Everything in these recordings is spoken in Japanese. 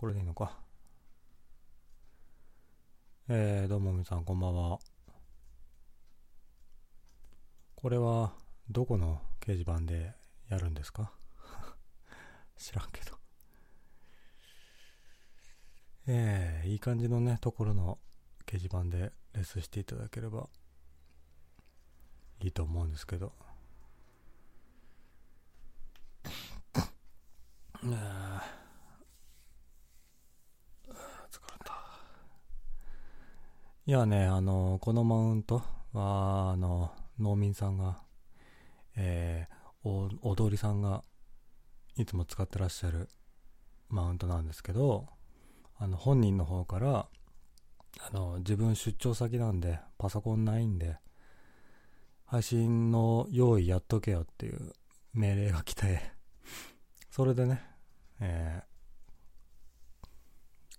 これでいいのか。えー、どうも皆さんこんばんは。これは、どこの掲示板でやるんですか？知らんけど。えー、いい感じのね、ところの掲示板でレッスンしていただければいいと思うんですけど。えーいやね、あの、このマウントは、あの、農民さんが、えー、踊りさんが、いつも使ってらっしゃるマウントなんですけど、あの、本人の方から、あの、自分出張先なんで、パソコンないんで、配信の用意やっとけよっていう命令が来て、それでね、えー、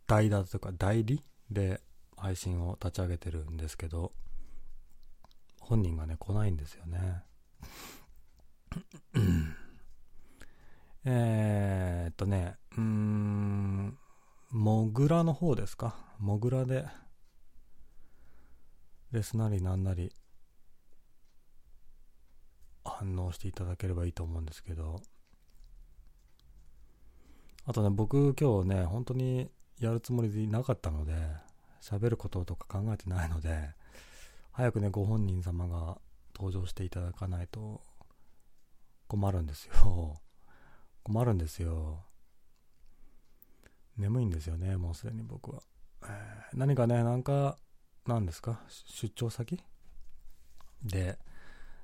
代打というか代理で配信を立ち上げてるんですけど、本人がね、来ないんですよね。えっとね、うーん、モグラの方ですか？モグラで、レスなりなんなり、反応していただければいいと思うんですけど、あとね、僕今日ね、本当にやるつもりでいなかったので、喋ることとか考えてないので、早くね、ご本人様が登場していただかないと困るんですよ。困るんですよ。眠いんですよね、もうすでに僕は。えー、何かね、なんか、何ですか？出張先？で、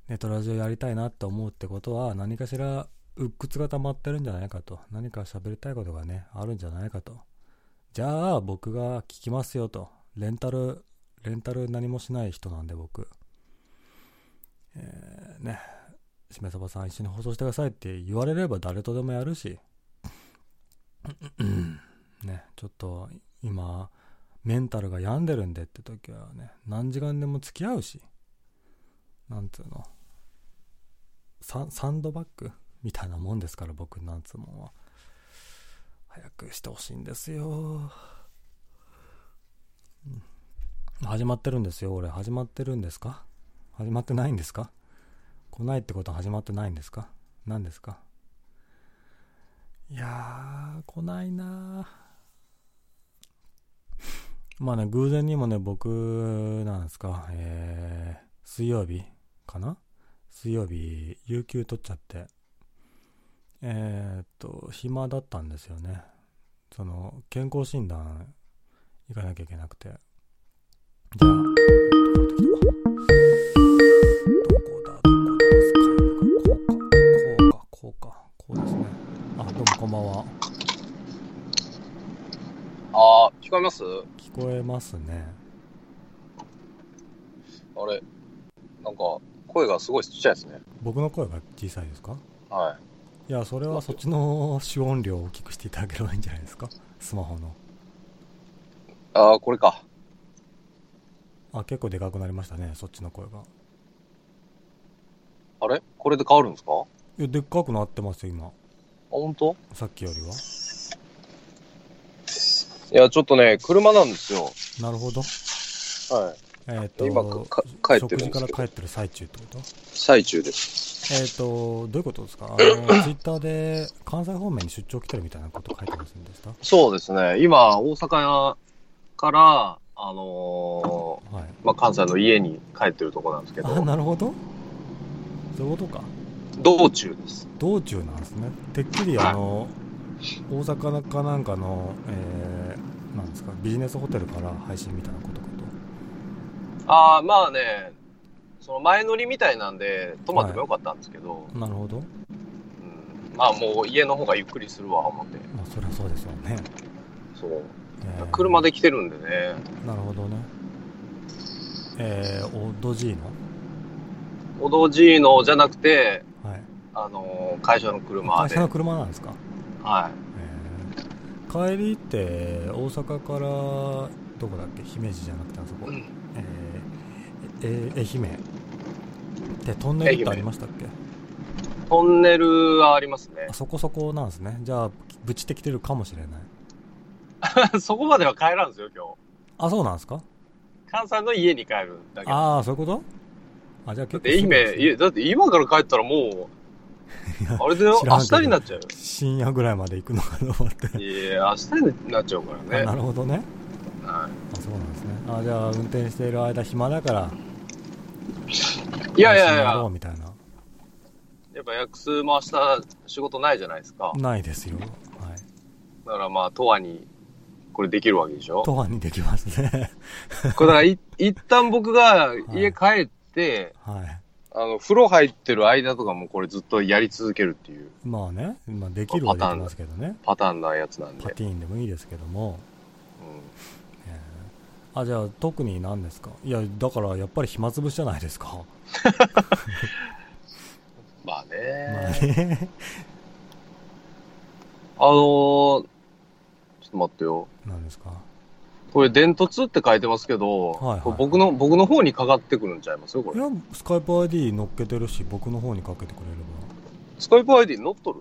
ネトラジオやりたいなって思うってことは、何かしら鬱屈が溜まってるんじゃないかと。何か喋りたいことがね、あるんじゃないかと。じゃあ僕が聞きますよと。レンタル、レンタル何もしない人なんで僕。えー、ね、しめそばさん一緒に放送してくださいって言われれば誰とでもやるし。ね、ちょっと今、メンタルが病んでるんでって時はね、何時間でも付き合うし。なんつうの。ササンドバッグみたいなもんですから僕なんつうもんは。早くしてほしいんですよ、始まってるんですよ俺。始まってるんですか？始まってないんですか？来ないってことは始まってないんですか？何ですか？いやー来ないなまあね偶然にもね僕なんですか？えー、水曜日かな？水曜日有給取っちゃって。えー、っと、暇だったんですよね。その、健康診断行かなきゃいけなくて。じゃあ、どこだ、どこだ、こうか、こうか、こうか、こうですね。あ、どうもこんばんは。あー、聞こえます？聞こえますね。あれ、なんか、声がすごいちっちゃいですね。僕の声が小さいですか？はい。いや、それはそっちの主音量を大きくしていただければいいんじゃないですか？スマホの。ああ、これか。あ、結構でかくなりましたね、そっちの声が。あれ？これで変わるんですか？いや、でっかくなってますよ、今。あ、本当？さっきよりは。いや、ちょっとね、車なんですよ。なるほど。はい。えっ、ー、と、今か帰ってるんです食事から帰ってる最中ってこと？最中です。えっ、ー、と、どういうことですか？あの、ツイッターで関西方面に出張来てるみたいなこと書いてますんでした？そうですね。今、大阪から、あのー、はい、まあ、関西の家に帰ってるとこなんですけど。あ、なるほど。そういうことか。道中です。道中なんですね。てっきりあの、大阪かなんかの、えー、なんですか、ビジネスホテルから配信みたいなことああ、まあね、その前乗りみたいなんで、泊まってもよかったんですけど、はい、なるほど。うん、まあもう家の方がゆっくりするわ、思って。まあそりゃそうですよね。そう。えー、車で来てるんでね。なるほどね。えー、オドジーノオドジーノじゃなくて、はい、あのー、会社の車で。会社の車なんですか？はい。えー、帰りって大阪からどこだっけ？姫路じゃなくてあそこ、うん、えーえー、愛媛でトンネルってありましたっけ？トンネルはありますねそこそこなんですねじゃあぶちてきてるかもしれない そこまでは帰らんですよ、今日。あ、そうなんですか？関西の家に帰るだけ。ああ、そういうこと？あ、じゃあ結構、愛媛、だって今から帰ったらもう、あれで明日になっちゃうよ。深夜ぐらいまで行くのかと思って。いや、明日になっちゃうからあなね。るほどね。はあ、そうなんですね。あ、じゃあ運転している間暇だから、い、いやいやいやみたいな。やっぱヤクスも明日仕事ないじゃないですか。ないですよ。はい。だからまあ、とわに、これできるわけでしょとはにできますね。これだからい、一旦僕が家帰って、はい。あの、風呂入ってる間とかもこれずっとやり続けるっていうまあね、まあできるはできますけどね。パターンなやつなんで。パティーンでもいいですけども。あ、じゃあ特に何ですか？いや、だからやっぱり暇つぶしじゃないですか。まあまね。あね。あのー、ちょっと待ってよ。何ですか？これ、電突って書いてますけど、はいはい僕の、僕の方にかかってくるんちゃいます？よ、これ。いや、スカイプ ID 乗っけてるし、僕の方にかけてくれれスカイプ ID 乗っとる？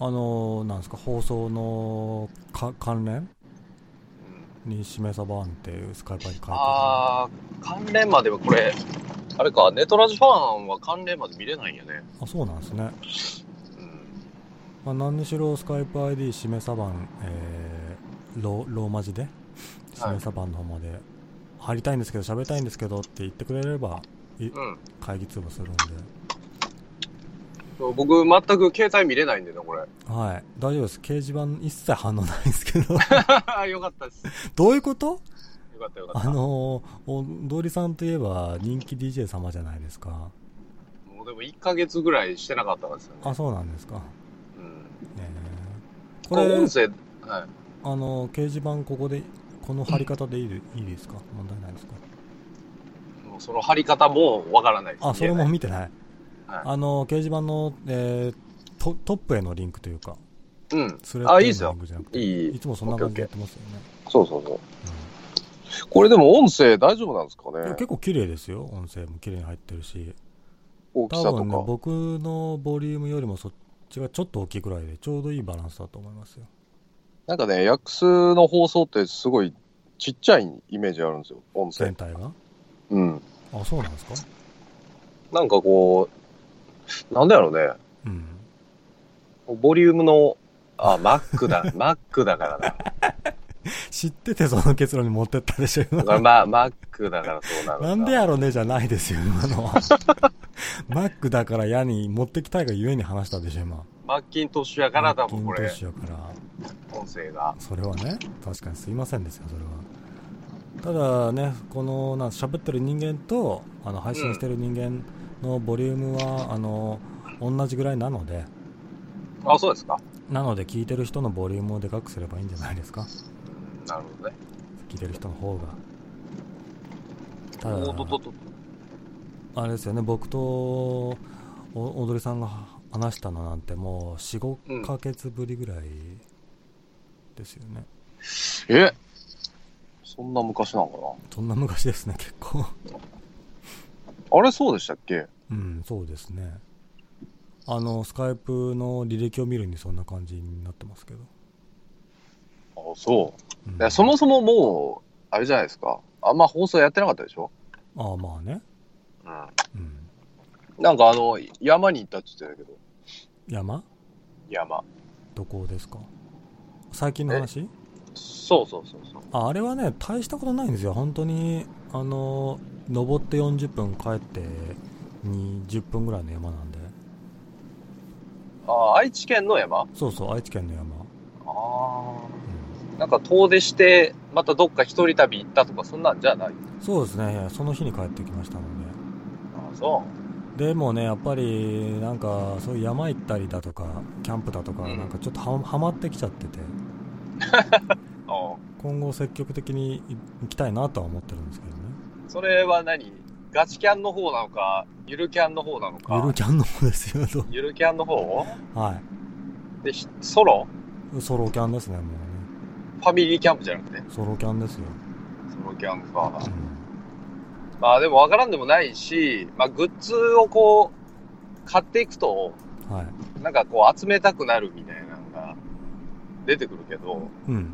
ば。あのー、なんですか、放送のか関連？うんにしめさばんっていうスカイプ ID 書いてる。あー、関連まではこれ、あれか、ネトラジファンは関連まで見れないんやね。あ、そうなんですね。うん。まあ、何にしろスカイプ ID しめさばん、えー、ローローマ字で、しめさばんの方まで、入りたいんですけど、喋りたいんですけどって言ってくれれば、いうん。会議通話するんで。僕、全く携帯見れないんでね、これ。はい。大丈夫です。掲示板一切反応ないんですけど。よかったです。よどういうこと？かったよかった。あのー、おどりさんといえば人気 DJ 様じゃないですか。もうでも1ヶ月ぐらいしてなかったんですよね。あ、そうなんですか。うん。えー、ここれ、れ音声、はい。あのー、掲示板ここで、この貼り方でいいでいいですか？問題ないですか？もうその貼り方もわからないです。あ、それも見てない。はいあの、掲示板の、えート、トップへのリンクというか、うん。スレッドあ、いいですよいいいつもそんな感じでやってますよね。そうそうそう。これでも音声大丈夫なんですかうん、ね結構綺麗ですよ。音声も綺麗に入ってるし。大きさと多分ね、か。僕のボリュームよりもそっちがちょっと大きいくらいで、ちょうどいいバランスだと思いますよ。なんかね、ヤックスの放送ってすごいちっちゃいイメージあるんですよ、音声全。体が？うん。あ、そうなんですか？なんかこう、なんだろうね。うん。ボリュームの、あ、Mac だ、Mac だからな。知っててその結論に持ってったでしょ、今だからま、Mac だからそうなるなんでやろねじゃないですよ、今のは。マックだから矢に持ってきたいがゆえに話したでしょ、今。マッキントッシュやから多分これマッ、キントッシュやから。音声が。それはね、確かにすいませんですよ、それは。ただね、この、な、喋ってる人間と、あの、配信してる人間のボリュームは、あの、同じぐらいなので、あ、そうですか。なので聞いてる人のボリュームをでかくすればいいんじゃないですか。なるほどね。聞いてる人の方が。ただ、と。あれですよね、僕と、お踊りさんが話したのなんてもう4、5ヶ月ぶりぐらいですよね。え？そんな昔なのかそんな昔ですね、結構。なあれそうでしたっけ？うん、そうですね。あの、スカイプの履歴を見るにそんな感じになってますけど。あ、そう。うんいやそもそももう、あれじゃないですか。あんま放送やってなかったでしょ？ああ、まあね。うん。うん。なんかあの、山に行ったって言ってたけど、山？山。どこですか？最近の話？そうそうそうそう。ああれはね、大したことないんですよ。本当に、あの、登って40分帰って20分ぐらいの山なんで。あ、愛知県の山？あそうそう、愛知県の山。あ。うん、なんか遠出して、またどっか一人旅行ったとか、そんなんじゃない？そうですね、その日に帰ってきましたのあそで。でもね、やっぱり、なんか、そういう山行ったりだとか、キャンプだとか、うんなんかちょっとははまってきちゃってて、う。あ今後積極的に行きたいなとは思ってるんですけどね。それは何？ガチキャンの方なのか、ゆるキャンの方なのか。ゆるキャンの方ですよ、とゆるキャンの方？はで、ひソロ？い。ソロキャンですね、もうね。ファミリーキャンプじゃなくて？ソロキャンですよ。ソロキャンか。うんまあでもわからんでもないし、まあグッズをこう、買っていくと、はい。なんかこう集めたくなるみたいなのが出てくるけど、うん。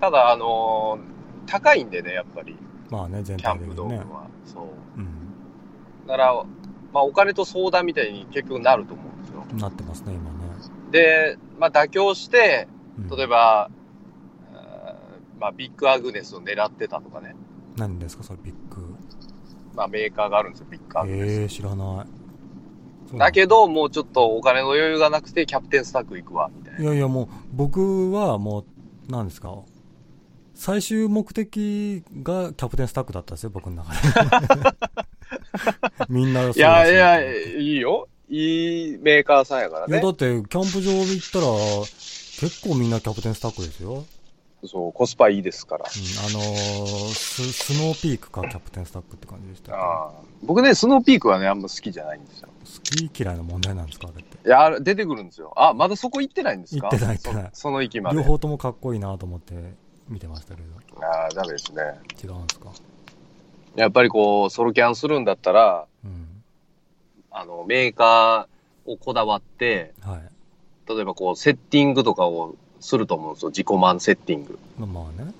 ただ、あのー、高いんでね、やっぱり。まあね、全体的に、ね、キャンプ道具は。そう。うん。だから、まあ、お金と相談みたいに結局なると思うんですよ。なってますね、今ね。で、まあ、妥協して、例えば、うん、まあ、ビッグアグネスを狙ってたとかね。何ですか、それ、ビッグ？まあ、メーカーがあるんですよ、ビッグアグネス。ええー、知らない。だけど、もうちょっとお金の余裕がなくて、キャプテンスタック行くわ、みたいな。いやいや、もう、僕はもう、何ですか最終目的がキャプテンスタックだったんですよ、僕の中で。みんなそういやいや、いいよ。いいメーカーさんやからね。いや、だって、キャンプ場行ったら、結構みんなキャプテンスタックですよ。そう、コスパいいですから。うん、あのー、ス、スノーピークかキャプテンスタックって感じでした。ああ。僕ね、スノーピークはね、あんま好きじゃないんですよ。好き嫌いの問題なんですかあれって。いや、出てくるんですよ。あ、まだそこ行ってないんですか？行ってない行ってないそ。その域まで。両方ともかっこいいなと思って見てましたけど。ああ、ダメですね。違うんですか？やっぱりこう、ソロキャンするんだったら、うん、あの、メーカーをこだわって、はい、例えばこう、セッティングとかをすると思うんですよ。自己満セッティング。まあね。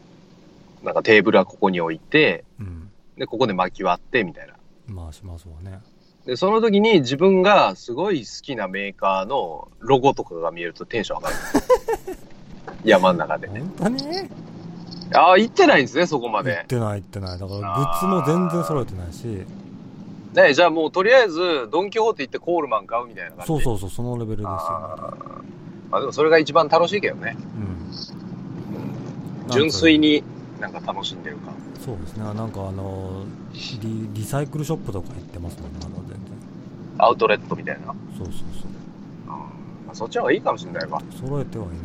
なんかテーブルはここに置いて、うん、で、ここで巻き割ってみたいな。まあしますわね。で、その時に自分がすごい好きなメーカーのロゴとかが見えるとテンション上がる。山の中でね。本当に？ああ、行ってないんですね、そこまで。行ってない、行ってない。だから、グッズも全然揃えてないし。ねじゃあもうとりあえず、ドン・キホーテ行ってコールマン買うみたいな感じそうそうそう、そのレベルですよ、ね。まあでもそれが一番楽しいけどね。うん。純粋になんか楽しんでるか。そうですね。なんかあのリ、リサイクルショップとか行ってますもんね、あの全然。アウトレットみたいな。そうそうそう。うん。そっちの方がいいかもしれないわ。揃えてはいないね。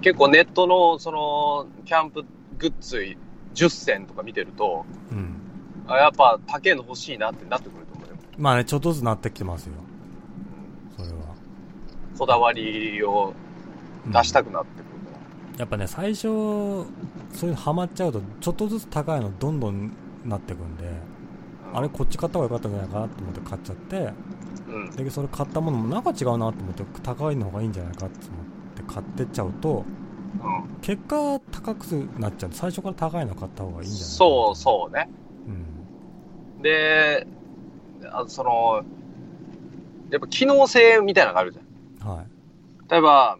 結構ネットの、その、キャンプグッズ10選とか見てると、うん。あやっぱ高いの欲しいなってなってくると思うよ。まあね、ちょっとずつなってきてますよ。それは。こだわりを出したくなってくるから、うん、やっぱね、最初、そういうのハマっちゃうと、ちょっとずつ高いのどんどんなってくんで、うん、あれこっち買った方が良かったんじゃないかなと思って買っちゃって、うん、でそれ買ったものもなんか違うなと思って高いの方がいいんじゃないかって思って買ってっちゃうと、うん、結果高くなっちゃう最初から高いの買った方がいいんじゃない？かそうそうね、うん、であそのやっぱ機能性みたいなのがあるじゃん。はい。例えば、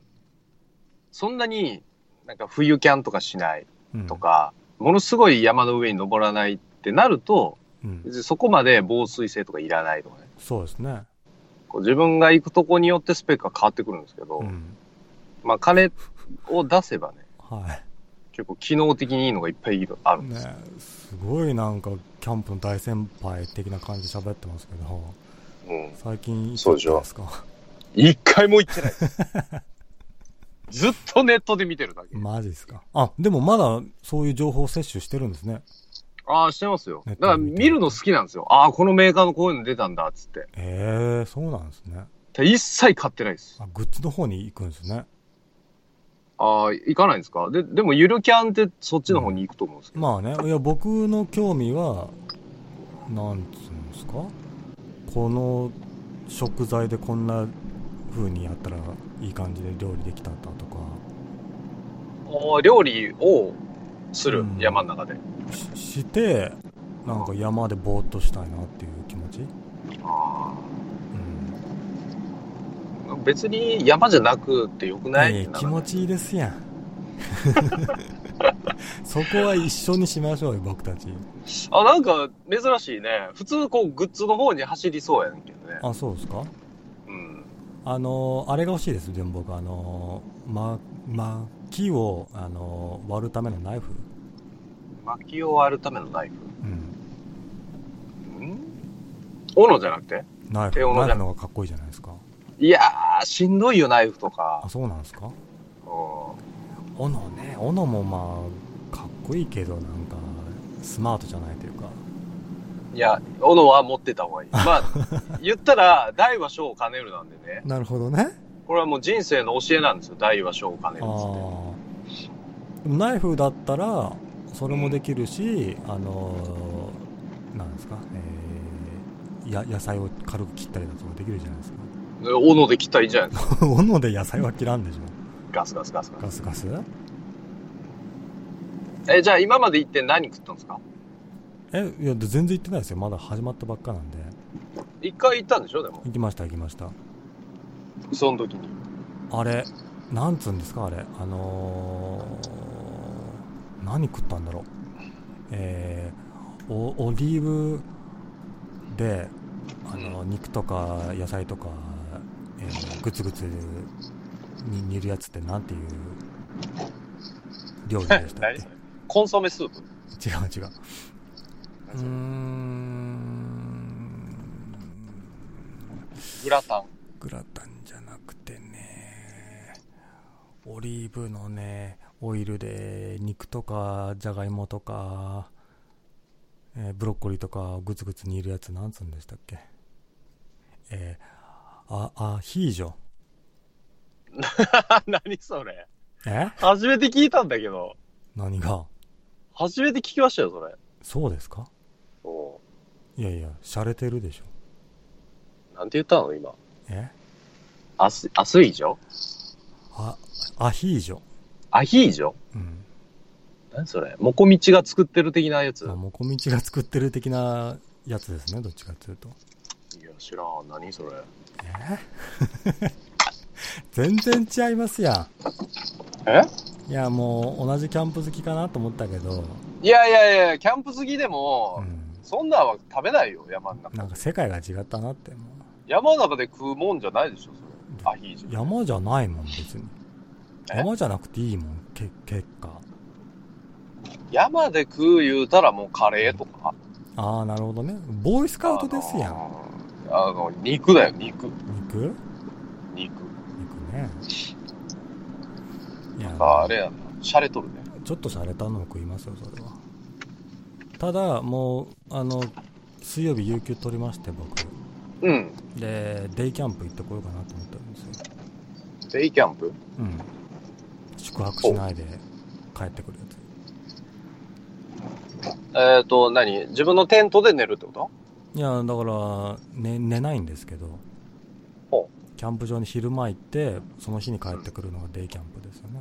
そんなになんか冬キャンとかしないとか、うん、ものすごい山の上に登らないってなると、うん、そこまで防水性とかいらないとかね。そうですね。こう自分が行くとこによってスペックが変わってくるんですけど、うん、まあ金を出せばね、はい、結構機能的にいいのがいっぱいあるんですね。すごいなんかキャンプの大先輩的な感じで喋ってますけど、うん、最近そうでしょ一回も行ってないです。ずっとネットで見てるだけ。マジですか？あ、でもまだそういう情報摂取してるんですね。ああ、してますよ。だから見るの好きなんですよ。ああ、このメーカーのこういうの出たんだ、っつって。へえー、そうなんですね。一切買ってないです。あ、グッズの方に行くんですね。ああ、行かないんですか？で、でもゆるキャンってそっちの方に行くと思うんですけど。うん、まあね、いや、僕の興味は、なんつうんですか？この食材でこんな風にやったらいい感じで料理できたんだとか。お料理をする、うん、山の中で。ししてなんか山でぼーっとしたいなっていう気持ち。ああ、うん、別に山じゃなくてよくない、え気持ちいいですやん。そこは一緒にしましょうよ僕たち。あなんか珍しいね。普通こうグッズの方に走りそうやねんけどね。あそうですか？あのあれが欲しいです、でも僕、あのま、薪を、あの割るためのナイフ。薪を割るためのナイフ？うん。ん？斧じゃなくて？ナイフ、ナイフの方がかっこいいじゃないですか。いやー、しんどいよ、ナイフとか。あ、そうなんですか？斧ね、斧もまあ、かっこいいけど、なんか、スマートじゃないというか。いや、斧は持ってた方がいい。まあ、言ったら、大は小を兼ねるなんでね。なるほどね。これはもう人生の教えなんですよ。大は小を兼ねるって。ナイフだったら、それもできるし、うん、あのー、なんですか、えー、や、野菜を軽く切ったりだとかできるじゃないですか。斧で切ったらいいじゃないですか。斧で野菜は切らんでしょ。ガスガスガスガスガスえ、じゃあ今まで行って何食ったんですか？え、いや、全然行ってないですよ。まだ始まったばっかなんで。一回行ったんでしょ？でも。行きました、行きました。その時に。あれ、なんつうんですか、あれ。あのー、何食ったんだろう。えー、オオリーブで、あの、肉とか野菜とか、えー、グツグツに煮るやつってなんていう料理でしたっけ？コンソメスープ？違う違う。うーん。グラタン。グラタンじゃなくてね、オリーブのね、オイルで肉とかじゃがいもとか、えー、ブロッコリーとかグツグツ煮るやつなんつうんでしたっけ？えー、あ、アヒージョ。何それえ？初めて聞いたんだけど。何が？初めて聞きましたよ、それ。そうですか？おいやいや、洒落てるでしょ。なんて言ったの、今？え？アス、アスイージョあ、アヒージョ。アヒージョうん。何それ？もこみちが作ってる的なやつ？まあ、もこみちが作ってる的なやつですね、どっちかっていうと。いや、知らん。何それ？え 全然違いますやん。え？いや、もう同じキャンプ好きかなと思ったけど。いやいやいや、キャンプ好きでも、うん、そんなんは食べないよ、山の中。なんか世界が違ったなって。山の中で食うもんじゃないでしょ、それ。アヒージョ。山じゃないもん、別に。山じゃなくていいもん、け結果。山で食う言うたらもうカレーとか。ああ、なるほどね。ボーイスカウトですやん。あの、肉だよ、肉。肉？肉？肉ね。いや、あれやな。シャレとるね。ちょっとシャレたのを食いますよ、それは。ただ、もう、あの、水曜日有給取りまして、僕。うん。で、デイキャンプ行ってこようかなと思ってるんですよ。デイキャンプ？うん。宿泊しないで帰ってくるやつ。えっ、ー、と、何？自分のテントで寝るってこと？いや、だから、ね、寝ないんですけど、キャンプ場に昼間行って、その日に帰ってくるのがデイキャンプですよね。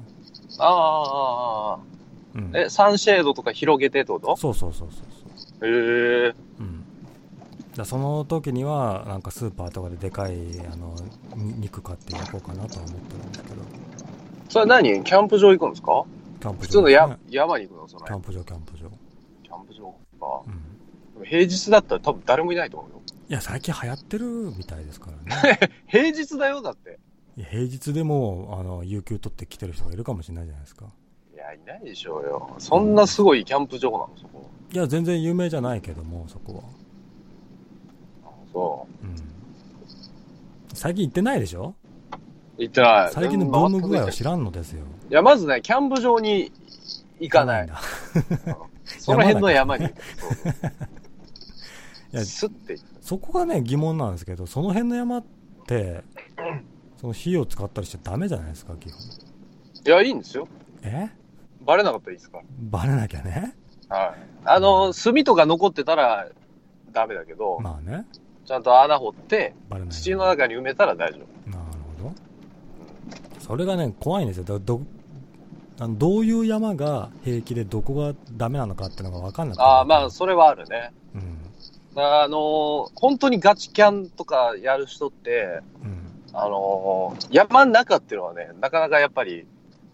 ああ、ああ、うん、え、サンシェードとか広げてってこと？そうそうそうそうそう。へえ。うん。だその時には、なんかスーパーとかででかい、あの、肉買って焼こうかなとは思ってるんですけど。それ何？キャンプ場行くんですか？キャンプ場、ね、普通のや山に行くの？それ。キャンプ場、キャンプ場。キャンプ場か。うん。平日だったら多分誰もいないと思うよ。いや、最近流行ってるみたいですからね。平日だよ、だって。平日でも、あの、有給取って来てる人がいるかもしれないじゃないですか。いや、いないでしょうよ。そんなすごいキャンプ場なの、そこ。いや、全然有名じゃないけども、そこは。あ、そう。うん。最近行ってないでしょ？行ってない。最近のブーム具合は知らんのですよ。いや、まずね、キャンプ場に行かない。その辺の山に。いや、すって。そこがね、疑問なんですけど、その辺の山って、その火を使ったりしちゃダメじゃないですか、基本。いや、いいんですよ。え？バレなかったらいいですか？バレなきゃね。はい。あの、炭とか残ってたらダメだけど、まあね。ちゃんと穴掘って、土の中に埋めたら大丈夫。なるほど。それがね、怖いんですよ。ど、あのどういう山が平気でどこがダメなのかっていうのが分かんなくて。ああ、まあ、それはあるね。うん。あのー、本当にガチキャンとかやる人って、うん、あのー、山の中っていうのはね、なかなかやっぱり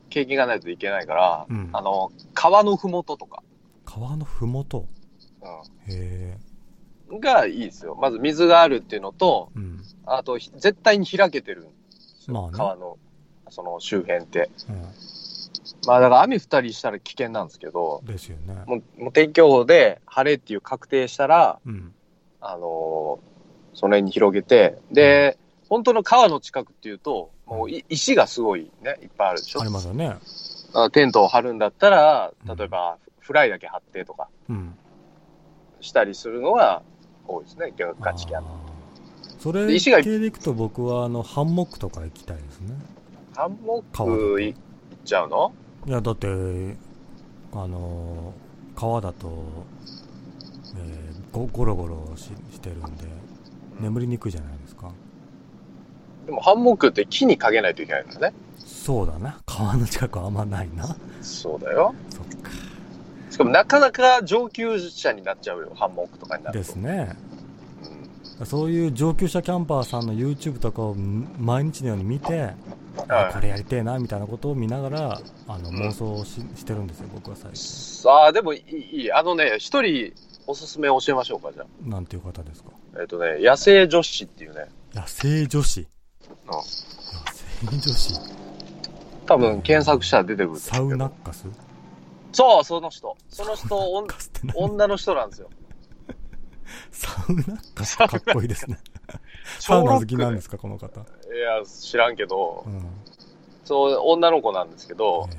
経験がないといけないから、うん、あのー、川のふもととか。川のふもとうん。へえ。がいいですよ。まず水があるっていうのと、うん、あと、絶対に開けてるまあね、川の、その周辺って。うんまあだから雨降ったりしたら危険なんですけど、ですよね。もうもう天気予報で晴れっていう確定したら、うん、あのー、その辺に広げて、で、うん、本当の川の近くっていうと、もう石がすごいね、いっぱいあるでしょ？ありますよね。テントを張るんだったら、例えば、フライだけ張ってとか、したりするのが多いですね、ガチキャン。それ系でいくと僕はあのハンモックとか行きたいですね。ハンモック行っちゃうの？いや、だって、あの、川だと、えー、ごゴロゴロししてるんで、眠りにくいじゃないですか。でもハンモックって木にかけないといけないんだね。そうだな。川の近くはあんまないな。そうだよ。そっか。しかもなかなか上級者になっちゃうよ、ハンモックとかになると。ですね。うんそういう上級者キャンパーさんの YouTube とかを毎日のように見て、あはいこれやりてえなみたいなことを見ながらあのうん妄想をし,、してるんですよ、僕は最近。さあ、でもいい。あのね、一人おすすめ教えましょうか、じゃなんていう方ですか？あ。えっ、とね、野生女子っていうね、野生女子？うん野生女子？多分検索したら出てくるとサウナッカス？そう、その人。その人、女の人なんですよ。サウナッカス？かっこいいですね。サウナ好きなんですか、この方？いや、知らんけどう、ん。そう、女の子なんですけど、へ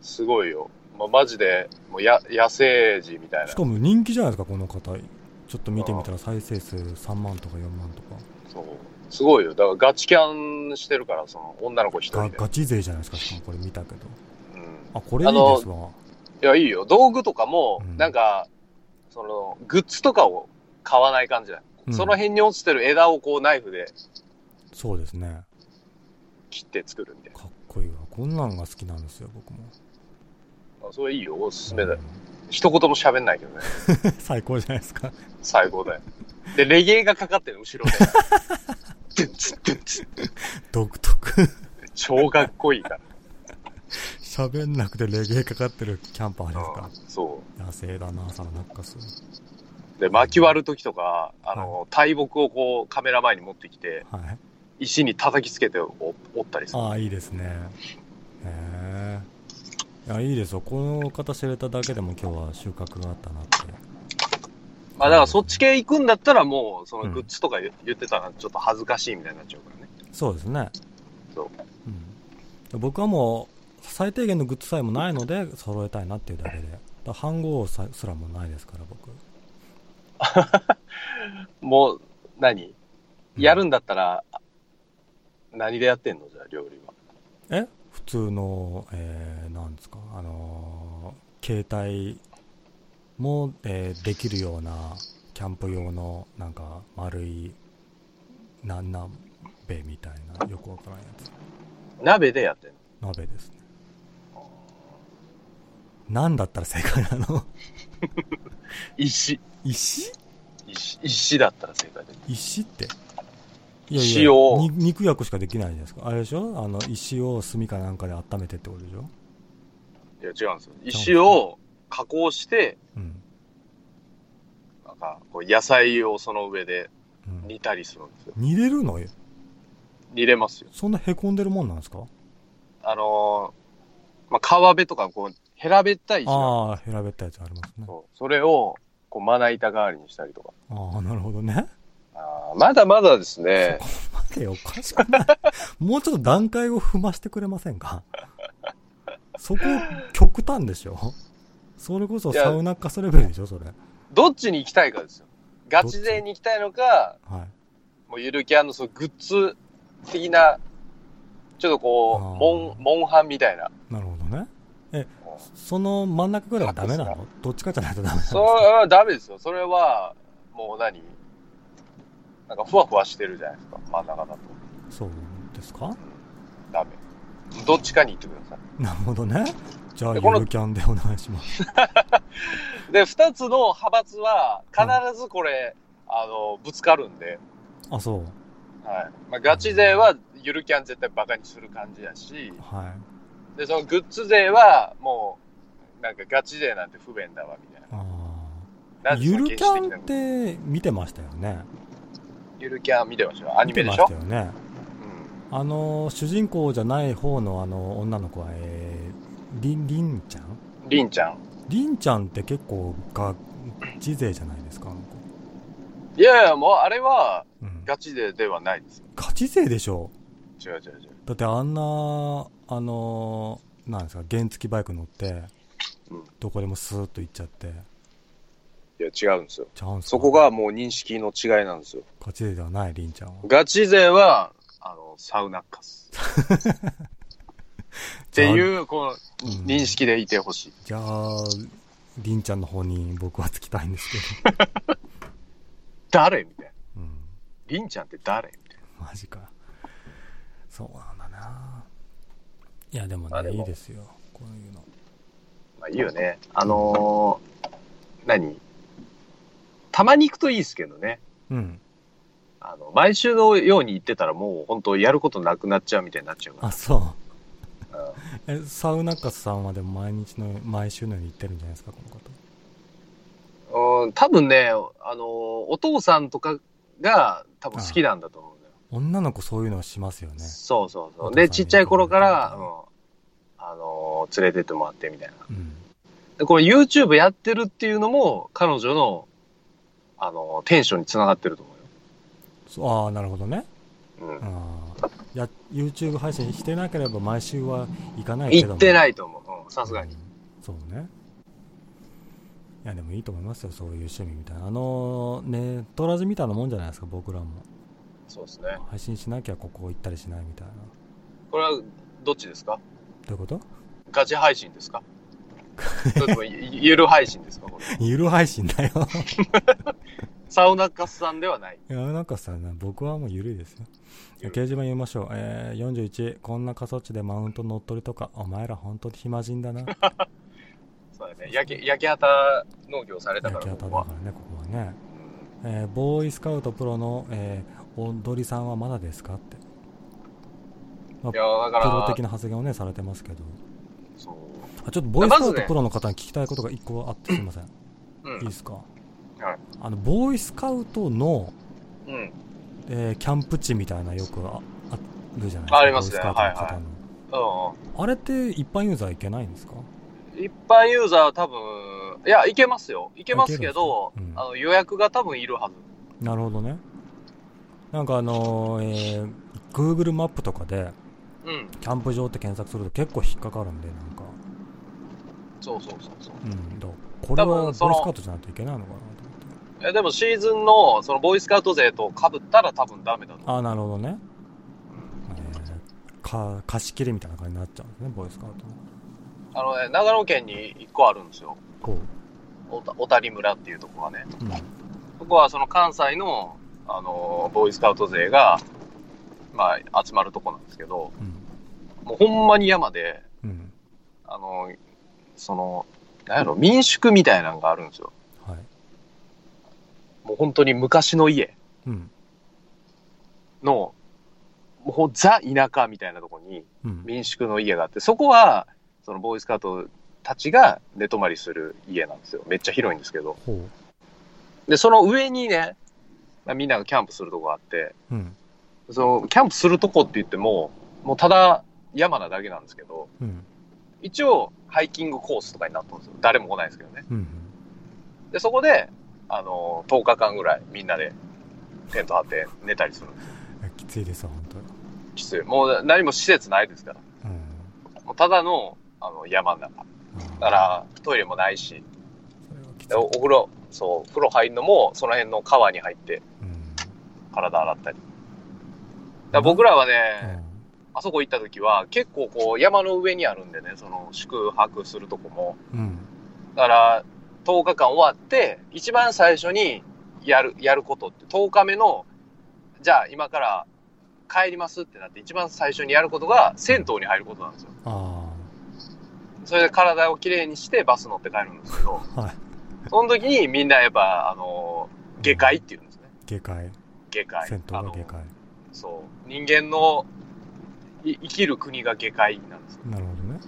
すごいよ。まあ、マジで、もうや、野生児みたいなえし。かも人気じゃないですか、この方。ちょっと見てみたら再生数3万とか4万とか。そう。すごいよ。だからガチキャンしてるから、その女の子一人で。がガチ勢じゃないですか、しかもこれ見たけど。うん。あ、これいいですわ。いや、いいよ。道具とかもうん、なんか、その、グッズとかを買わない感じだ。うんその辺に落ちてる枝をこうナイフでそうですね。切って作るみたいかっこいいわ。こんなんが好きなんですよ、僕も。な。あそれいいよ。おすすめだよう。ん一言も喋んないけどね。最高じゃないですか。最高だよ。で、レゲエがかかってる後ろで。ドゥンツドゥンツ独特。超かっこいいから。喋んなくてレゲエかかってるキャンパーですか？うんそ野生だな、サウナッカス。う。で、巻き割るときとか、あの、大木をこうカメラ前に持ってきて、はい。石に叩きつけてお折ったりする。ああ、いいですね。へえ。いや、いいですよ。この方知れただけでも今日は収穫があったなって。まあだからそっち系行くんだったらもう、そうんのグッズとか言言ってたらちょっと恥ずかしいみたいになっちゃうからね。そうですね。そう。うん。僕はもう、最低限のグッズさえもないので、揃えたいなっていうだけで。だから飯号さすらもないですから、僕。もう何、やるんだったら、何でやってんの？じゃあ料理は。え？普通の、えー、なんですか、あのー携帯も、えーできるような、キャンプ用の、なんか、丸い、なん鍋みたいな、よくわからんやつ。鍋でやってんの？鍋ですね。なんだったら正解なの？石。石？石、石だったら正解で。石って？いやい石や、をに肉焼くしかできないじゃないですか。あれでしょ？あの、石を炭かなんかで温めてってことでしょ？いや、違うんですよ。石を加工して、うん。なんか、こう野菜をその上でうん、煮たりするんですよ。煮れるの？よ。煮れますよ。そんな凹んでるもんなんですか？あのー、まあ、川辺とか、こう、平べったい石がああ、平べったいやつありますね。そうそれを、こう、まな板代わりにしたりとか。ああ、なるほどね。あーまだまだですね。待てよ、おかしくないもうちょっと段階を踏ましてくれませんか？そこ、極端でしょ？それこそサウナ化すレベルでしょそれ。どっちに行きたいかですよ。ガチ勢に行きたいのか、はい。もうゆるキャンのそのグッズ的な、ちょっとこう、あーモン、モンハンみたいな。なるほどね。え、その真ん中ぐらいはダメなの？どっちかじゃないとダメなの？それはダメですよ。それは、もう何？なんかふわふわしてるじゃないですか。真ん中だと。そうですか？ダメ。どっちかに行ってくださなるほどね。じゃあ、ゆるキャンでお願いします。い。で、二つの派閥は、必ずこれ、あの、ぶつかるんで、あ、そう。はい。まあ、ガチ勢は、ゆるキャン絶対バカにする感じやし、はで、そのグッズ勢は、もう、なんかガチ勢なんて不便だわ、みたいな。あ。なんでそのゆるキャンって見てましたよね。ゆるキャン見てましたよ。アニ見てまメでしょ？したよね。うん。あの、主人公じゃない方のあの、女の子は、えー、りん、りんちゃん？りんちゃん。りんちゃんって結構ガチ勢じゃないですか？いやいや、もうあれは、うん。ガチ勢ではないですよ。ガチ勢でしょ？違う違う違う。だってあんな、あの、なんですか、原付バイク乗って、うんどこでもスーッと行っちゃって、いや、違うんですよ。そこがもう認識の違いなんですよ。ガチ勢ではない、りんちゃんは。ガチ勢は、あの、サウナッカス。っていう、この、うん認識でいてほしい。じゃあ、りんちゃんの方に僕はつきたいんですけど。誰みたいな。うん。りんちゃんって誰みたいマジか。そうなんだないや、でもね、いいですよ。こういうの。まあいいよね。あのー、何？たまに行くといいですけどね。うん。あの、毎週のように行ってたらもう本当やることなくなっちゃうみたいになっちゃうから。あ、そう。うん、え、サウナカスさんはでも毎日の、毎週のように行ってるんじゃないですか、この方。うん、多分ね、あの、お父さんとかが多分好きなんだと思う。女の子そういうのはしますよね。そうそうそう。で、ちっちゃい頃から、うん、あの、連れてってもらってみたいな。うん、で、この YouTube やってるっていうのも、彼女の、あの、テンションにつながってると思う。ああなるほどね、うん、あや YouTube 配信してなければ毎週は行かないけど行ってないと思う。さすがに、うん、そうね。いやでもいいと思いますよ。そういう趣味みたいな。あのねトラジみたいなもんじゃないですか僕らもそうですね。配信しなきゃここ行ったりしないみたいな。これはどっちですか？どういうこと？ガチ配信ですか？それともゆる配信ですか？ゆる配信だよ。サウナカスさんではない。いや、なんかさ、僕はもう緩いですよ。掲示板言いましょう。えー、41、こんな過疎地でマウント乗っ取りとか、お前ら本当に暇人だな。そうだね。焼け、焼け畑農業されたから焼け畑だからね、ここはね。うん、えー、ボーイスカウトプロの、えー、踊りさんはまだですかって。まあ、いや、だか。プロ的な発言をね、されてますけど。そう。あ、ちょっとボイスカウトプロの方に聞きたいことが1個あってすいません。うん、いいですか、あのボーイスカウトの、うん、えー、キャンプ地みたいなよくああるじゃないですかありますねボーイスカウトの方の、はいはい、あれって一般ユーザーいけないんですか一般ユーザーは多分いやいけますよいけますけど、うん、あの予約が多分いるはずなるほどねなんかあのー、えー、Google マップとかで、うん、キャンプ場って検索すると結構引っかかるんでなんか。そうそうそうそう、うん、これはボーイスカウトじゃないといけないのかなえでもシーズンのそのボーイスカウト勢とかぶったら多分ダメだとああなるほどね、えー、か貸し切りみたいな感じになっちゃうんですねボーイスカウトあのね長野県に1個あるんですよ。小谷村っていうとこがね、うん、そこはその関西の、あのボーイスカウト勢が、まあ、集まるとこなんですけど、うん、もうほんまに山で、うん、あのそのなんやろ民宿みたいなのがあるんですよ。もう本当に昔の家。の、うん、もうザ田舎みたいなとこに民宿の家があって、そこはそのボーイスカウトたちが寝泊まりする家なんですよ。めっちゃ広いんですけど。でその上にねみんながキャンプするとこがあって、うん、そのキャンプするとこって言ってももうただ山なだけなんですけど、うん、一応ハイキングコースとかになったんですよ誰も来ないですけどね、うん、でそこであの、10日間ぐらいみんなでテント張って寝たりするんですよ。きついです本当に。きつい。もう何も施設ないですから。うん、もうただのあの山の中。だからトイレもないし、お風呂、そう、風呂入るのもその辺の川に入って、体洗ったり。だ僕らはね、うん、あそこ行った時は結構こう山の上にあるんでね、その宿泊するとこも。うん、だから、10日間終わって、一番最初にやる、やることって、10日目の、じゃあ今から帰りますってなって、一番最初にやることが銭湯に入ることなんですよ。それで体をきれいにしてバス乗って帰るんですけど、はい、その時にみんなやっぱ、あの、下界って言うんですね。下界。下界。銭湯が下界。そう。人間の生きる国が下界なんですなるほどね。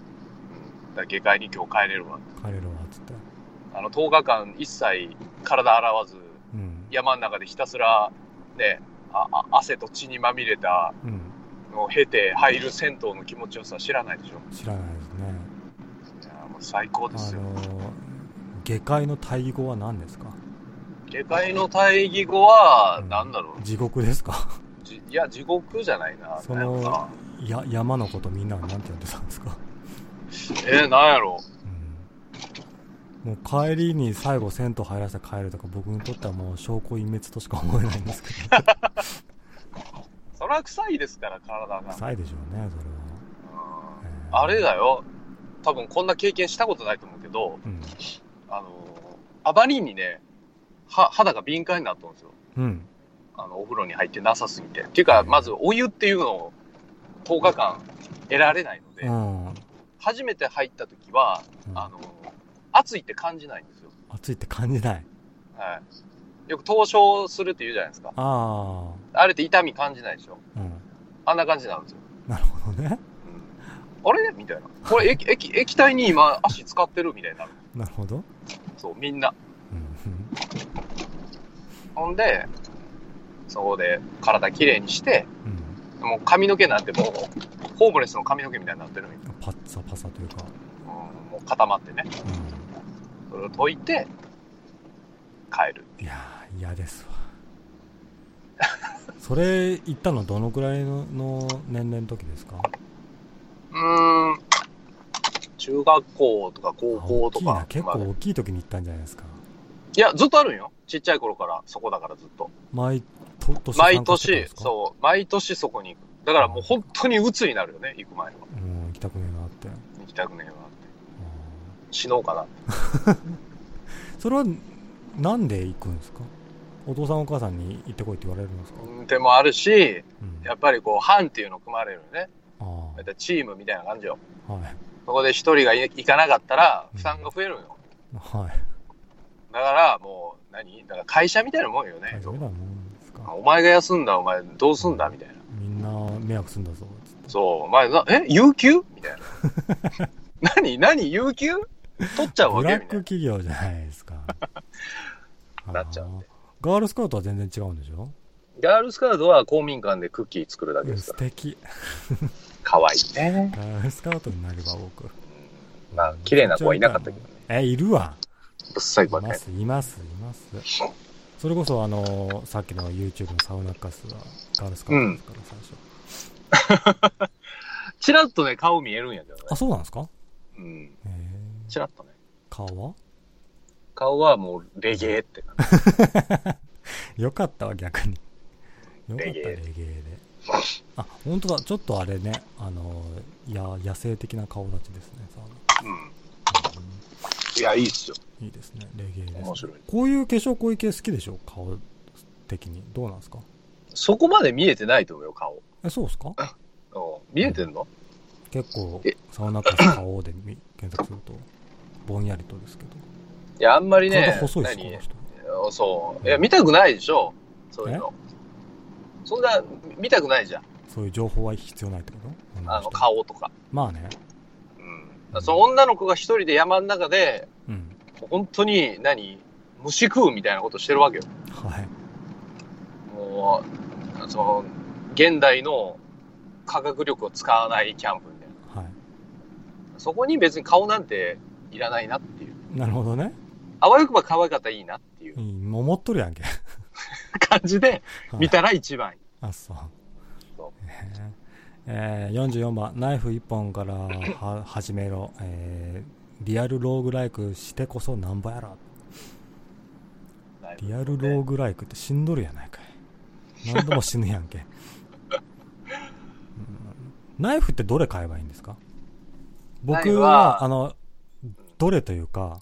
うん。だ下界に今日帰れるわ。帰れるわ、つって。あの10日間一切体洗わず、うん、山の中でひたすら、ね、あ汗と血にまみれたのを経て入る銭湯の気持ちよさ知らないでしょ？知らないですねいやもう最高ですよ、あのー、下界の対義語は何ですか？下界の対義語は何だろう、うん、地獄ですか？いや地獄じゃないな。そのや山のことみんなは何て呼んでたんですか？えー、何やろ。うもう帰りに最後銭湯入らせて帰るとか僕にとってはもう証拠隠滅としか思えないんですけど。そりゃ臭いですから体が。臭いでしょうねそれは、えー、あれだよ。多分こんな経験したことないと思うけど、うん、あのあまりにねは肌が敏感になったんですよ、うん、あのお風呂に入ってなさすぎてっていうかまずお湯っていうのを10日間得られないので、うん。初めて入った時は、うんあの、暑いって感じないんですよ。暑いって感じない。はい。よく凍傷するって言うじゃないですか。ああれって痛み感じないでしょ。あ。うん。あんな感じなんですよ。なるほどね。あれ？みたいな。これ液、液、液体に今足使ってるみたいになる。なるほど。そう、みんな。うん。ほんで、そこで体きれいにして、うん。もう髪の毛なんてもう、ホームレスの髪の毛みたいになってるんよ。パッサパサというか。うん、もう固まってね。うそれを解いて、帰る。ん。いやー、嫌ですわ。それ、行ったのどのくらいのの年齢の時ですか？うーん。中学校とか高校とか大きいな。結構まあ大きい時に行ったんじゃないですか。いや、ずっとあるんよ。ちっちゃい頃から、そこだからずっと。毎と年毎年そう、毎年そこに行く。だからもう本当に鬱になるよね、行く前は。うん、行きたくねえなって。行きたくねえわって。うん死のうかな。それは、なんで行くんですか？お父さんお母さんに行ってこいって言われるんですか？うんでもあるし、うん。やっぱりこう、班っていうの組まれるよね。あだいたいチームみたいな感じよ。あ。はい。そこで一人がい行かなかったら、負担が増えるのよ。はい。だから、もう、何？だから会社みたいなもんよね。そうだもんですか。お前が休んだ、お前どうすんだ？みたいな。みんな迷惑すんだぞ。そう、お前な、え？有給？みたいな。何？何？有給？取っちゃうわブラック。企業じゃないですか。なっちゃうガールスカウトは全然違うんでしょ？ガールスカウトは公民館でクッキー作るだけですから。素敵。かわいいね。ガールスカウトになれば僕。まあ、綺麗な子はいなかったけどね。え、いるわ。ぶっさい子はね。います、います、います。それこそあのーさっきの YouTube のサウナカスはガールスカウトですから、最初。チラッとね、顔見えるんやけどね。あ、そうなんですか？うん。へチラッとね。顔は？顔はもうレゲエって感じ。よかったわ、逆に。よかった、レレゲエゲエで。あ、本当だ、ちょっとあれね、あのーや、野生的な顔立ちですね、サウナ。うん。いや、いいっすよ。いいですね、レゲエです、ね。面白い。こういう化粧こういう系好きでしょ？顔的に。どうなんですか？そこまで見えてないと思うよ、顔。え、そうですか？うん見えてんの？結構え、サウナカス顔で見検索すると、ぼんやりとですけど。いや、あんまりね、体細いです人。あそう。いや、見たくないでしょ？そういうの。そんな、見たくないじゃん。そういう情報は必要ないってこと？女あの、人顔とか。まあね。うん。その女の子が一人で山の中で、うん。本当に何、虫食うみたいなことしてるわけよ。はい。もう、その、現代の科学力を使わないキャンプみたいな。はい。そこに別に顔なんていらないなっていう。なるほどね。あわよくば可愛かったらいいなっていういい思っとるやんけ。感じではい見たら一番いい。あ、そう。そえー、44番、ナイフ1本からは始めろ。えー、リアルローグライクしてこそなんぼやろ。リアルローグライクって死んどるやないかい。何度も死ぬやんけ。うんナイフってどれ買えばいいんですか？僕は、はあの、どれというか、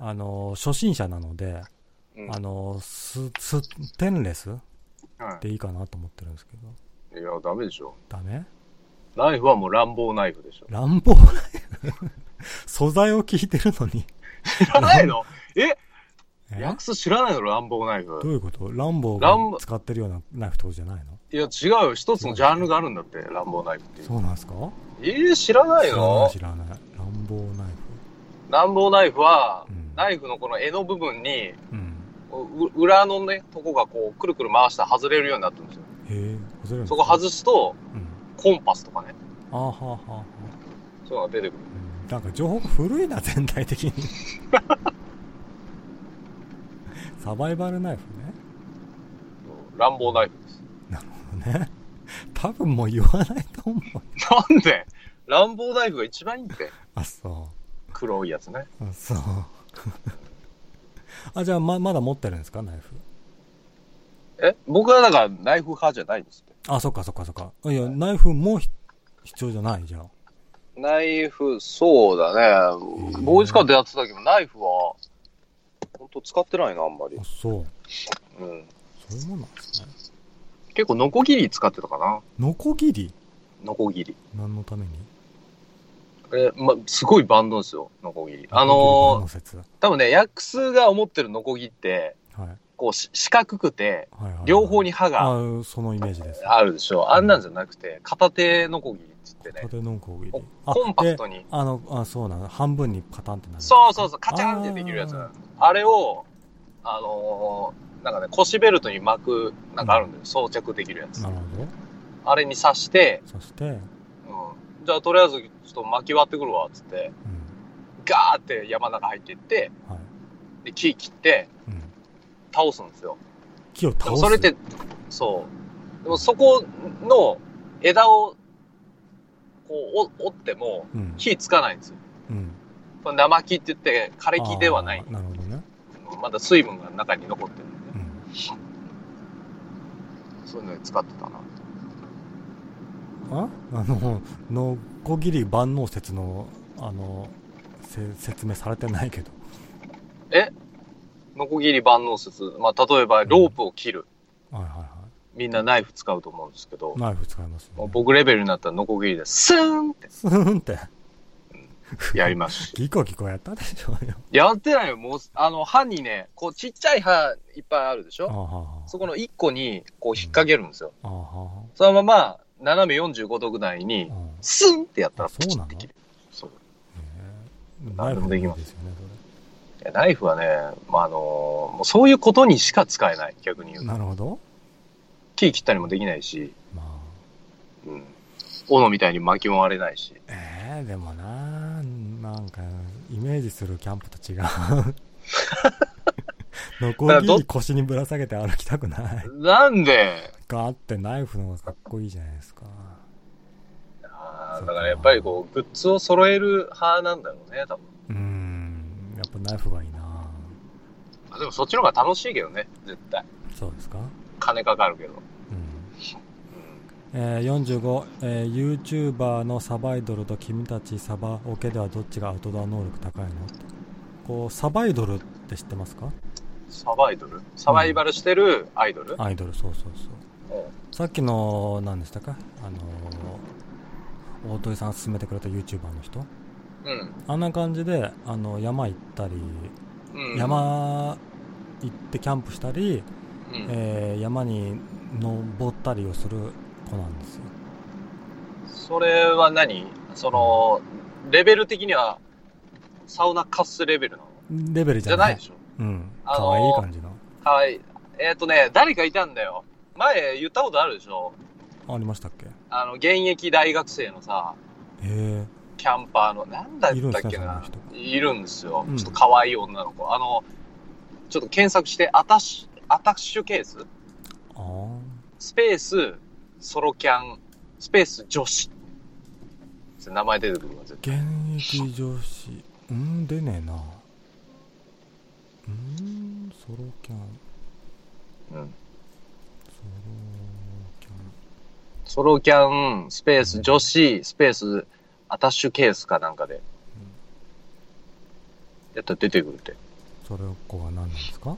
あの、初心者なので、うんあの、ス、ステンレスうでいいかなと思ってるんですけど。ん。いや、ダメでしょ。ダメ？ナイフはもう乱暴ナイフでしょ。乱暴？ナイフ素材を聞いてるのに？知らないの？え？え？訳す知らないの？乱暴ナイフどう。いうこと？ランボーランボが使ってるようなナイフってことじゃないの？いや、違うよ。一つのジャンルがあるんだって、乱暴ナイフっていう。そうなんですか？えー、知らないの？知らない。乱暴ナイ乱暴ナイフは、うんナイフのこの柄の部分に、フ。うん。う裏のね、とこがこう、くるくる回して外れるようになってるんですよ。へえ、そこ外すと、うん。コンパスとかね、あーはーはーはそういうのが出てくる。ーうん。なんか情報が古いな、全体的に。サバイバルナイフね。乱暴ナイフです。ね。多分もう言わないと思う。なんで？乱暴ナイフが一番いいって。あ、そ黒いやつね。う。あ、そう。あ、じゃあま、まだ持ってるんですか、ナイフ？え？僕はだからナイフ派じゃないんですって。あ、そっかそっかそっか。いや、ナイフもひ必要じゃないじゃん。ナイフ、そうだね。ボーイスカウトやってたけど、ナイフは、本当使ってないな、あんまりあ、。そう。うん。そういうもんなんですね。結構、ノコギリ使ってたかな。ノコギリ？ノコギリ。何のために？え、ま、すごい万能ですよ、ノコギリ。あのー、多分ね、ヤックスが思ってるノコギって、はい、こう四角くて、はいはいはい、両方に刃があそのイメージです、あるでしょ。あんなんじゃなくて、片手ノコギリっつってね。片手ノコギリ。コンパクトに。あの、あ、そうなの。半分にパタンってなる。そうそうそう、カチャンってできるやつ。あれを、あのー、なんかね、腰ベルトに巻く、なんかあるんだよ、うん、装着できるやつ。なるほど。あれに刺して、刺して、うん。じゃあとりあえずちょっと巻き割ってくるわ、つって、うん、ガーって山の中入っていって、はい、で、木切って、うん、倒すんですよ。木を倒す？それって、そう。でもそこの枝を、こう折っても、火つかないんですよ。うん。生木って言って、枯れ木ではない。なるほどね。まだ水分が中に残ってるんでね。うん、そういうのに使ってたな。あ？あの、のこぎり万能説の、あの、説明されてないけど。え？のこぎり万能説。まあ、例えば、ロープを切る。うん、はいはいはい。みんなナイフ使うと思うんですけど。ナイフ使います、ね、僕レベルになったらノコギリでスーンって。スーンって。やります ギコギコやったでしょうよ。やってないよ。もう、あの、刃にね、こう、ちっちゃい刃いっぱいあるでしょ？そこの1個に、こう、引っ掛けるんですよ。うん、そのまま、斜め45度ぐらいに、スンってやったらプチって切る。そう。何でもできます。ですよね、それ。ナイフはね、まあ、あのもうそういうことにしか使えない、逆に言うと。なるほど。木切ったりもできないし、まあ、うん。斧みたいに巻きも割れないし。ええー、でもななんか、イメージするキャンプと違う。ノコギリ腰にぶら下げて歩きたくない。なんで？ガーってナイフの方がかっこいいじゃないですか。ああ、だからやっぱりこう、グッズを揃える派なんだろうね、多分。うん。やっぱナイフがいいな。あでもそっちの方が楽しいけどね、絶対。そうですか？金かかるけど。えー、45、えー、YouTuber のサバイドルと君たちサバオケではどっちがアウトドア能力高いの？こうサバイドルって知ってますか？サバイドル？サバイバルしてるアイドル、うん、アイドル。そうそうそう、うん、さっきの何でしたか？あのー、大鳥さんが勧めてくれた YouTuber の人？うん。あんな感じであの山行ったり、うん、山行ってキャンプしたり、うん、えー、山に登ったりをする子なんですよ。それは何？そのレベル的にはサウナカスレベルなの？レベルじゃない。でしょ？うん。かわいい感じの。かわい。いえっ、ー、とね誰かいたんだよ。前言ったことあるでしょ？ありましたっけ？あの現役大学生のさ。へえキャンパーのなんだったっけな、いるんですよ、うん、ちょっと可愛い女の子あのちょっと検索してアタッシュアタッシュケーススペースソロキャン、スペース女子。名前出てくるわ、絶対。現役女子。うん、出ねえな。うん、ソロキャン。うん。ソロキャン、スペース女子、スペースアタッシュケースかなんかで。やったら出てくるって。その子は何なんですか？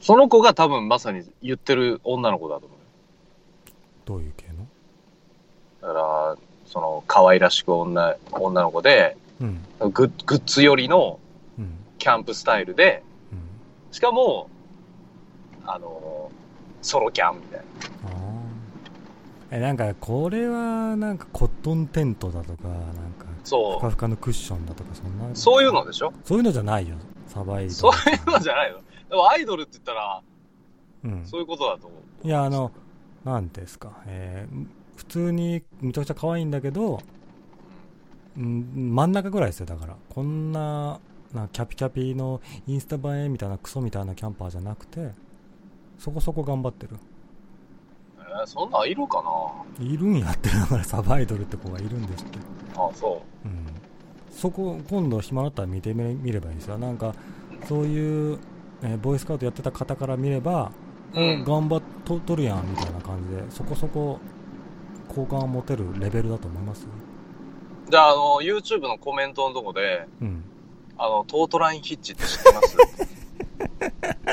その子が多分まさに言ってる女の子だと思う。どういう系の？だから、その、可愛らしく女女の子で、うん、ググッズ寄りのキャンプスタイルで、うん、しかも、あの、ソロキャンみたいな。え、なんか、これは、なんか、コットンテントだとか、なんか、そう。ふかふかのクッションだとか、そんな。そういうのでしょ？そういうのじゃないよ。サバイド。そういうのじゃないの。でも、アイドルって言ったら、うん。そういうことだと思う。いや、あの、なんですか、えー、普通にめちゃくちゃ可愛いんだけど、ん真ん中ぐらいですよ、だから。こんな、なキャピキャピのインスタ映えみたいなクソみたいなキャンパーじゃなくて、そこそこ頑張ってる。えー、そんなんいるかな？いるんやって、だからサバイドルって子がいるんですって。ああ、そう。うん。そこ、今度暇だったら見てみればいいですよ。なんか、そういう、えー、ボーイスカウトやってた方から見れば、うん、頑張っととるやんみたいな感じでそこそこ好感を持てるレベルだと思います？じゃああの YouTube のコメントのとこで、うん、あのトートラインヒッチって知ってます？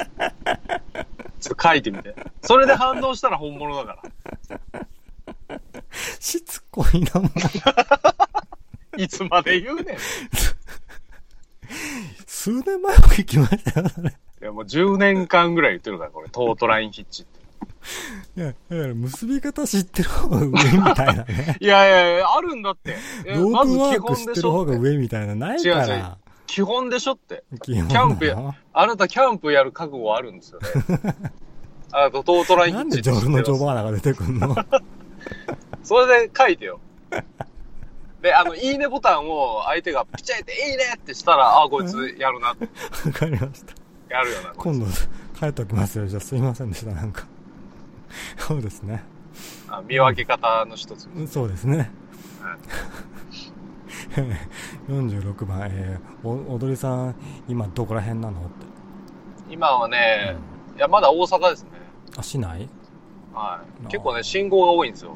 ちょっと書いてみてそれで反応したら本物だから しつここいいなもん。いつまで言うねん。数年前も行きましたよ、それ。いや、もう10年間ぐらい言ってるから、これ、トートラインヒッチって。いや、だから結び方知ってる方が上みたいなね。いやいやいや、あるんだって。ロープワーク知ってる方が上みたいな、ないか違う違うら。基本でしょって。キャンプやあなたキャンプやる覚悟あるんですよね。あと、トートラインヒなんでジョルノ・ジョババーナが出てくんの？わ それで書いてよ。で、あの、いいねボタンを相手がピチャイっていいねってしたら、あ、こいつやるなって。かりました。やるよな、今度、帰っておきますよ。じゃあすいませんでした、なんか。そうですね。つあ見分け方の一つ。うんそうですね。うん 46番、えー、お踊りさん、今どこら辺なの？って。今はね、いや、まだ大阪ですね。あ、市内？はい。結構ね、信号が多いんですよ。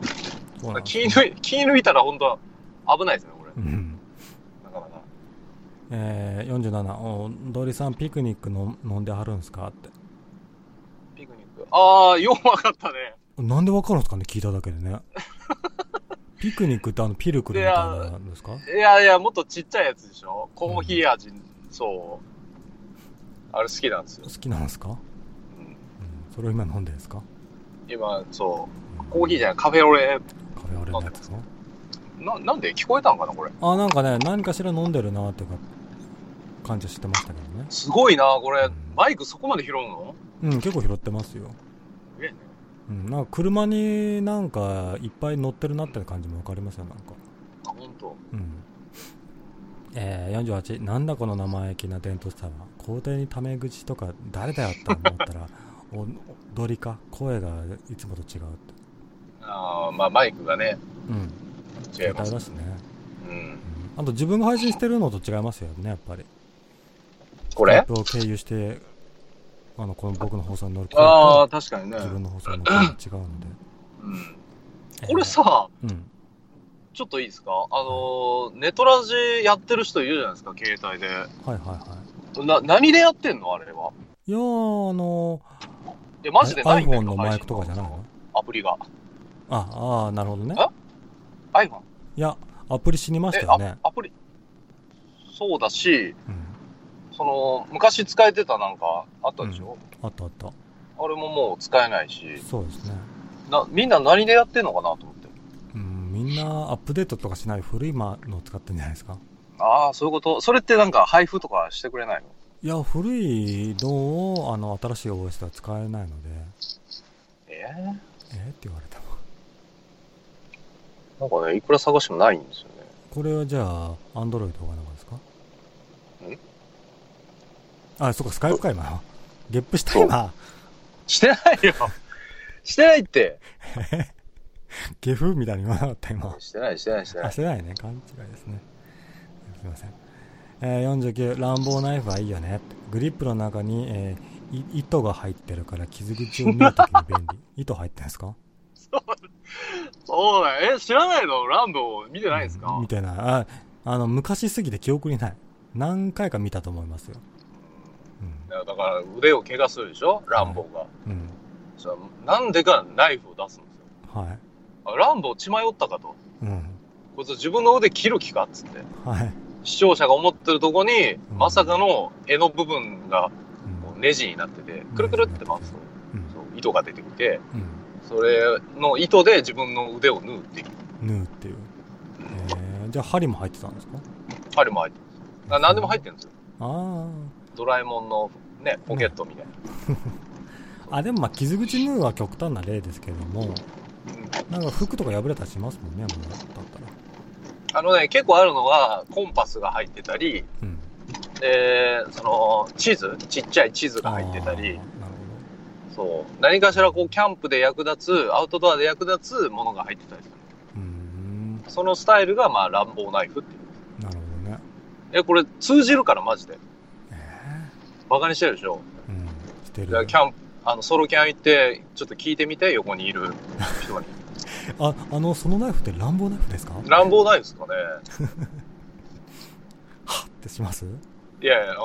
そうなんです気抜い、気抜いたら本当危ないですね、これ。うん。なかなか。えー、47、踊りさんピクニックの飲んではるんすか？って。ピクニック。ああ、ようわかったね。なんでわかるんですかね？聞いただけでね。ピクニックってあのピルクルみたいなんですか？いやいや、もっとちっちゃいやつでしょ？コーヒー味、そう。あれ好きなんですよ好。きなんですか、うんうん、それを今飲んでるんですか？今、そう。コーヒーじゃない、カフェオレ。カフェオレのやつのな、なんで聞こえたんかな、これ？あ、なんかね、何かしら飲んでるなっていうか、感じはしてましたけどね。すごいな、これうん。マイクそこまで拾うの？うん、結構拾ってますよ。すげえね。うん、なんか車になんかいっぱい乗ってるなって感じもわかりますよ、なんか。あ、ほんと。うん。えー、48、なんだこの生意気な伝統スターは、校庭にタメ口とか誰だよって思ったら、お踊りか、声がいつもと違うって。ああ、まあマイクがね、うん。違います。ね。うん。うん。あと自分が配信してるのと違いますよね、やっぱり。これ？を経由して、あの、この僕の放送に乗る声ああ、と、確かにね。自分の放送の声が違うので。うん。えーこれ、さ、うん。ちょっといいですか？あのー、ネトラジやってる人いるじゃないですか、携帯で。はいはいはい。な、何でやってんの？あれは。いやー、あのえ、マジでないんだ iPhone よのマイクとかじゃないの？アプリが。あ、ああ、なるほどね。あ iPhone? いや、アプリ死にましえたよね。あアプリ。そうだし、うん。その、昔使えてたなんかあったでしょ、あったあった。あれももう使えないし、そうですね。な、みんな何でやってんのかなと思って。うん、みんなアップデートとかしない古いまのを使ってんじゃないですか。ああ、そういうこと？それってなんか配布とかしてくれないの？いや、古いのを、あの、新しい OS では使えないので、ええー、って言われても。ー、なんかね、いくら探してもないんですよね。これはじゃあ、アンドロイドがなんかですかあ、そっか、スカイプか、今。ゲップした今。してないよしてないって ゲフみたいに言わなかった、今。してない、してない、してなあ、いし。てないね。勘違いですね。すいません。えー、49、乱暴ナイフはいいよね。グリップの中に、えーい糸が入ってるから傷口を見るときに便利。糸入ってんですか？そうだよ。え、知らないの？ランボー見てないんですか、うん見てない。あ、あの、昔すぎて記憶にない。何回か見たと思いますよ。だから腕を怪我するでしょ？ランボーが。うん。なんでかナイフを出すんですよ。はい。あランボー血迷ったかと。うん。こいつ自分の腕切る気かっつって。はい。視聴者が思ってるとこに、んまさかの柄の部分がネジになってて、くるくるって回すと、うんそう糸が出てきて、うん。それの糸で自分の腕を縫うっていう。縫うっていう。えー、じゃあ針も入ってたんですか？針も入ってる。あ何でも入ってるんですよ。あドラえもんのね、ポケットみたいな。あ。あ、でもまあ傷口縫うは極端な例ですけれども、うんなんか服とか破れたりしますもんね、もうだったら。あのね、結構あるのが、コンパスが入ってたり、うん。で、その、地図、ちっちゃい地図が入ってたりそう、何かしらこう、キャンプで役立つ、アウトドアで役立つものが入ってたりする。そのスタイルが、まあ、乱暴ナイフっていう。なるほどね。え、これ通じるから、マジで。えバカにしてるでしょ。えうん。してるキャンプ、あの、ソロキャン行って、ちょっと聞いてみて、横にいる人に。あ、あの、そのナイフって乱暴ナイフですか？乱暴ナイフですかね。はっってします？いやいや、うん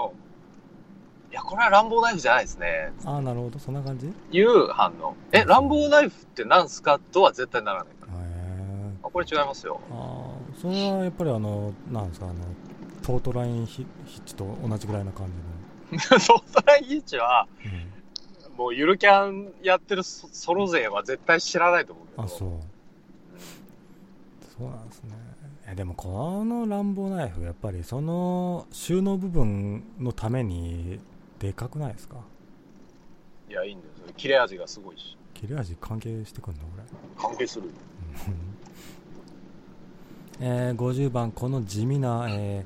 いや、これは乱暴ナイフじゃないですね。ああ、なるほど。そんな感じ？へいう反応。え、乱暴ナイフって何すか？とは絶対ならないから。え。これ違いますよ。ああ、それはやっぱりあの、なんですか、あの、トートラインヒッチと同じぐらいな感じの。トートラインヒッチは、うん、もうゆるキャンやってるソロ勢は絶対知らないと思うけど。あ、そう。そうなんですね。えでもこの乱暴ナイフ、やっぱりその収納部分のためにでかくないですか？いや、いいんですよ。切れ味がすごいし。切れ味関係してくんのこれ？関係する。えー、50番、この地味な、え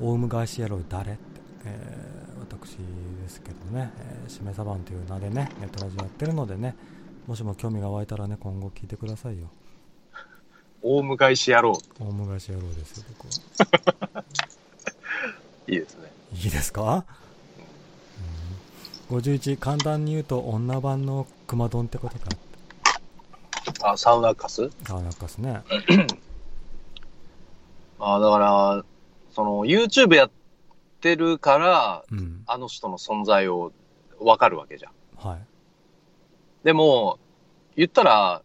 ー、オウム返し野郎誰？って、えー、私ですけどね、えー、しめさばんという名でね、ネットラジオやってるのでね、もしも興味が湧いたらね、今後聞いてくださいよ。オウム返し野郎。オウム返し野郎ですよ、僕は。いいですね。いいですか、うん、?51、簡単に言うと女版の熊丼ってことか。あ、サウナカス？サウナカスね。あだから、その、YouTube やってるから、うん、あの人の存在をわかるわけじゃん。はい。でも、言ったら、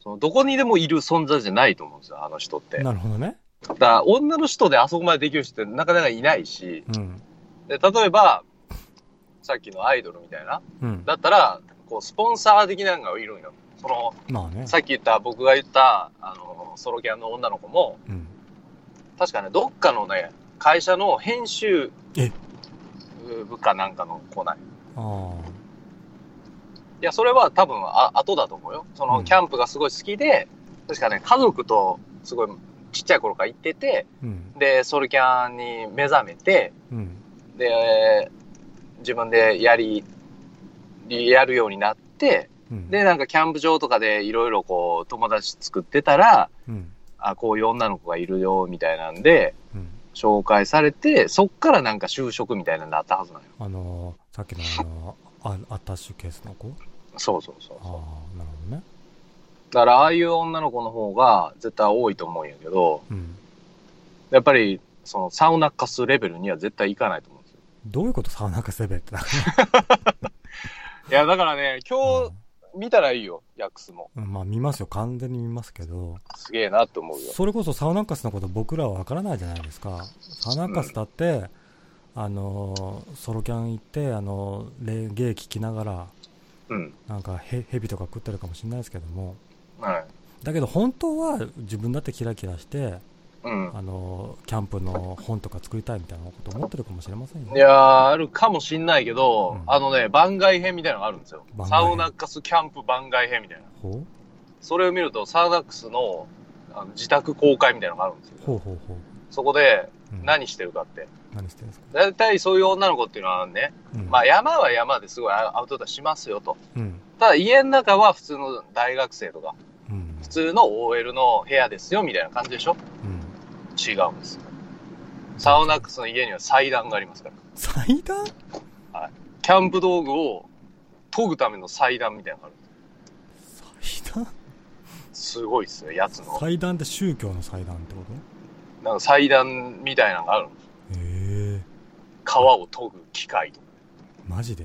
そのどこにでもいる存在じゃないと思うんですよ、あの人って。なるほどね。だから女の人であそこまでできる人ってなかなかいないし、うん、で例えば、さっきのアイドルみたいな、うん、だったら、こう、スポンサー的なのがいるんよ。その、まあね、さっき言った、僕が言った、あの、ソロキャンの女の子も、うん、確かね、どっかのね、会社の編集部かなんかの子ない。いや、それは多分あ後だと思うよ。その、キャンプがすごい好きで、うん、確かね、家族とすごいちっちゃい頃から行ってて、うん、で、ソルキャンに目覚めて、うん、で、自分でやり、やるようになって、で、なんかキャンプ場とかでいろいろこう友達作ってたら、あ、こういう女の子がいるよ、みたいなんで、うん、紹介されて、そっからなんか就職みたいなのになったはずなのよ。あのー、さっきのあの、アタッシュケースの子？そうそうそうああ、なるほどね。だから、ああいう女の子の方が絶対多いと思うんやけど、うん、やっぱり、その、サウナカスレベルには絶対いかないと思うんですよ。どういうこと？サウナカスレベルって いや、だからね、今日、見たらいいよ、ヤックスも。まあ見ますよ、完全に見ますけど。すげえなって思うよ。それこそサウナカスのこと僕らはわからないじゃないですか。サウナカスだって、うん、あの、ソロキャン行って、あの、レゲエ聞きながら、うん、なんかヘヘビとか食ってるかもしれないですけども。はい。だけど本当は自分だってキラキラして、うん、あの、キャンプの本とか作りたいみたいなこと思ってるかもしれませんよ、ね。いやー、あるかもしんないけど、うん、あのね、番外編みたいなのがあるんですよ。サウナックスキャンプ番外編みたいな。それを見ると、サウナックスのあの自宅公開みたいなのがあるんですよ。ほうほうほうそこで、何してるかって。うん、何してるんですか？大体そういう女の子っていうのはね、うん、まあ山は山ですごいアウトドアしますよと。うん、ただ家の中は普通の大学生とか、普通の OL の部屋ですよみたいな感じでしょ、うん違うんです。サウナックスの家には祭壇がありますから。祭壇？はい。キャンプ道具を研ぐための祭壇みたいなのがある。祭壇？すごいっすね、やつの。祭壇って宗教の祭壇ってこと？なんか祭壇みたいなのがあるんです。へえ。皮を研ぐ機械とか。マジで？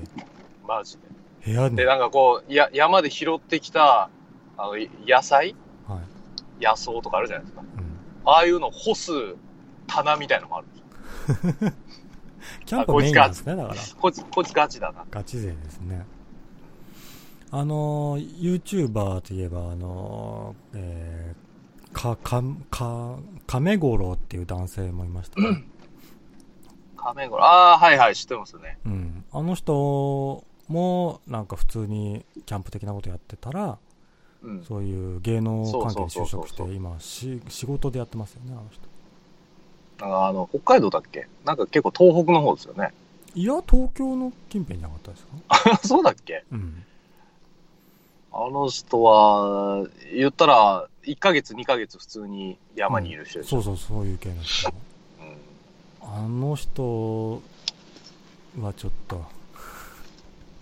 マジで。部屋でで、なんかこう、や山で拾ってきた、あの、野菜？はい。野草とかあるじゃないですか。ああいうの干す棚みたいなのもあるんですよ。キャンプメインなんですね、だから。こいつ、こいつガチだな。ガチ勢ですね。あの、YouTuber といえば、あの、えー、か、か、か、亀五郎っていう男性もいましたね。亀五郎、ああ、はいはい、知ってますね。うん。あの人も、なんか普通にキャンプ的なことやってたら、そういう芸能関係に就職して、今し、仕事でやってますよね、あの人。あの、北海道だっけ？なんか結構東北の方ですよね。いや、東京の近辺じゃなかったですか？そうだっけ？うん。あの人は、言ったら、1ヶ月、2ヶ月普通に山にいる人うん、そうそう、そういう系の人。うん、あの人はちょっと、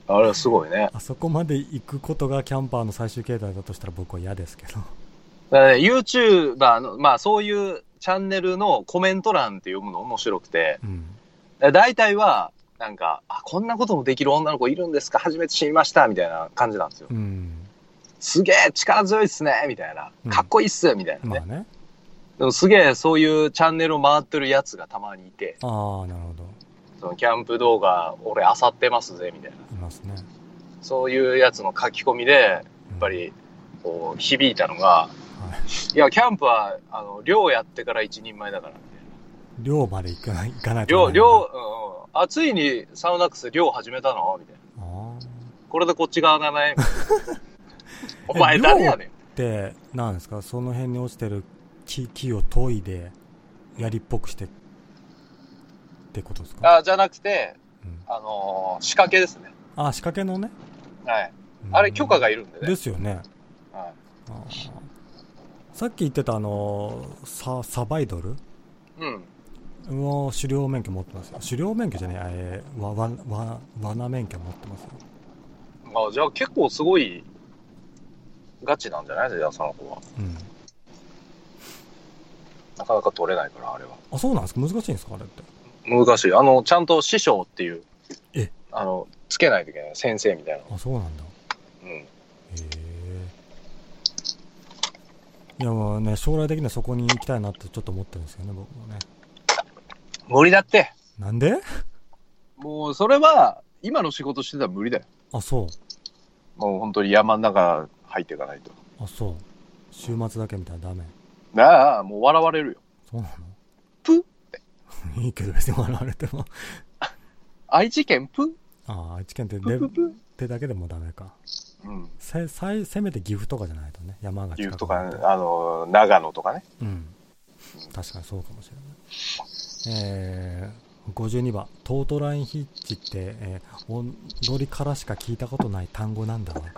あれはすごいね。あそこまで行くことがキャンパーの最終形態だとしたら僕は嫌ですけど。だからね、YouTuber の、まあそういうチャンネルのコメント欄って読むの面白くて、うん、大体は、なんか、あ、こんなこともできる女の子いるんですか？初めて知りましたみたいな感じなんですよ。うん、すげえ力強いっすねみたいな。かっこいいっすみたいなね。まあね。でもすげえそういうチャンネルを回ってるやつがたまにいて、ああ、なるほど。そのキャンプ動画、俺漁ってますぜ、みたいな。いますね。そういうやつの書き込みで、やっぱり、こう、響いたのが、はい。いや、キャンプは、あの、漁やってから一人前だから、みたいな。寮まで行かない、行かないと漁、漁、うんうん。あ、ついにサウナックス漁始めたの？みたいな。あこれでこっち側がない お前誰やねん。ーで、なんですか、その辺に落ちてる木、木を研いで、槍っぽくして、ってことですか？あ、じゃなくて、うんあのー仕掛けですね。あ、仕掛けのね？はい。うんあれ許可がいるんでね。ですよね。はいさっき言ってたあのーサ、サバイドル？うん。の狩猟免許持ってますよ。狩猟免許じゃねえ、えー、わ、わ、わ、罠免許持ってますよ。あ、じゃあ結構すごい、ガチなんじゃない？じゃあその子は。うん。なかなか取れないから、あれは。あ、そうなんですか？難しいんですか？あれって。難しい。あの、ちゃんと師匠っていう、えあの、つけないといけない。先生みたいな。あ、そうなんだ。うん。へえ。いやもうね、将来的にはそこに行きたいなってちょっと思ってるんですよね、僕もね。無理だって。なんで？もう、それは、今の仕事してたら無理だよ。あ、そう。もう本当に山の中入っていかないと。あ、そう。週末だけみたいなダメ。なあ、もう笑われるよ。そうなプの？いいけど別に笑われても。愛知県プああ、愛知県ってでってだけでもダメか。うん。せ、さい、せめて岐阜とかじゃないとね、山が岐阜とかあの、長野とかね。うん。確かにそうかもしれない。えー、52番、トートラインヒッチって、えー、踊りからしか聞いたことない単語なんだわ。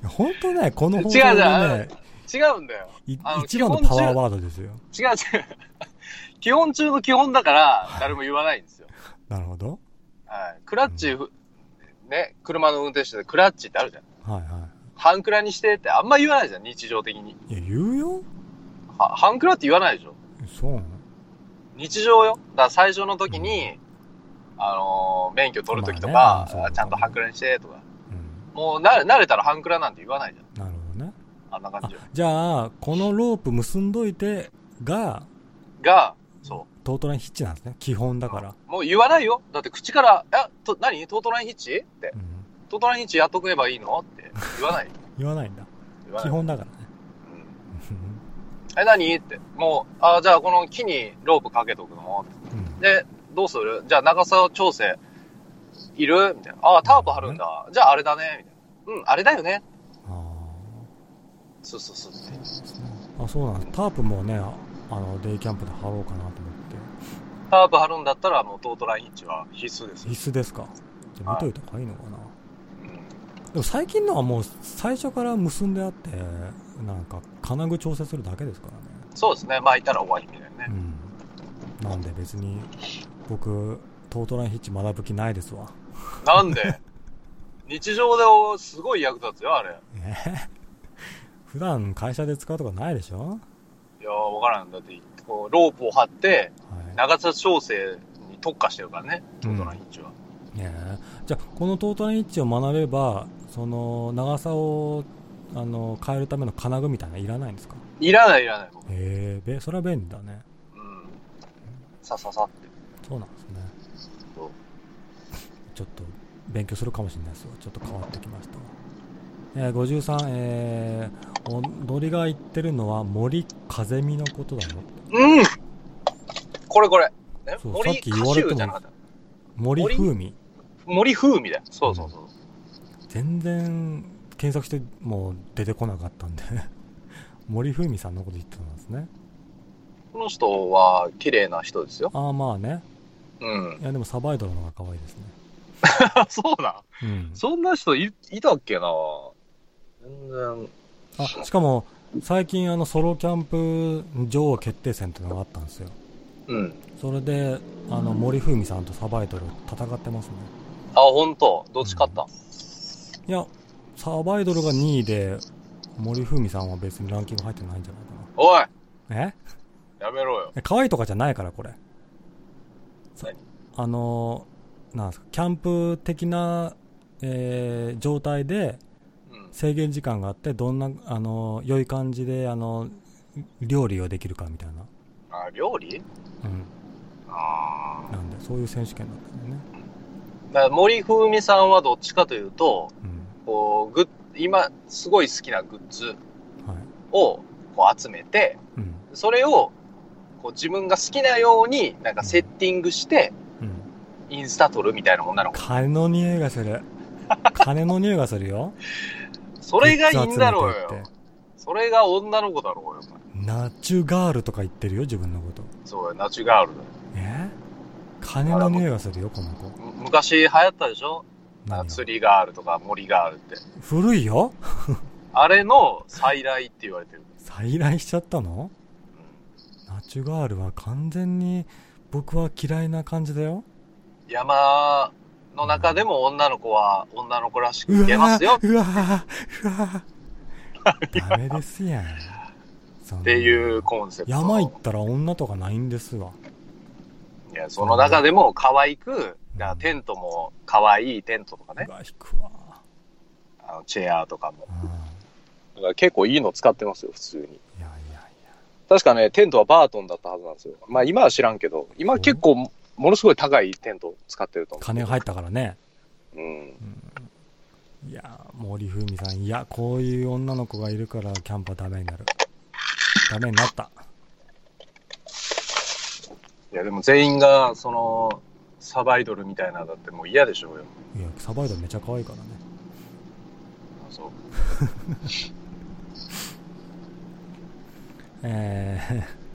いや本当ね、この放送で違ねう、違うんだよ。いあの一番の基本中パワーワードですよ。違う違う。基本中の基本だから、誰も言わないんですよ。なるほど。はい。クラッチ、ね、車の運転手でクラッチってあるじゃん。はいは半クラにしてってあんま言わないじゃん、日常的に。い。いや、言うよは半クラって言わないでしょ。そうなの日常よ。だから最初の時に、あのー免許取る時とか、まあねちゃんと半クラにしてとか。うん。もう慣れ慣れたら半クラなんて言わないじゃん。なる。ああんな感じよ。じゃあ、このロープ結んどいてが、が、そトートラインヒッチなんですね。基本だから。う。もう言わないよ。だって口から、え、と、何？トートラインヒッチ？ってう。ん。トートラインヒッチやっとけばいいの？って言わない。言わないんだ。基。本だからね。うんえ、何？って。もう、あ、じゃあこの木にロープかけとくの？うん。で、どうする？じゃあ長さ調整いる？みたいな。あ、タープ張るんだ。じゃああれだね。みたいな。うん、あれだよね。あそうそうそう。あ。あ、そうなんです。タープもね、ああの、デイキャンプで貼ろうかなと思って。タープ張るんだったらもうトートラインヒッチは必須ですよ。必須ですか？じゃあ見といた方がいいのかな。うんでも最近のはもう最初から結んであって、なんか金具調整するだけですからね。そうですね。巻いたら終わりみたいなね。うん。なんで別に、僕、トートラインヒッチ学ぶ気ないですわ。なんで？日常ですごい役立つよ、あれ。え普段会社で使うとかないでしょ？いやー、わからん。だって、こう、ロープを張って、はい。長さ調整に特化してるからね。トートラインヒッチは。ねえじゃあこのトートラインイッチを学べばその長さをあの変えるための金具みたいなのいらないんですか？いらないいらない。へえべそれは便利だねうん。さささって。そうなんですねそうちょっと勉強するかもしれないですよちょっと変わってきましたわえー、53えー、踊りが言ってるのは森風見のことだよ。うん。これこれ。え？そう森さっき言われても森風味。森？風味だよ。そうそうそう。全然検索してもう出てこなかったんで。森風味さんのこと言ってたんですね。この人は綺麗な人ですよ。ああまあね。うん。い。やでもサバイドルの方が可愛いですね。そうなん？うん。そんな人いいたっけな？全然。あしかも最近あのソロキャンプ女王決定戦っていうのがあったんですよ。うん。それであの森風美さんとサバイドル戦ってますね。あ、ほんと。どっち勝った、いやサバイドルが2位で森風美さんは別にランキング入ってないんじゃおいないかな。え？やめろよ。え可愛いとかじゃないからこれ。あのなんですかキャンプ的なえー、状態で制限時間があってどんなあの良い感じであの料理をできるかみたいな。あ料理？うん。ああなんでそういう選手権だったんだよね。だから森風美さんはどっちかというと、うん、こうグ今すごい好きなグッズをこう集めて、はいうん、それをこう自分が好きなようになんかセッティングして、うん、インスタ撮るみたいなもんなの金の匂いがする。金の匂いがするよ それがいいんだろうよ。それが女の子だろうよナチュガールとか言ってるよ自分のこと。そうナチュガールだよ。え？金の匂いがするよこの子。昔流行ったでしょ？釣りガールとか森ガールって。古いよ？あれの再来って言われてる。再来しちゃったの？ナチュガールは完全に僕は嫌いな感じだよ。山の中でも女の子は女の子らしくいけますよ。うわうわダメですやん。っていうコンセプト。山行ったら女とかないんですわ。いや、その中でも可愛く、うん、テントも可愛いテントとかね。うわ、引くわ。あの、チェアとかも。うん、だから結構いいの使ってますよ、普通に。確かね、テントはバートンだったはずなんですよ。まあ今は知らんけど、今結構ものすごい高いテント使ってると思う。金が入ったからね。うん。うん、いや森風美さん、いや、こういう女の子がいるからキャンプはダメになる。ダメになった。いや、でも全員が、その、サバイドルみたいなだってもう嫌でしょうよ。いや、サバイドルめちゃ可愛いからね。あ、そう。えー、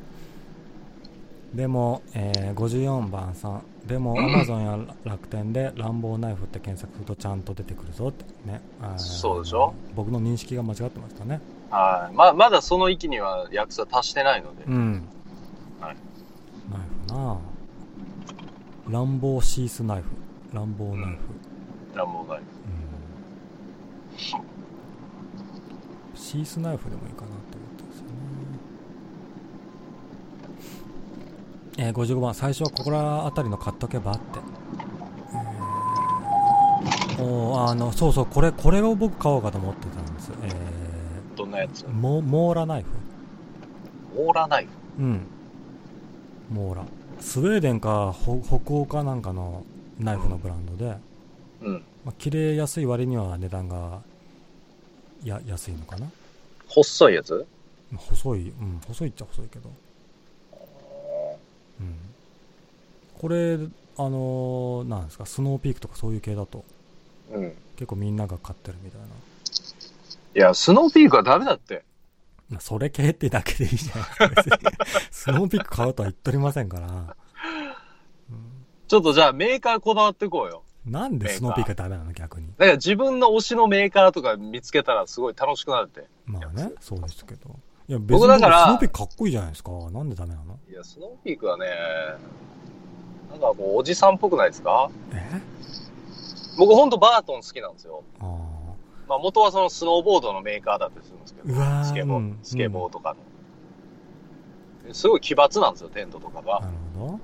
でも、えー、54番さんでも、アマゾンや楽天で乱暴ナイフって検索するとちゃんと出てくるぞってね。そうでしょ？僕の認識が間違ってましたね。はい。ま、まだその域には役者達してないので。うん。はい。ナイフな乱暴シースナイフ。乱暴ナイフ。うん、乱暴ナイフ。うん。シースナイフでもいいかなえー、55番、最初はここら辺りの買っとけばって。えー、おあの、そうそう、これ、これを僕買おうかと思ってたんです。えー、どんなやつ？モモーラナイフ。モーラナイフ？うん。モーラ。スウェーデンか北欧かなんかのナイフのブランドで、うん。まあ、切れやすい割には値段がや安いのかな細いやつ？細い、うん、細いっちゃ細いけど。うん、これあのー、なんですかスノーピークとかそういう系だと、うん、結構みんなが買ってるみたいな。いやスノーピークはダメだって。それ系ってだけでいいじゃない。ですかスノーピーク買うとは言っておりませんから、うん、ちょっとじゃあメーカーこだわっていこうよ。なんでスノーピークダメなの逆に。だから自分の推しのメーカーとか見つけたらすごい楽しくなるって。まあねそうですけどいや、別にスノーピークかっこいいじゃないですか。なんでダメなの？いや、スノーピークはね、なんかもうおじさんっぽくないですか？え？僕ほんとバートン好きなんですよ。あまあ元はそのスノーボードのメーカーだったりするんですけど、スケボー、うん、スケボーとかの、うん、すごい奇抜なんですよ、テントとかが。なるほど。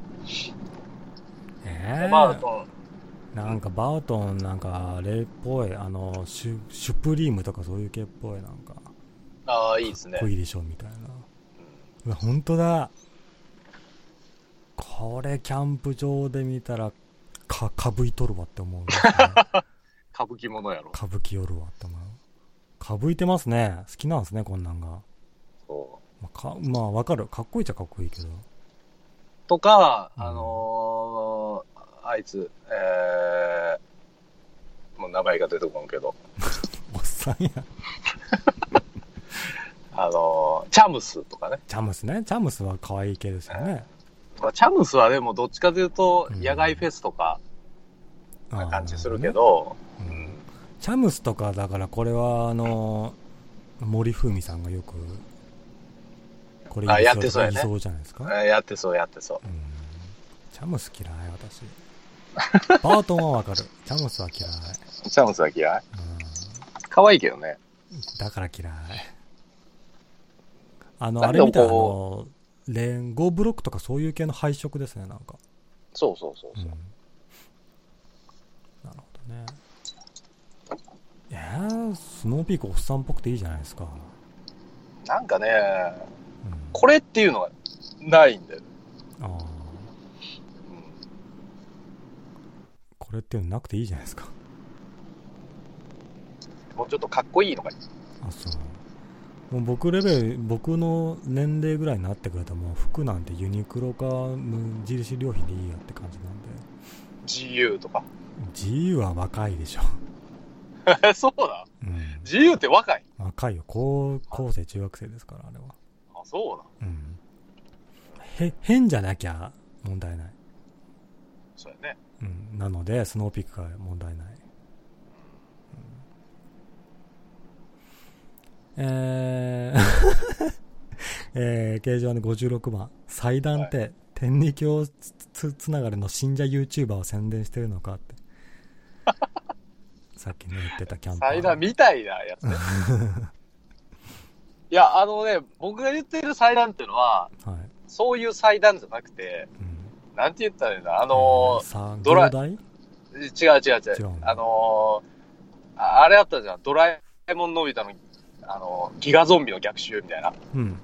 えー、バートン。なんかバートンなんか例っぽい、あの、シュ、シュプリームとかそういう系っぽいなんか。ああ、いいですね。かっこいいでしょ、みたいな。うわ、本当だ。これ、キャンプ場で見たら、か、かぶいとるわって思う、ね。歌舞伎ものやろ。歌舞伎よるわって思う。かぶいてますね。好きなんですね、こんなんが。そう。まあ、か、まあ、わかる。かっこいいっちゃかっこいいけど。とか、あのー、あいつ、えー、もう名前が出てこんけど。おっさんや。あの、チャムスとかね。チャムスね。チャムスは可愛い系ですよね。チャムスはでもどっちかというと、野外フェスとか、な感じするけど、うん、チャムスとか、だからこれは、あの、森風美さんがよく、これやってそうやね。そうじゃないですか？やってそう、やってそう。うん、チャムス嫌い、私。バートンはわかる。チャムスは嫌い。チャムスは嫌い、うん、可愛いけどね。だから嫌い。あの、あれみたいな、あの、連合ブロックとかそういう系の配色ですね、なんか。そうそうそうそう、うん、なるほどね。えー、スノーピークおっさんっぽくていいじゃないですか。なんかね、うん、これっていうのがないんだよ。ああ。うん、これっていうのなくていいじゃないですか。もうちょっとかっこいいのがいい。あ、そう。もう僕レベル、僕の年齢ぐらいになってくるともう服なんてユニクロか無印良品でいいやって感じなんで。GU とか？GU は若いでしょ。そうだ、うん、GU って若い？若いよ。高校生、中学生ですから、あれは。あ、そうだ。うん。へ、変じゃなきゃ問題ない。そうやね。うん。なので、スノーピークが問題ない。えー えー、形状で56番。祭壇って、はい、天理教つつながりの信者 YouTuber を宣伝してるのかって。さっきね、言ってたキャンプ。祭壇みたいなやつね。いや、あのね、僕が言ってる祭壇っていうのは、はい、そういう祭壇じゃなくて、うん、なんて言ったらいいんだ、あのー、ドラ違う違う違う。あのー、あれあったじゃん、ドラえもんのび太のあの、ギガゾンビの逆襲みたいな。うん。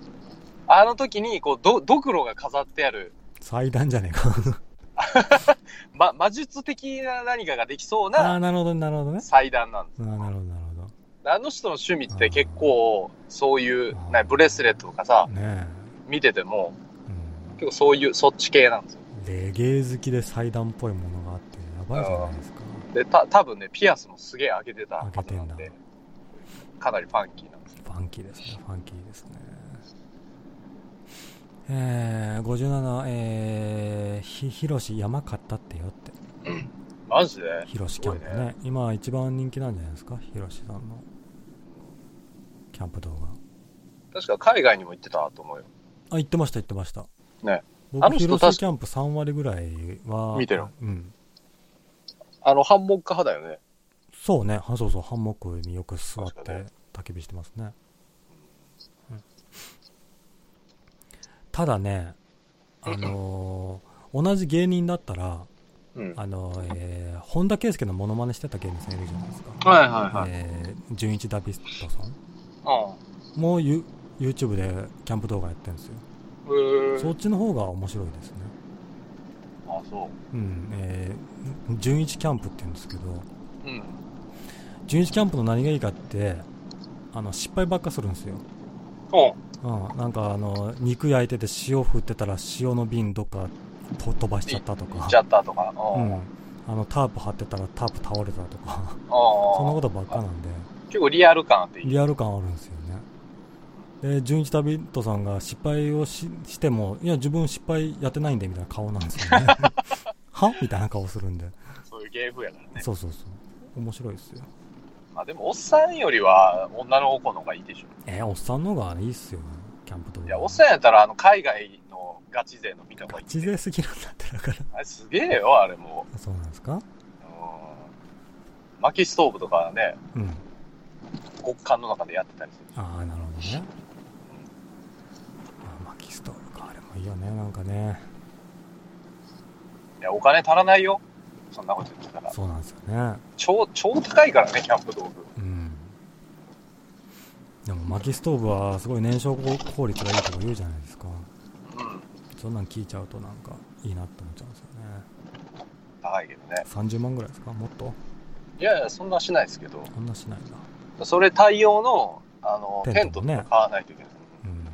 あの時に、こう、ど、ドクロが飾ってある。祭壇じゃねえか。ま、魔術的な何かができそうな。あなるほど、なるほどね。祭壇なんです。あなるほど、なるほど。あの人の趣味って結構、そういう、なブレスレットとかさ、ね、見てても、うん、結構そういう、そっち系なんですよ。レゲエ好きで祭壇っぽいものがあって、やばいじゃないですか。で、た、多分ね、ピアスもすげえ上げてたはずなんで、かなりファンキーなファンキーですね。ファンキーですね。えー、57、えー、ひ、ひろし山買ったってよって。うん。マジで？ひろしキャンプね。ね今一番人気なんじゃないですか？ひろしさんの。キャンプ動画。確か海外にも行ってたと思うよ。あ、行ってました、行ってました。ね。僕、ひろしキャンプ3割ぐらいは。見てる。うん。あの、ハンモック派だよね。そうね。そうそう、ハンモックによく座って焚き火してますね。ただね、あのー、同じ芸人だったら、うん、あのえー、本田圭佑のモノマネしてた芸人さんいるじゃないですか。はいはいはい。えー、純一ダビストさん。ああ。もうユ YouTube でキャンプ動画やってるんですよ。へそっちの方が面白いですね。あそう。うん、えー、純一キャンプって言うんですけど、うん。純一キャンプの何がいいかって、あの、失敗ばっかするんですよ。うん、なんかあの肉焼いてて塩振ってたら塩の瓶どっかと飛ばしちゃったとか。ちゃったとか。うん。あのタープ張ってたらタープ倒れたとか。そんなことばっかなんで。結構リアル感あっていいリアル感あるんですよね。で、純一旅人さんが失敗をししても、いや、自分失敗やってないんで、みたいな顔なんですよね。は？みたいな顔するんで。そういうゲームやからね。そうそうそう。面白いですよ。まあでも、おっさんよりは女の子の方がいいでしょ。えー、おっさんの方がいいっすよ、キャンプとか。いや、おっさんやったら、あの、海外のガチ勢の見た方がいい。ガチ勢すぎるんだって、だから。あれすげえよ、あれもう。そうなんですか？うん。薪ストーブとかね、うん。極寒の中でやってたりする。ああ、なるほどね。うん、あ薪ストーブか、あれもいいよね、なんかね。いや、お金足らないよ。そんなこと言ってたら。そうなんですよね。超、超高いからね、キャンプ道具。うん。でも薪ストーブはすごい燃焼効率がいいとか言うじゃないですか。うん。そんなん聞いちゃうとなんかいいなって思っちゃうんですよね。高いけどね。30万ぐらいですか？もっと？いやいや、そんなしないですけど。そんなしないんだ。それ対応の、あの、テントね、買わないといけない。うん。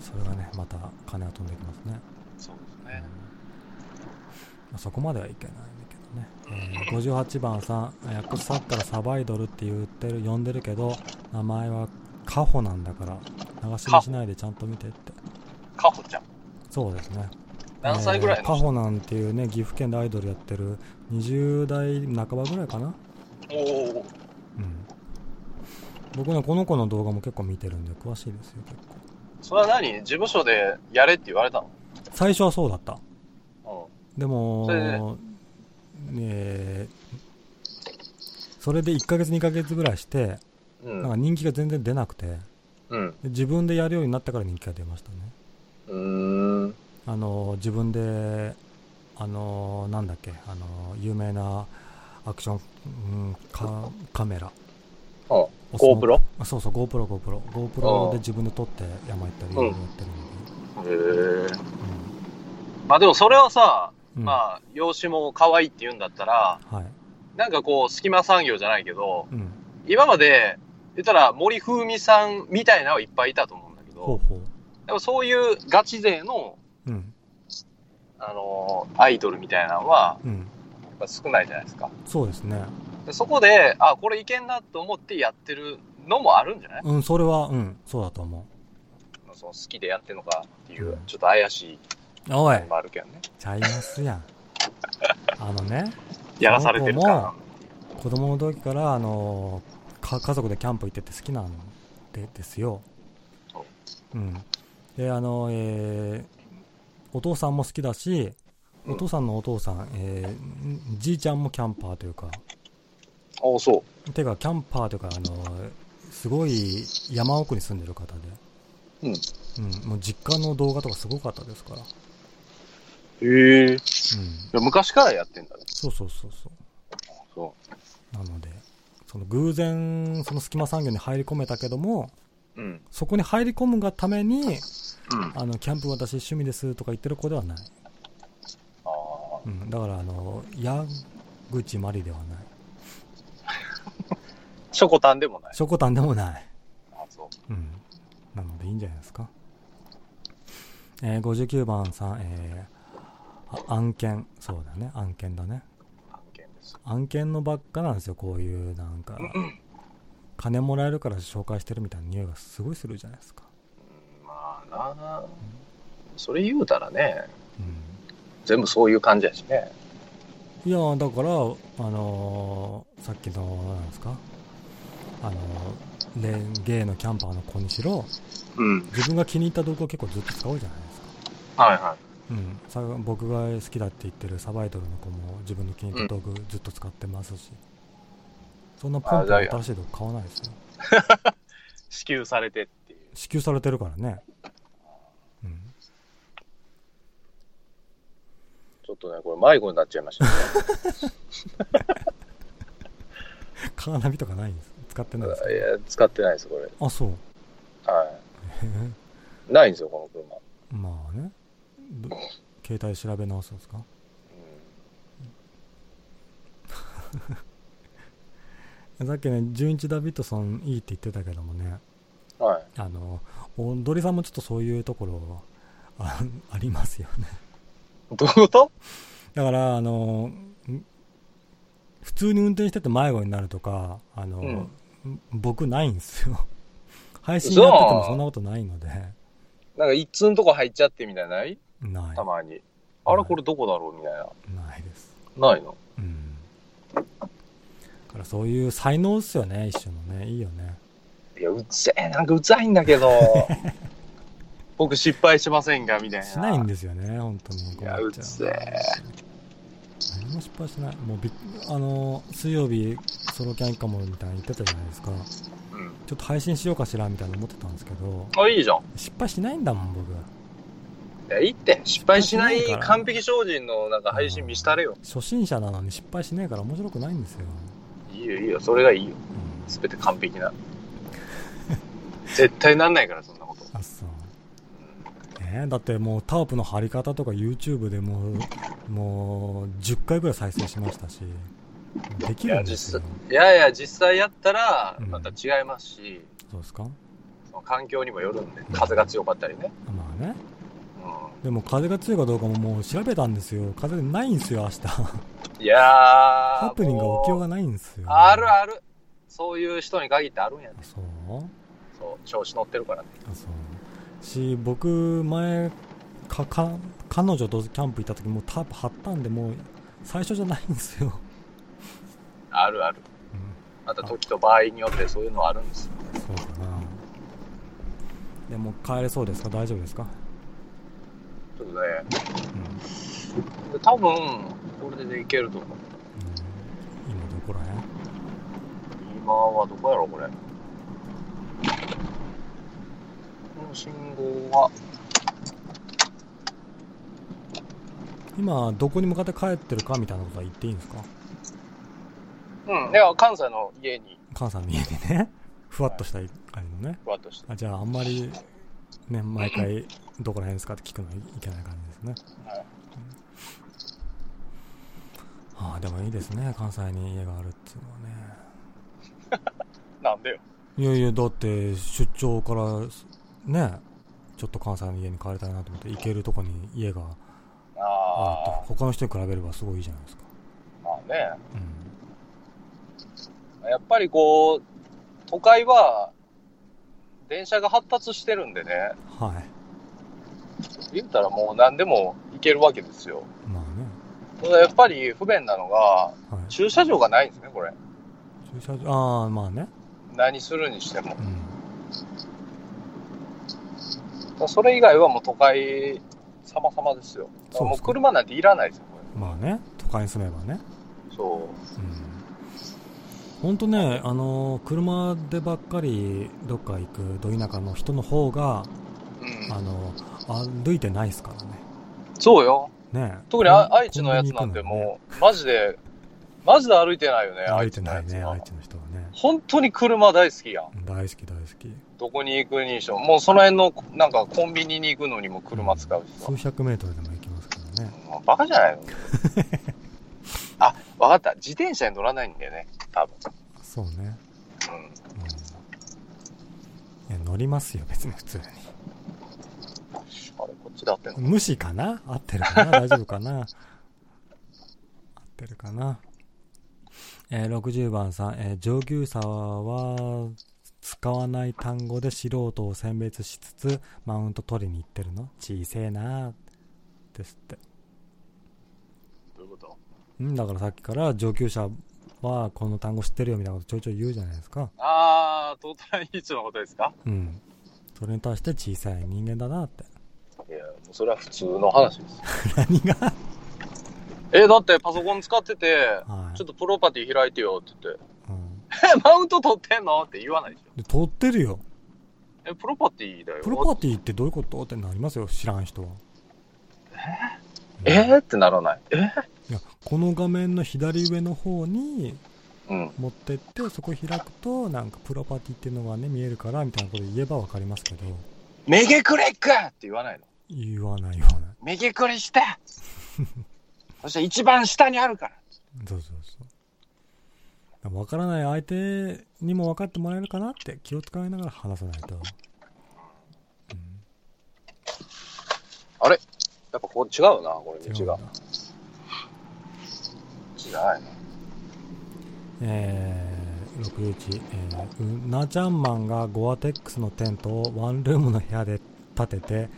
それがね、また金は飛んできますね。そうですね。うんまあ、そこまではいけないんだけどね、えー、58番さん訳さったらサバイドルって言ってる呼んでるけど名前はカホなんだから流し見しないでちゃんと見てって。カホちゃん。そうですね。何歳ぐらいの、えー、カホなんていうね岐阜県でアイドルやってる20代半ばぐらいかな。おおうん。僕ねこの子の動画も結構見てるんで詳しいですよ結構。それは何？事務所でやれって言われたの？最初はそうだったでも、えそれで1ヶ月2ヶ月ぐらいして、うん、なんか人気が全然出なくて、うん、自分でやるようになったから人気が出ましたね。うんあの自分で、あのなんだっけ、あの有名なアクション、うん、カカメラ。うん。GoPro? あそうそう、GoPro、GoPro。GoPro で自分で撮って山行ったり、やってるので。へえ。うん、まあでもそれはさ、うん、まあ、容姿も可愛いって言うんだったら、はい、なんかこう、隙間産業じゃないけど、うん、今まで、言ったら森風美さんみたいなのはいっぱいいたと思うんだけど、ほうほう。でもそういうガチ勢の、うん、あのー、アイドルみたいなのは、うん、やっぱ少ないじゃないですか。そうですね。でそこで、あ、これいけんなと思ってやってるのもあるんじゃない？うん、それは、うん、そうだと思う。その好きでやってるのかっていう、ちょっと怪しいおい。もあるけどね。ちゃいますやん。あのね。やらされてるか子供の時から、あのか、家族でキャンプ行ってて好きなんでですよ。うん。で、あの、えー、お父さんも好きだし、お父さんのお父さん、えー、じいちゃんもキャンパーというか。ああ、そう。てか、キャンパーというか、あの、すごい山奥に住んでる方で。うん。うん。もう実家の動画とかすごかったですから。へえうん、昔からやってんだね。そうそうそうそう。そう。なので、その偶然、その隙間産業に入り込めたけども、うん、そこに入り込むがために、うん、あの、キャンプ私趣味ですとか言ってる子ではない。ああ。うん、だからあの、矢口まりではない。ショコタンでもない。ショコタンでもない。あ、そう。うん。なのでいいんじゃないですか。えー、59番さん、え案件、そうだね、案件だね。案件です。案件のばっかなんですよ、こういうなんか、金もらえるから紹介してるみたいな匂いがすごいするじゃないですか。うん、まあな、うん、それ言うたらね、うん、全部そういう感じやしね。いや、だから、あのー、さっきの、なんですか、あのー、ゲイのキャンパーの子にしろ、うん、自分が気に入った動画を結構ずっと使うじゃないですか。はいはい。うん、さ僕が好きだって言ってるサバイトルの子も自分の気に入った道具ずっと使ってますし、そんなポンプ新しい道具買わないですよ。支給されてっていう。支給されてるからね。うん。ちょっとねこれ迷子になっちゃいましたね。カーナビとかないんです使ってないですか？いや使ってないですこれ。あそう。はい。ないんですよこの車。まあね携帯調べ直すんですか、うん、さっきね純一ダビッドソンいいって言ってたけどもね、はい、あの踊りさんもちょっとそういうところあ ありますよね。どういうこと？だからあの普通に運転してて迷子になるとかあの、うん、僕ないんですよ。配信やっててもそんなことないので。なんか一通のとこ入っちゃってみたいな。ないない。たまに。あれこれどこだろうみたいな。ないです。ないの？うん。だからそういう才能っすよね、一緒のね。いいよね。いや、うぜえ、なんかうざいんだけど。僕失敗しませんかみたいな。しないんですよね、本当に。いや、うぜえ。何も失敗しない。もうびあの、水曜日、ソロキャンかもみたいな言ってたじゃないですか。うん。ちょっと配信しようかしらみたいな思ってたんですけど。あ、いいじゃん。失敗しないんだもん、僕。や、いいって。失敗しない完璧精進のなんか配信見したれよ。初心者なのに失敗しないから面白くないんですよ。いいよ、いいよ。それがいいよ。す、べ、て完璧な。絶対なんないから、そんなこと。あ、そう。えー、だってもうタープの貼り方とか YouTube でもう、もう10回ぐらい再生しましたし、できるんですよ。いやいや、実際やったら、また違いますし、うん、そうですか？環境にもよるんで、風が強かったりね。まあね。でも風が強いかどうかももう調べたんですよ。風ないんですよ、明日。いやー。ハプニングが起きようがないんですよ。あるある。そういう人に限ってあるんやね。そう？そう、調子乗ってるからね。あそうし、僕、前、か、か、彼女とキャンプ行った時もうタープ張ったんで、もう、最初じゃないんですよ。あるある。うん、また時と場合によってそういうのはあるんですよ。そうかな。でも帰れそうですか？大丈夫ですか？ちょっとね、うん、多分これでいけると思う、うん、今どこらへん今はどこやろこれ？この信号は今どこに向かって帰ってるかみたいなことは言っていいんですか？うん。いや、関西の家に。関西の家にね。ふわっとした感じのね。ふわっとした。あじゃあ、あんまり、ね、毎回、どこら辺ですかって聞くのはいけない感じですね。はい。うん、ああ、でもいいですね。関西に家があるっていうのはね。なんでよ。いやいや、だって出張からね、ちょっと関西の家に帰りたいなと思って行けるとこに家があると他の人に比べればすごいいいじゃないですか。まあね。うん、やっぱりこう、都会は電車が発達してるんでね。はい。言ったらもう何でも行けるわけですよ。まあね。ただやっぱり不便なのが、はい、駐車場がないんですね、これ。駐車場、ああ、まあね。何するにしても。うん、それ以外はもう都会様々ですよ。そうもう車なんていらないですよ、まあね、都会に住めばね。そう。うん。本当ね、あの、車でばっかりどっか行くど田舎の人の方が、うん、あの、歩いてないですからね。そうよ。ね特に愛知のやつなんてもう、マジで、マジで歩いてないよね、歩いてないね、愛知の人はね。本当に車大好きやん。大好き大好き。どこに行くにしろ、もうその辺の、なんかコンビニに行くのにも車使うしさ。数百メートルでも行きますからね。バカじゃないの？あ、わかった。自転車に乗らないんだよね、多分。そうね。うん。うん、いや、乗りますよ、別に普通に。あれ、こっちだって無視かな？合ってるかな？大丈夫かな？合ってるかな？えー、60番さん、えー、上級者は使わない単語で素人を選別しつつマウント取りに行ってるの？小せえなですってんだからさっきから上級者はこの単語知ってるよみたいなことちょいちょい言うじゃないですか。ああトータルーチのことですか？うん。それに対して小さい人間だなって。いやもうそれは普通の話です。何が？えだってパソコン使ってて、はい、ちょっとプロパティ開いてよって言って、うん、マウント取ってんの？って言わないでしょ。取ってるよ。え、プロパティだよ。プロパティってどういうこと？ってなりますよ、知らん人は。えー、えー、ってならない。えー、この画面の左上の方に、持ってって、そこ開くと、なんかプロパティっていうのがね、見えるから、みたいなこと言えばわかりますけど。メゲクリックって言わないの？言わない言わない。メゲクリして そして一番下にあるから。そうそうそう。わからない相手にも分かってもらえるかなって気を使いながら話さないと。うん、あれ？やっぱここ違うな、これ道が。違うな。えー、61、えー、うなちゃんマンがゴアテックスのテントをワンルームの部屋で建てて、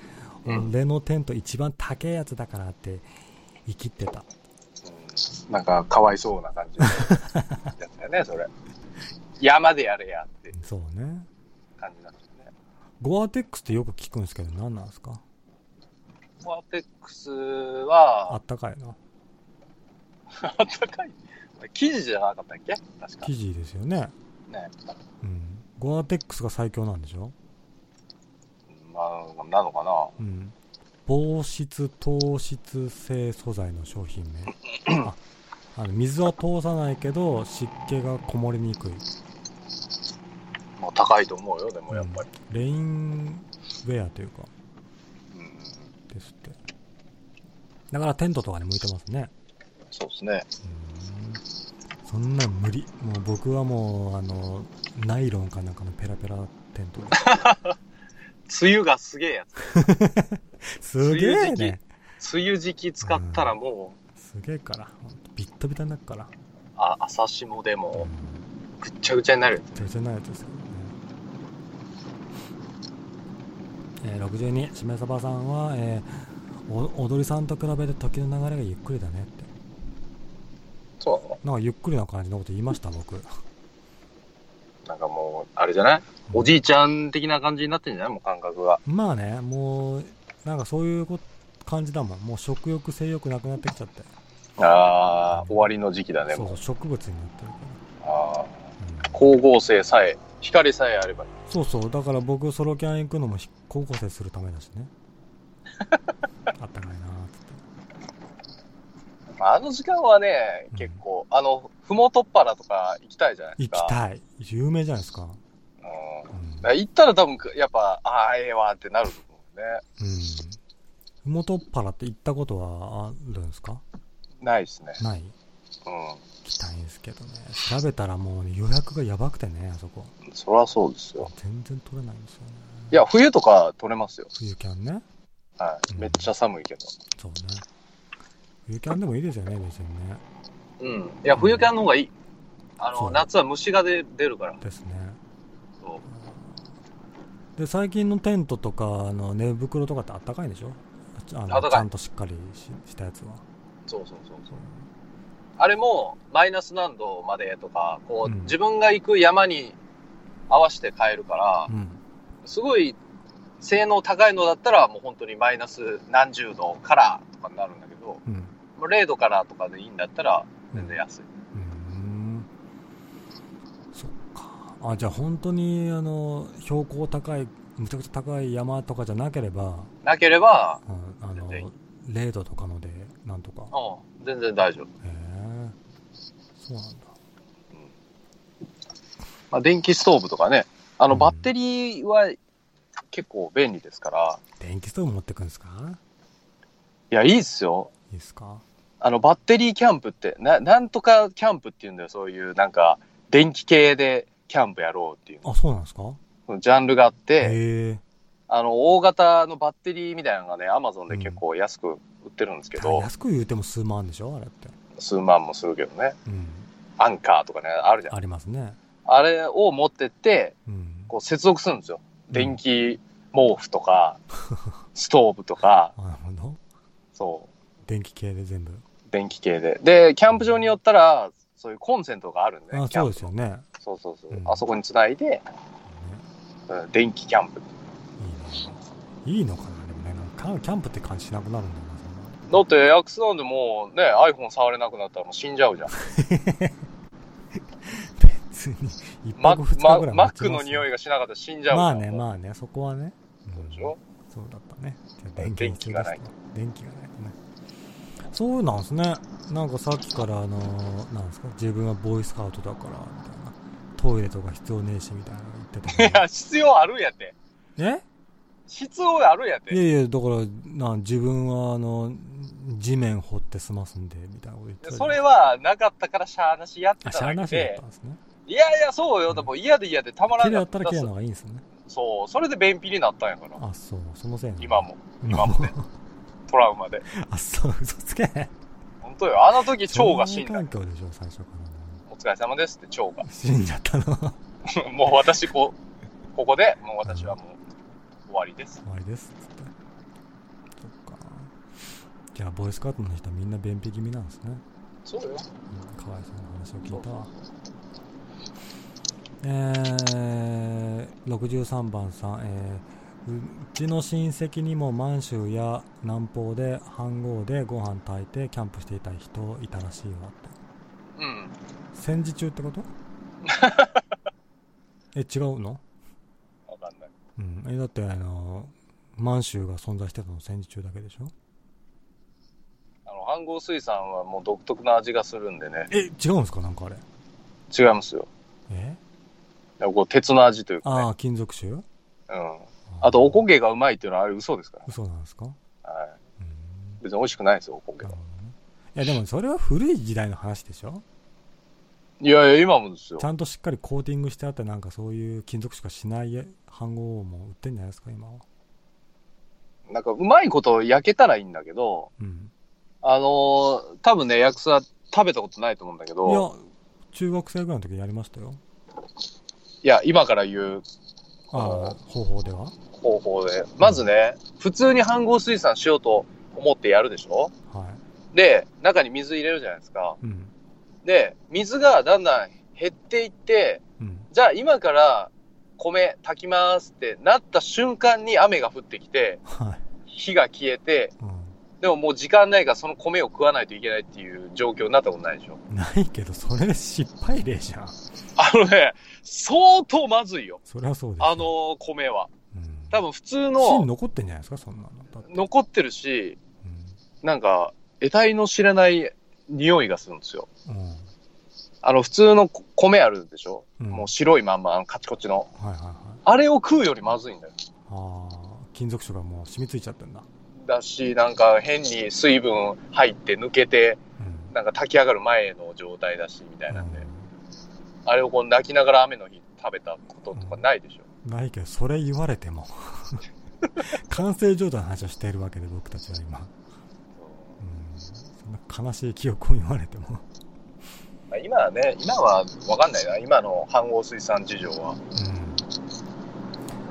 うん、俺のテント一番高いやつだからって生きってた。うん、なんか、かわいそうな感じのやつだよね、それ。山でやれやって。そうね。感じなんですね。ゴアテックスってよく聞くんですけど、何なんですか？ゴアテックスは、あったかいな。あったかい生地じゃなかったっけ？確か。生地ですよね。ね。うん。ゴアテックスが最強なんでしょ？まあ、なのかな？うん。防湿糖質性素材の商品名 ああの水は通さないけど湿気がこもりにくいまあ高いと思うよでもやっぱり、うん、レインウェアというか、うん、ですってだからテントとかに向いてますねそうですねそんな無理もう僕はもうあのナイロンかなんかのペラペラテント 梅雨がすげえやつ。すげえね。梅雨時期使ったらもう。すげえから。ビッタビタになるから。あ、朝霜でも、ぐっちゃぐちゃになる。ぐっちゃぐちゃになるやつですよね。えー、62、しめさばさんは、えー、踊りさんと比べて時の流れがゆっくりだねって。そうなんかゆっくりな感じのこと言いました、僕。なんかもう、あれじゃない？おじいちゃん的な感じになってんじゃない？もう感覚が。まあね、もう、なんかそういう感じだもん。もう食欲、性欲なくなってきちゃって。ああ、終わりの時期だね、そうそう、植物になってるから。ああ、光合成さえ、光さえあればいい。そうそう、だから僕ソロキャン行くのも光合成するためだしね。あったかいな。あの時間はね、結構、あの、ふもとっぱらとか行きたいじゃないですか。行きたい。有名じゃないですか。うん。うん、行ったら多分、やっぱ、ああ、ええわってなると思うね。うん。ふもとっぱらって行ったことはあるんですか？ないですね。ないうん。行きたいんですけどね。調べたらもう、ね、予約がやばくてね、あそこ。そりゃそうですよ。全然取れないんですよね。いや、冬とか取れますよ。冬キャンね。はい。めっちゃ寒いけど。そうね。冬キャンでもいいですよね、別にね。うん。いや、冬キャンの方がいい。あの、夏は虫が出出るから。ですね。そう。で、最近のテントとか、あの、寝袋とかってあったかいんでしょ？あのちゃんとしっかりししたやつは。そうそうそうそう。あれも、マイナス何度までとか、こう、うん、自分が行く山に合わせて変えるから、うん、すごい性能高いのだったら、もう本当にマイナス何十度からとかになるんだけど、うん、0度からとかでいいんだったら、全然安い。うん、そっか。あ、じゃあ本当に、あの、標高高い、むちゃくちゃ高い山とかじゃなければ、なければ、あの、0度とかので、なんとか。うん、全然大丈夫。へえ。そうなんだ。うん。まあ、電気ストーブとかね、あの、バッテリーは結構便利ですから。電気ストーブ持ってくんですか？いや、いいっすよ。いいっすか？あの、バッテリーキャンプって、な、なんとかキャンプっていうんだよ、そういう、なんか、電気系でキャンプやろうっていう。あ、そうなんですか？ジャンルがあって、あの、大型のバッテリーみたいなのがね、アマゾンで結構安く売ってるんですけど。うん、安く言うても数万でしょあれって。数万もするけどね。うん。アンカーとかね、あるじゃん。ありますね。あれを持ってって、うん、こう接続するんですよ。電気毛布とか、ストーブとか。なるほど。そう。電気系で全部。電気系で。で、キャンプ場によったら、そういうコンセントがあるんで、あそうですよね。そうそうそう。うん、あそこにつないで、うん、電気キャンプ。いいね。いいのかなでもね、なんかキャンプって感じしなくなるんだよな、だって、ヤクスなんでもうね、iPhone 触れなくなったらもう死んじゃうじゃん。別に、一泊二日ぐらいマックの匂いがしなかったら死んじゃうまあね、まあね、そこはね。そうでしょ？そうだったね。電気がない。電気がない。そうなんですね。なんかさっきからあのー、なんですか、自分はボーイスカウトだから、みたいな。トイレとか必要ねえし、みたいなの言ってた、ね。いや、必要あるんやって。え？必要あるんやって。いやいや、だから、な自分はあの、地面掘って済ますんで、みたいなこと言ってた。それはなかったからしゃーなしやってた。しゃーなしだったんですね。いやいや、そうよ。でも嫌で嫌でたまらない。綺麗だったら綺麗なのがいいんですね。そう。それで便秘になったんやから。あ、そう。そのせい今も。今もね。トラウマで。あ、そう。嘘つけ。本当よ。あの時蝶が死んだ。環境でしょ、最初から。お疲れ様ですって蝶が。死んじゃったの。もう私こ、ここで、もう私はもう終わりです。終わりです。つって。そっか。じゃあ、ボーイスカートの人はみんな便秘気味なんですね。そうよ。うん、かわいそうな話を聞いたわ。えー、63番さん、えー、うちの親戚にも満州や南方で飯盒でご飯炊いてキャンプしていた人いたらしいわって。うん戦時中ってこと？え違うの？わかんない、うん、えだってあの満州が存在してたの戦時中だけでしょ？あの飯盒水産はもう独特な味がするんでね。え違うんですか？なんかあれ。違いますよ。え？こう鉄の味というか、ね、ああ、金属臭？うん。あと、おこげがうまいっていうのはあれ嘘ですから。嘘なんですか？はい。別に美味しくないですよ、おこげは。いや、でもそれは古い時代の話でしょ？いやいや、今もですよ。ちゃんとしっかりコーティングしてあって、なんかそういう金属しかしない飯盒も売ってんじゃないですか、今は？なんか、うまいこと焼けたらいいんだけど、うん、あのー、多分ね、薬草食べたことないと思うんだけど。いや、中学生ぐらいの時やりましたよ。いや、今から言う、あ方法では？方法で。まずね、うん、普通に飯合水産しようと思ってやるでしょ？はい。で、中に水入れるじゃないですか。うん。で、水がだんだん減っていって、うん、じゃあ今から米炊きますってなった瞬間に雨が降ってきて、はい、火が消えて、うん、でももう時間ないからその米を食わないといけないっていう状況になったことないでしょ？ないけど、それ失敗例じゃん。あのね、相当まずいよ。そりゃそうです、ね、あの米は。うん、多分普通の。芯残ってんじゃないですか、そんなの。残ってるし、うん、なんか、得体の知れない匂いがするんですよ。うん、あの、普通の米あるでしょ、うん、もう白いまんま、あのカチコチの、はいはいはい。あれを食うよりまずいんだよ。ああ、金属臭がもう染みついちゃってんだ。だし、なんか変に水分入って抜けて、うん、なんか炊き上がる前の状態だし、みたいなんで。あれをこう泣きながら雨の日食べたこととかないでしょ、うん、ないけど、それ言われても 完成状態の話をしているわけで、僕たちは今。うん、そんな悲しい記憶を言われても今はね、今は分かんないな、今の飯合水産事情は。うん。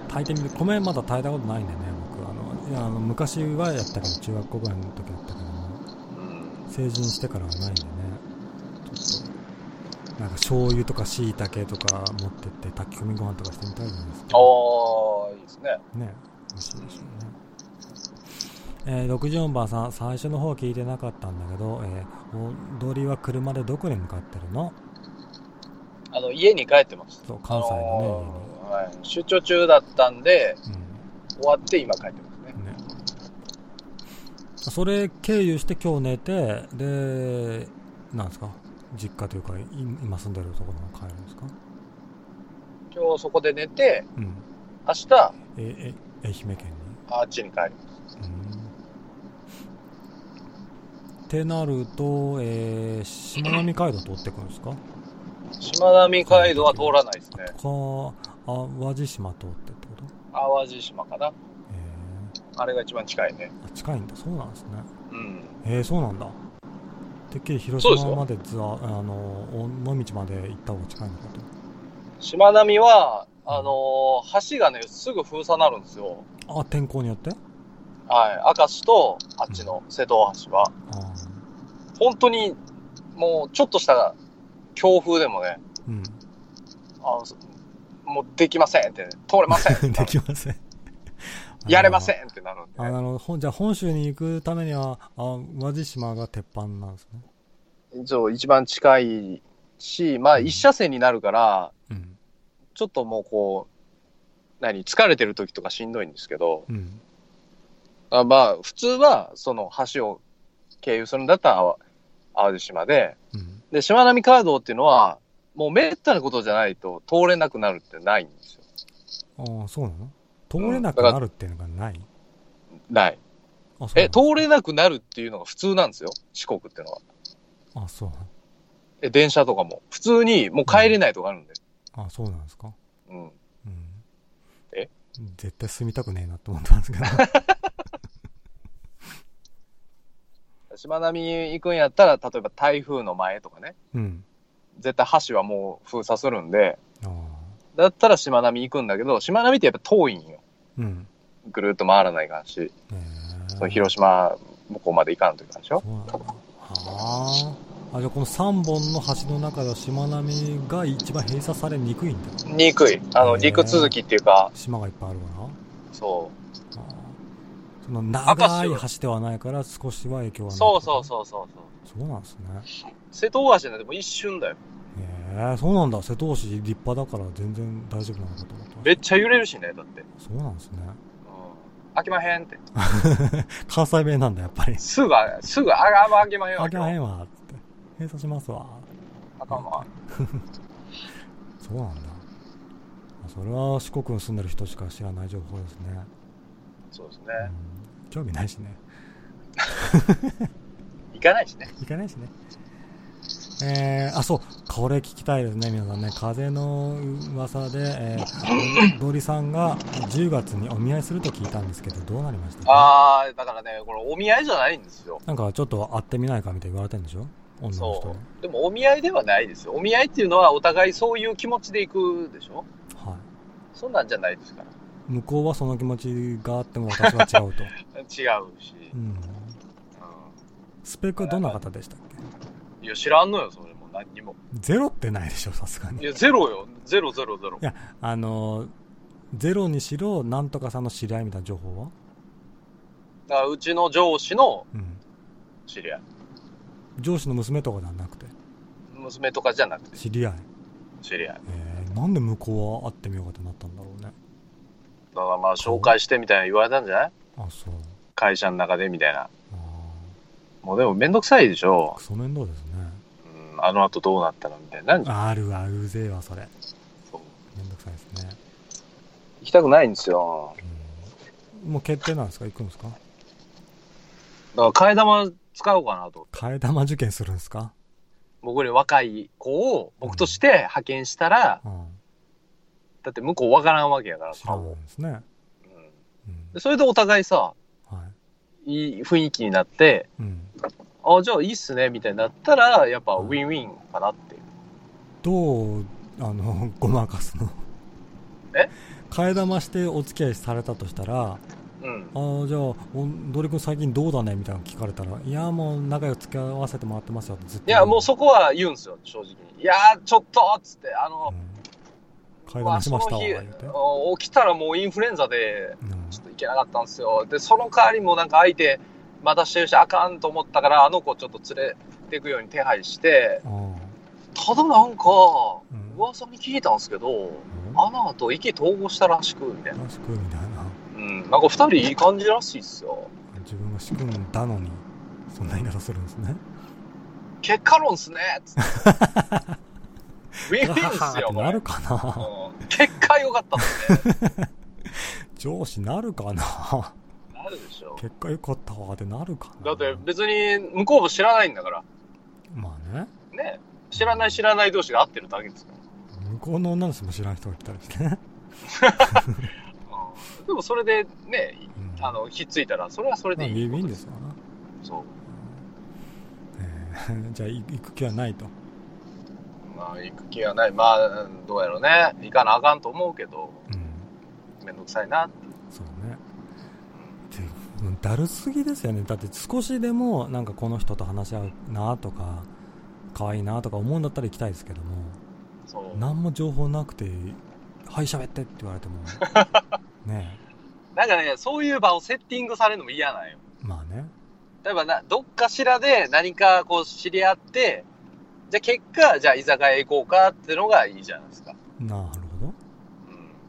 炊いてみる、米まだ炊いたことないんでね、僕。あの、いや、あの、昔はやったけど、中学校ぐらいの時やったけどうん、成人してからはないんでね。なんか醤油とか椎茸とか持ってって炊き込みご飯とかしてみたいじゃないですか。ああ、いいですね。ね。美味しいでしょうね。えー、64番さん、最初の方聞いてなかったんだけど、えー、踊りは車でどこに向かってるの？あの、家に帰ってます。そう、関西のね、あのー、はい。出張中だったんで、うん、終わって今帰ってますね。ねそれ経由して今日寝て、で、なんですか？実家というか、今住んでるところに帰るんですか？今日そこで寝て、うん、明日、え、え、愛媛県にあっちに帰ります。ってなると、えー、しまなみ海道通ってくるんですか？しまなみ海道は通らないですね。か、淡路島通ってってこと？淡路島かな。えー、あれが一番近いね。あ、近いんだ。そうなんですね。うん。えー、そうなんだ。てっきり広島までツアー、あの、尾道まで行った方が近いのかと。しまなみは、あのー、橋がね、すぐ封鎖になるんですよ。あ、天候によって？はい。明石と、あっちの瀬戸大橋は、うん、本当に、もう、ちょっとした強風でもね、うん、あもうできませんって、ね、通れません できません。やれませんってなるんで、ね、あの、じゃあ本州に行くためには、あ、和地島が鉄板なんですね。そう、一番近いし、まあ一車線になるから、うん、ちょっともうこう、何、疲れてる時とかしんどいんですけど、うん、あまあ、普通は、その橋を経由するんだったら淡路島で、うん、で、しまなみ海道っていうのは、もうめったなことじゃないと通れなくなるってないんですよ。ああ、そうなの？通れなくなるっていうのがない、うん、ないえ、通れなくなるっていうのが普通なんですよ。四国っていうのは。あ、そうえ、電車とかも。普通にもう帰れないとかあるんで。うん、あ、そうなんですか？うん。うん。え？絶対住みたくねえなって思ってますけど。しまなみ行くんやったら、例えば台風の前とかね。うん。絶対橋はもう封鎖するんで、だったらしまなみ行くんだけど、しまなみってやっぱ遠いんよ。うん。ぐるっと回らないかんし、その広島向こうまで行かんといかんでしょ？あ。あ、じゃあこの3本の橋の中ではしまなみが一番閉鎖されにくいんだにくい。あの、陸続きっていうか。島がいっぱいあるからそう。その長い橋ではないから少しは影響はない。そうそうそうそうそう。なんですね。瀬戸大橋なんてもう一瞬だよ。へえー、そうなんだ。瀬戸大橋立派だから全然大丈夫なのかと思ってめっちゃ揺れるしね、だって。そうなんですね。うん。開けまへんって。関西弁なんだ、やっぱり。すぐ、すぐ、あ、あ、開けまへんわ。開けまへんわ、つって。閉鎖しますわ。あかんわ。そうなんだ。それは四国に住んでる人しか知らない情報ですね。そうですね。うん、興味ないしね。行かないしね。行かないしね。えー、あ、そう、これ聞きたいですね、皆さんね。風の噂で、えー、ドリさんが10月にお見合いすると聞いたんですけど、どうなりましたああ、だからね、これお見合いじゃないんですよ。なんかちょっと会ってみないかみたいに言われてるんでしょ？女の人そう。でもお見合いではないですよ。お見合いっていうのはお互いそういう気持ちで行くでしょ？はい。そんなんじゃないですから。向こうはその気持ちがあっても私は違うと。違うし。うん。スペックはどんな方でしたっけ？いや、知らんのよ、それも何にも。ゼロってないでしょ、さすがに。いや、ゼロよ。ゼロ、ゼロ、ゼロ。いや、あの、ゼロにしろ、なんとかさんの知り合いみたいな情報は？だからうちの上司の知り合い、うん、上司の娘とかではなくて？娘とかじゃなくて知り合い？知り合い。えー、なんで向こうは会ってみようかってなったんだろうね。だからまあ紹介してみたいな言われたんじゃない？あ、そう。会社の中でみたいな。もうでもめんどくさいでしょ。クソ面倒ですね。うん、あの後どうなったのみたいな。あるわ、うぜえわ、それ。そう。めんどくさいですね。行きたくないんですよ。うん、もう決定なんですか？行くんですか？だから、替え玉使おうかなと。替え玉受験するんですか？僕より若い子を僕として派遣したら、うん、だって向こうわからんわけやから、知らんですね。うん。それでお互いさ、はい、いい雰囲気になって、うん、あ、じゃあいいっすね、みたいになったら、やっぱウィンウィンかなって。いう。どう、あの、ごまかすの？え？替え玉してお付き合いされたとしたら、うん、ああじゃあドリ君最近どうだねみたいなの聞かれたらいやもう仲良く付き合わせてもらってますよってずっといやもうそこは言うんですよ正直に。いやちょっとっつってあの、うん、買い物しましたわ、起きたらもうインフルエンザでちょっと行けなかったんですよ、でその代わりもなんか相手またしてるしあかんと思ったからあの子ちょっと連れていくように手配して、ただなんか、噂に聞いたんですけど、うん、アナと意気投合したらしくみたいな。らしくみたいな。うん、なんか二人いい感じらしいっすよ。自分が仕組んだのに、そんな言い方するんですね。結果論っすねつって。ウィンウィンっすよ、なるかな、うん、結果良かったっすね。上司なるかななるでしょ。結果良かったわってなるかなだって別に向こうも知らないんだから。まあね。ね知らない知らない同士が会ってるだけですから。向こうの女の人も知らない人が来たりしてね。でもそれでね、あの、ひっついたら、それはそれでいい。まあ、いいんですわな。そう。えー、じゃあ、行く気はないと。まあ、行く気はない。まあ、どうやろうね。行かなあかんと思うけど、うん、めんどくさいなそうね。うん、だるすぎですよね。だって少しでも、なんかこの人と話し合うなとか、可愛いなとか思うんだったら行きたいですけども、何も情報なくて、はい喋ってって言われても ね。なんかねそういう場をセッティングされるのも嫌なんよ。まあね。例えばなどっかしらで何かこう知り合ってじゃあ結果じゃあ居酒屋行こうかってのがいいじゃないですか。なる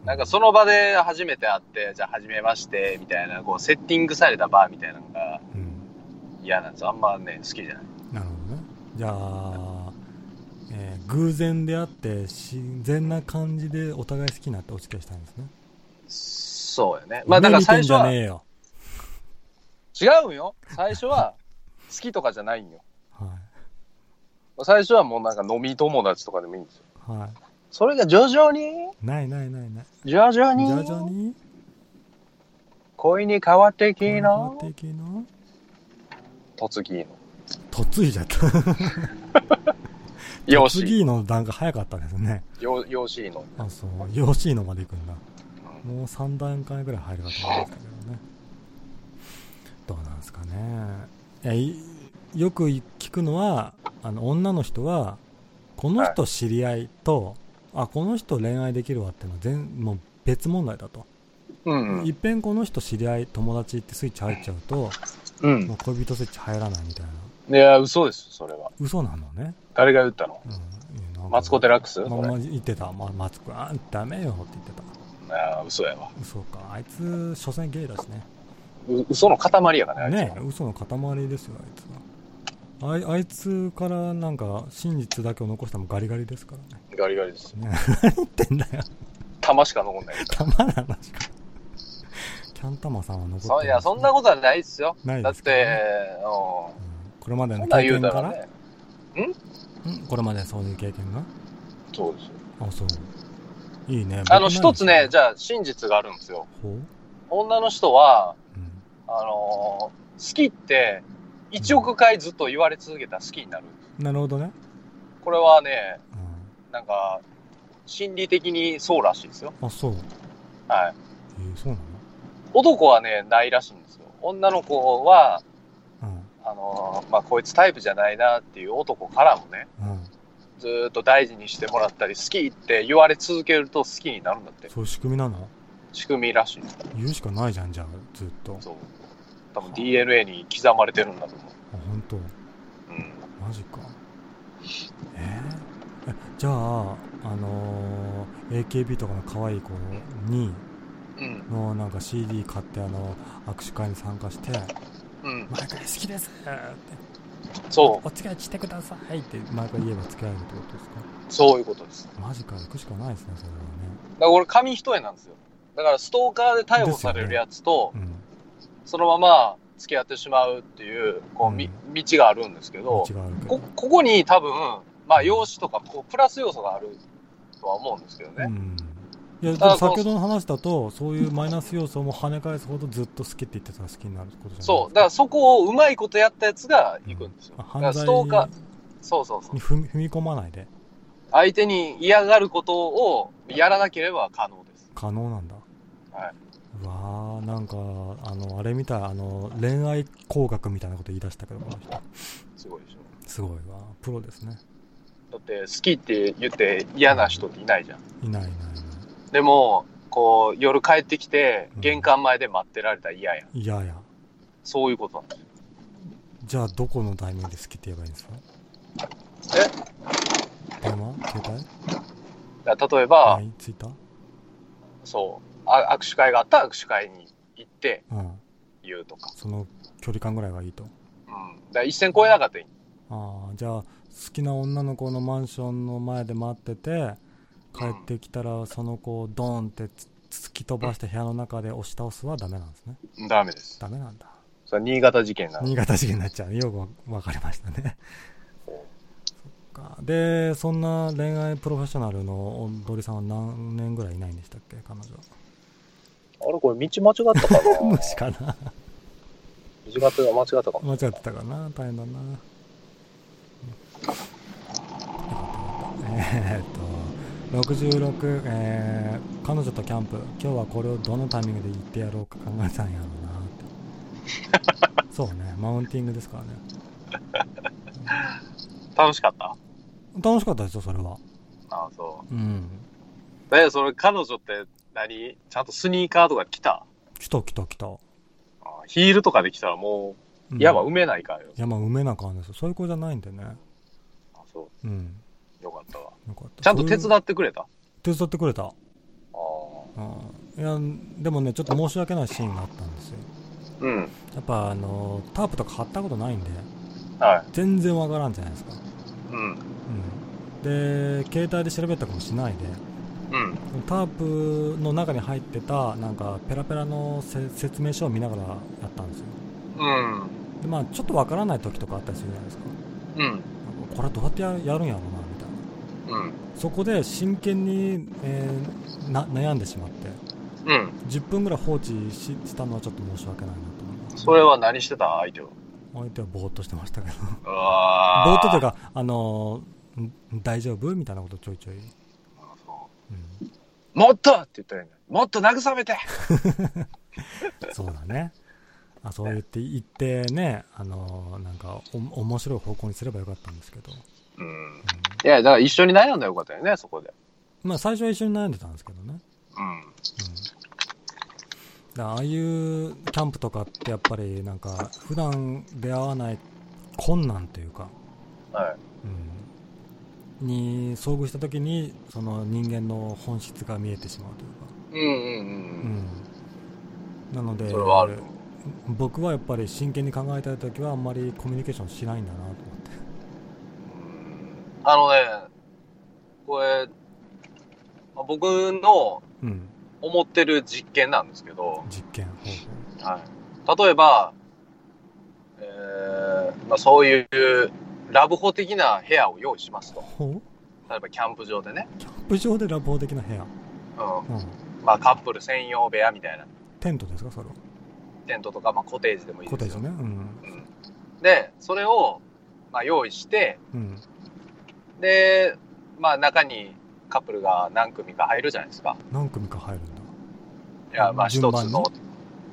なんかその場で初めて会ってじゃあ初めましてみたいなこうセッティングされた場みたいなのが嫌なんですあんまね好きじゃない。なるほどね。じゃあえー、偶然であって自然な感じでお互い好きになってお付き合いしたんですね。そうよね。まあだから最初は違うよ。最初は好きとかじゃないんよ、はい、最初はもうなんか飲み友達とかでもいいんですよ。はいそれが徐々に？ないないないない徐々に？徐々に？恋に変わっていきの？変わっていきの？嫁ぎの嫁いじゃった 養子。次の段階早かったですね。養子の。あ、そう。養子のまで行くんだ。もう3段階ぐらい入るかと思うんですけどね。どうなんですかね。いや、よく聞くのは、あの、女の人は、この人知り合いと、はい、あ、この人恋愛できるわっていうのは全、もう別問題だと。うんうん、いっぺんこの人知り合い、友達ってスイッチ入っちゃうと、うん、もう恋人スイッチ入らないみたいな。いや、嘘です、それは。嘘なのね。誰が言ったの、うん、マツコ・デラックス？まま言ってた。ま、マツコ、あダメよって言ってた。ああ、嘘やわ。嘘か。あいつ、所詮ゲイだしね。う嘘の塊やからね、ね嘘の塊ですよ、あいつは。あいあいつからなんか真実だけを残したもガリガリですからね。ガリガリです。ね、何言ってんだよ。玉しか残んない。玉なのしか。キャンタマさんは残ってる、ね、いや、そんなことはないですよ。ないですか、ね、だって、うんこれまでの経験から、ね、んん？これまでそういう経験が？そうですあ、そう。いいね。あの、一つね、じゃあ、真実があるんですよ。女の人は、うん、あのー、好きって、1億回ずっと言われ続けたら好きになる。なるほどね。これはね、うん、なんか、心理的にそうらしいですよ。あ、そう。はい。えー、そうなの？男はね、ないらしいんですよ。女の子は、あのー、まあ、こいつタイプじゃないなっていう男からもね、うん、ずっと大事にしてもらったり、好きって言われ続けると好きになるんだって。そういう仕組みなの？仕組みらしい。言うしかないじゃん、じゃあ、ずっと。そう。多分 DNA に刻まれてるんだと思う。あ、本当？うん。マジか。じゃあ、あのー、AKB とかの可愛い子に、うん、のなんか CD 買ってあの握手会に参加してうん毎回好きですって。そうお付き合いしてくださいって毎回言えば付き合えるってことですか？そういうことです。マジか行くしかないですねそれはね。だから俺紙一重なんですよ。だからストーカーで逮捕されるやつと、ねうん、そのまま付き合ってしまうっていうこう、うん、道があるんですけど。こここに多分まあ容姿とかこうプラス要素があるとは思うんですけどね、うん。いや先ほどの話だとそういうマイナス要素も跳ね返すほどずっと好きって言ってたら好きになることじゃないそう。だからそこをうまいことやったやつが行くんですよ、うん、犯罪にそうそうそう。踏み込まないで。相手に嫌がることをやらなければ可能です。可能なんだ。はい。うわーなんかあのあれみたいあの恋愛工学みたいなこと言い出したけどこの人。すごいでしょ。すごいわ。プロですねだって好きって言って嫌な人っていないじゃんいないいないでも、こう、夜帰ってきて、玄関前で待ってられたら嫌や。嫌や。そういうことなんですよ。じゃあ、どこのタイミングで好きって言えばいいんですか？え？電話？携帯？例えば、ツイッターそうあ。握手会があったら握手会に行って、言うとか、うん。その距離感ぐらいがいいと。うん。だ一線超えなかったらいい。ああ、じゃあ、好きな女の子のマンションの前で待ってて、帰ってきたらその子をドーンって突き飛ばして部屋の中で押し倒すはダメなんですね。ダメです。ダメなんだ。それ新潟事件な新潟事件になっちゃう。よく分かりましたね。そっか。でそんな恋愛プロフェッショナルの踊りさんは何年ぐらいいないんでしたっけ彼女。あれこれ道間違ったかな？虫かな？道間違ったか間違ってたかな？大変だなえー、っと66、えー、彼女とキャンプ。今日はこれをどのタイミングで行ってやろうか考えたんやろうなって。そうねマウンティングですからね、楽しかった？楽しかったですよそれは。ああそう。うん。えそれ彼女って何？ちゃんとスニーカーとか来た？来た来た来た。ヒールとかで来たらもう山埋めないかよ、山埋めなかんですよ。そういう子じゃないんでね。あそううんよかったわ。よかった。ちゃんと手伝ってくれた？手伝ってくれた。ああ。いや、でもね、ちょっと申し訳ないシーンがあったんですよ。うん。やっぱ、あの、タープとか貼ったことないんで、はい。全然わからんじゃないですか。うん。うん。で、携帯で調べたかもしないで、うん、タープの中に入ってたなんかペラペラの説明書を見ながらやったんですよ、うん、でまあちょっとわからない時とかあったりするじゃないですか、うん、これどうやってやるんやろうなうん、そこで真剣に、えー、な悩んでしまって、うん、10分ぐらい放置ししたのはちょっと申し訳ないなと思います、ね、それは何してた？相手は。相手はぼーっとしてましたけど。ぼーっとというか、あのー、大丈夫？みたいなことちょいちょい。う。ん、もっと！って言ったらいいもっと慰めて！そうだねあそう言って言ってね、あのー、なんかお面白い方向にすればよかったんですけどうん。いや、だから一緒に悩んだらよかったよね、そこで。まあ最初は一緒に悩んでたんですけどね。うん。うん。だああいうキャンプとかってやっぱりなんか普段出会わない困難というか、はい。うん。に遭遇した時にその人間の本質が見えてしまうというか。うんうんうん。うん。なので、僕はやっぱり真剣に考えたい時はあんまりコミュニケーションしないんだなと思って。あのね、これ、僕の思ってる実験なんですけど、実験、はい、例えば、えーまあ、そういうラブホ的な部屋を用意しますと。例えばキャンプ場でね。キャンプ場でラブホ的な部屋うん。うん、まあカップル専用部屋みたいな。テントですか、それは？テントとか、まあコテージでもいいですよ。コテージね。うん。うん、で、それを、まあ、用意して、うん、で、まあ中にカップルが何組か入るじゃないですか。何組か入るんだ。いや、まあ一つの、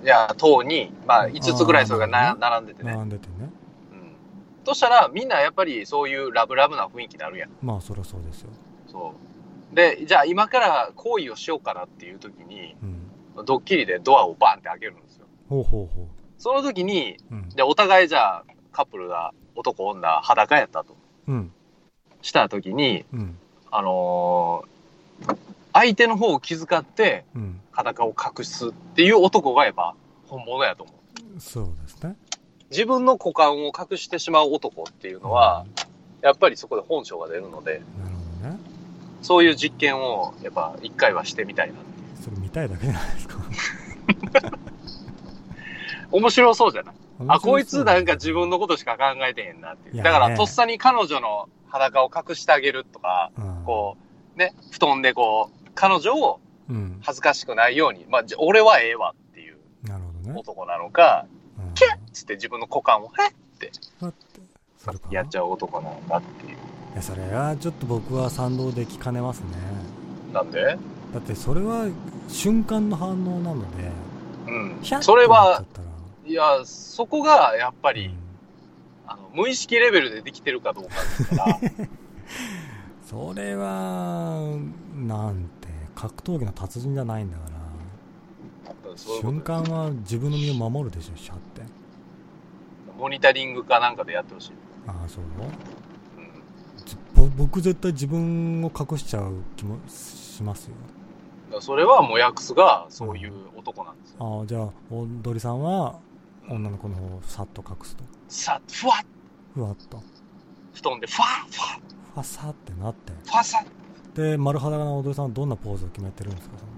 いや、塔に、まあ5つぐらいそれがな、並んでてね。並んでてね。うん。としたら、みんなやっぱりそういうラブラブな雰囲気になるやん。まあそりゃそうですよ。そう。で、じゃあ今から行為をしようかなっていう時に、うん、ドッキリでドアをバンって開けるんですよ。ほうほうほう。その時に、うん、で、お互いじゃあカップルが男女裸やったと。うん。した時に、うん、あのー、相手の方を気遣って、裸を隠すっていう男がやっぱ本物やと思う。そうですね。自分の股間を隠してしまう男っていうのは、やっぱりそこで本性が出るので、なるほどね。そういう実験を、やっぱ一回はしてみたいな。それ見たいだけじゃないですか。面白そうじゃない？あ、こいつなんか分自分のことしか考えてへんなっていう。だから、ねとっさに彼女の裸を隠してあげるとか、こう、ね、布団でこう、彼女をう、うん。恥ずかしくないように、まあ、俺はええわっていうなるほどね。男なのか、うんキュッつって自分の股間を、へっってやっちゃう男なのかっていう。いや、それはちょっと僕は賛同できかねますね。なんで？だってそれは瞬間の反応なので、うんそれはいや、そこがやっぱり、うんあの、無意識レベルでできてるかどうかですから、それは、なんて、格闘技の達人じゃないんだから。そういう瞬間は自分の身を守るでしょ、シャって。モニタリングかなんかでやってほしい。ああ、そううん。僕絶対自分を隠しちゃう気もしますよ。それはもうヤクスがそういう男なんですよ。ああ、じゃあ、踊りさんは、女の子の方をさっと隠すと。さっ、ふわっ、ふわっと。布団でふわっ、ふわっ、ふわさってなって。ふわさっ。で、丸裸な踊りさんはどんなポーズを決めてるんですか、その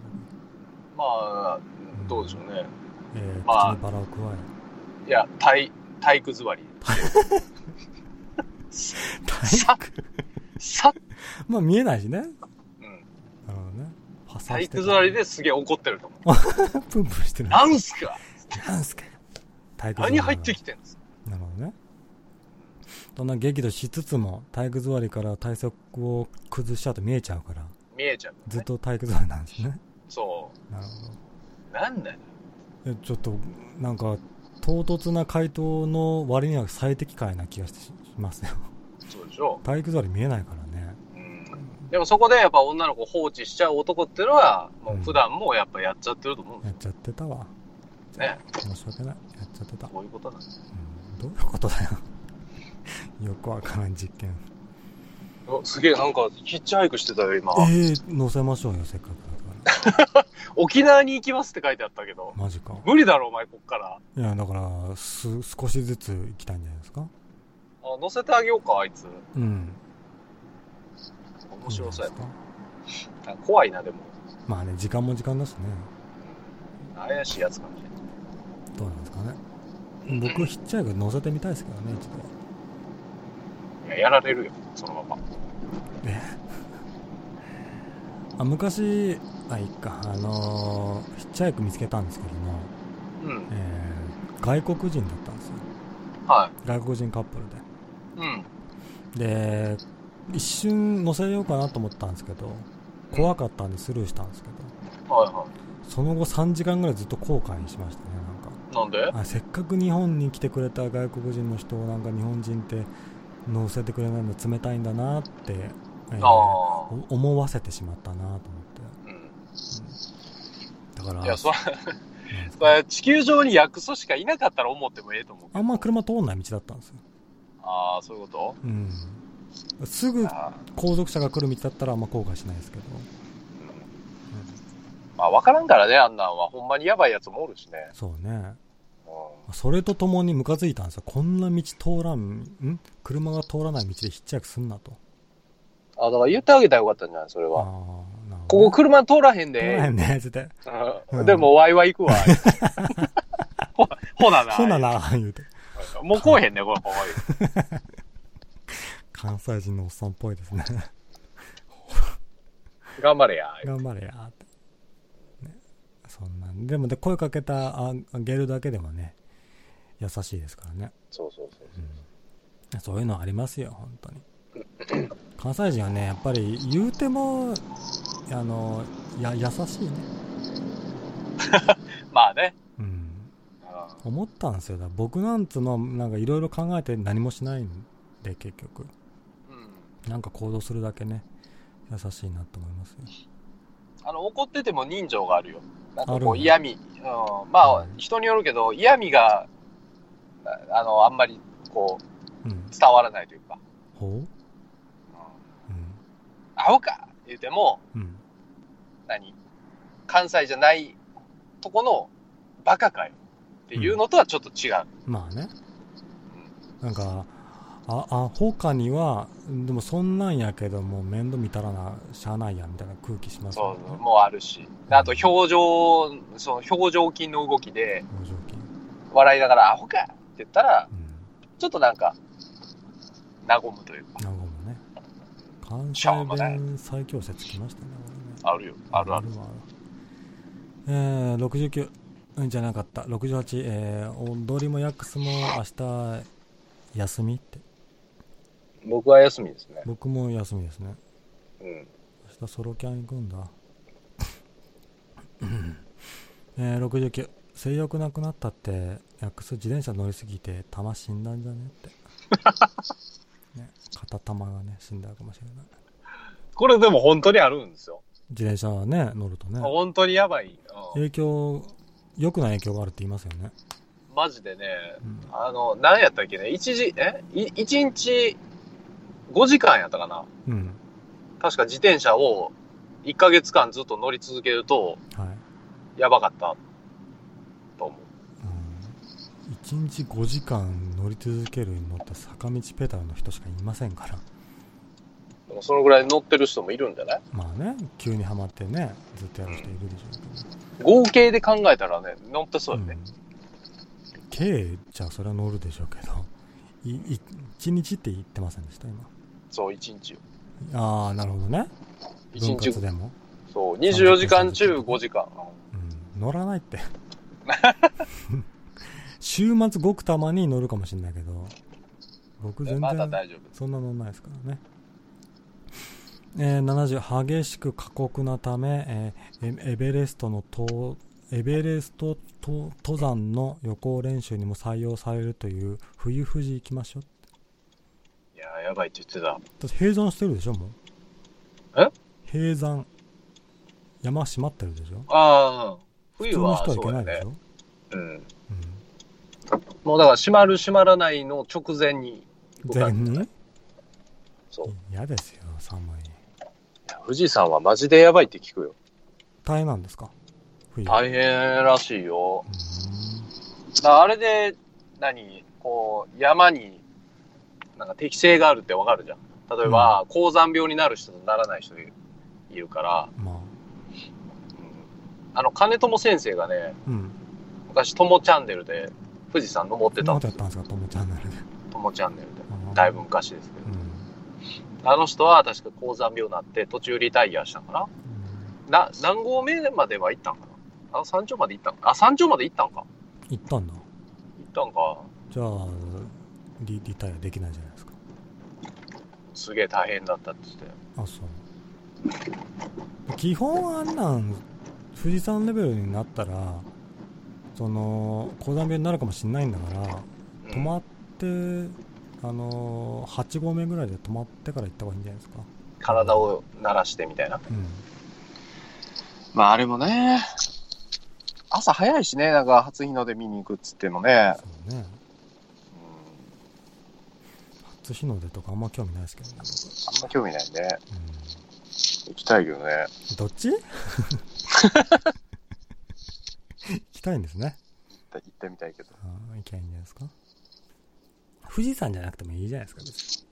まあ、どうでしょうね。時えー、まあ口にバラを加いや、体、体育座り。え。ささっ、まあ見えないしね。なるうん。ほどね。ファサ体育座りですげえ怒ってると思 プンプンしてる。う。なんすか？なんすか？体育座り何入ってきてんすか？なるほどね。そんな激怒しつつも、体育座りから体側を崩しちゃうと見えちゃうから、見えちゃう、ね。ずっと体育座りなんですね。そなるほう。なんだよ。ちょっと、なんか、唐突な回答の割には最適解な気がしますよ。そうでしょ体育座り見えないからね。う。うん。でもそこでやっぱ女の子放置しちゃう男っていうのは、もう普段もやっぱやっちゃってると思うんでやっちゃってたわ。すね。申し訳ない。ちゃってた。こういうことなんですうん、どういうことだよ。よくわからん実験。すげえなんかヒッチハイクしてたよ、今。ええー、乗せましょうよ、せっかくだから。沖縄に行きますって書いてあったけど。マジか。無理だろ、お前、こっから。いや、だから、す、少しずつ行きたいんじゃないですか？あ、乗せてあげようか、あいつ。うん。面白そうやな。怖いな、でも。まあね、時間も時間だしね。怪しいやつかもしれない。どうなんですかね。僕、ヒッチハイク乗せてみたいですけどね、一度は。いや、やられるよ、そのまま。え？あ、昔、あ、いっか、あのーヒッチハイク見つけたんですけども、うん。えー外国人だったんですよ。は外国人カップルい。うん。で。で、一瞬乗せようかなと思ったんですけど、怖かったんでスルーしたんですけど、はいはその後3時間ぐらいずっと後悔しましたね、なんで？あせっかく日本に来てくれた外国人の人をなんか日本人って乗せてくれないの冷たいんだなって、えー思わせてしまったなと思って、うん。うんだからいや、そ地球上に薬草しかいなかったら思ってもええと思う。あんま車通んない道だったんですよ、ああ、そういうこうん、すぐ後続車が来る道だったらあんま後悔しないですけど、うん。まあ、わからんからね、あんなんは。ほんまにやばいやつもおるしね。そうね。うそれとともにムカついたんですよこんな道通らんん？車が通らない道でヒッチハイクすんなとん。あ、だから言ってあげたらよかったんじゃないそれは。ここ車通らへん通らへんで。ねつってうんでも、ワイワイ行くわ。ほ、ほなな。ほなな言うてもう来おへんね、これ、ほんまに。関西人のおっさんっぽいですね頑張れや。頑張れや。そんなん。でもで、声かけたああげるだけでもね、優しいですからね。そうそうそう。うん。そういうのありますよ、本当に。関西人はね、やっぱり言うても、あの、や、優しいね。まあね。うん。あ思ったんですよ。だから僕なんつうのは、なんかいろいろ考えて何もしないんで、結局。うん。なんか行動するだけね、優しいなと思いますよ。あの、怒ってても人情があるよ。なんかこう嫌味。うん。まあ、人によるけど、嫌味が、ああの、あんまり、こう、うん。伝わらないというか。ほう？うん。うん。アホか？言うても、うん。何？関西じゃないとこのバカかよっていうのとはちょっと違う。まあね。なんかああ他にはでもそんなんやけども面倒見たらなしゃあないやみたいな空気しますよね。そうもうあるし。あと表情その表情筋の動きで表情筋。笑いながら「アホか!」って言ったら、うん、ちょっとなんか和むというか。和むね。関西弁最強説きましたねねあるよ。あるある。あるえー、69うんじゃなかった。68えー、踊りもヤックスも明日休みって僕は休みですね。僕も休みですね。うん。明日ソロキャン行くんだ。えー、69。性欲なくなったって、ヤックス自転車乗りすぎて玉死んだんじゃねって。ね、片玉がね、死んだかもしれない。これでも本当にあるんですよ。自転車ね、乗るとね。本当にやばい。影響、良くない影響があるって言いますよね。マジでね、うん、あの、何やったっけね、一時、え？一日5時間やったかな。うん。確か自転車を1ヶ月間ずっと乗り続けると、はい。やばかったと思う。うん。1日5時間乗り続けるのって坂道ペダルの人しかいませんから。でもそのぐらい乗ってる人もいるんじゃない？まあね、急にはまってね、ずっとやる人いるでしょうけど。合計で考えたらね、乗ってそうよね。うん計じゃあそれは乗るでしょうけどいい1日って言ってませんでした今そう1日ああなるほどね。1日。でも。そう24時間中5時間。うん。乗らないって。週末ごくたまに乗るかもしれないけど。僕全然そんな乗んないですからね。えー、70激しく過酷なため、えー、エベレストの登エベレスト登山の予行練習にも採用されるという冬富士行きましょう。いややばいって言ってた。だって閉山してるでしょもう。え？閉山。山閉まってるでしょ？ああ冬は普通の人は行けないでしょ？う、ね、うん、うん、もうだから閉まる閉まらないの直前に前に？そう。嫌ですよ寒い。富士山はマジでやばいって聞くよ。大変なんですか？大変らしいよ。だあれで、何、こう、山に、なんか適性があるってわかるじゃん。例えば、うん、高山病になる人とならない人いるから、まあ、うん、あの、金友先生がね、うん、昔、友チャンネルで富士山登ってたんですよ。ったんですか、友チャンネルで。友チャンネルで。だいぶ昔ですけど。あの人は確か高山病になって途中リタイアしたかな？な、何合目までは行ったんかな？あ、山頂まで行ったんあ、山頂まで行ったんか？行ったんだ。行ったんか。じゃあ、リリタイアできないじゃないですか。すげえ大変だったって言って。あ、そう。基本あんなん、富士山レベルになったら、その、高山病になるかもしれないんだから、止まって、あのー、8合目ぐらいで止まってから行った方がいいんじゃないですか。体を慣らしてみたいな。うん。まあ、あれもね、朝早いしね、なんか初日の出見に行くっつってもね。そうね。初日の出とかあんま興味ないですけどね、あんま興味ないね。うん、行きたいけどね。どっち？行きたいんですね。行ってみたいけど。ああ、行きゃいいんじゃないですか？富士山じゃなくてもいいじゃないですか、別に。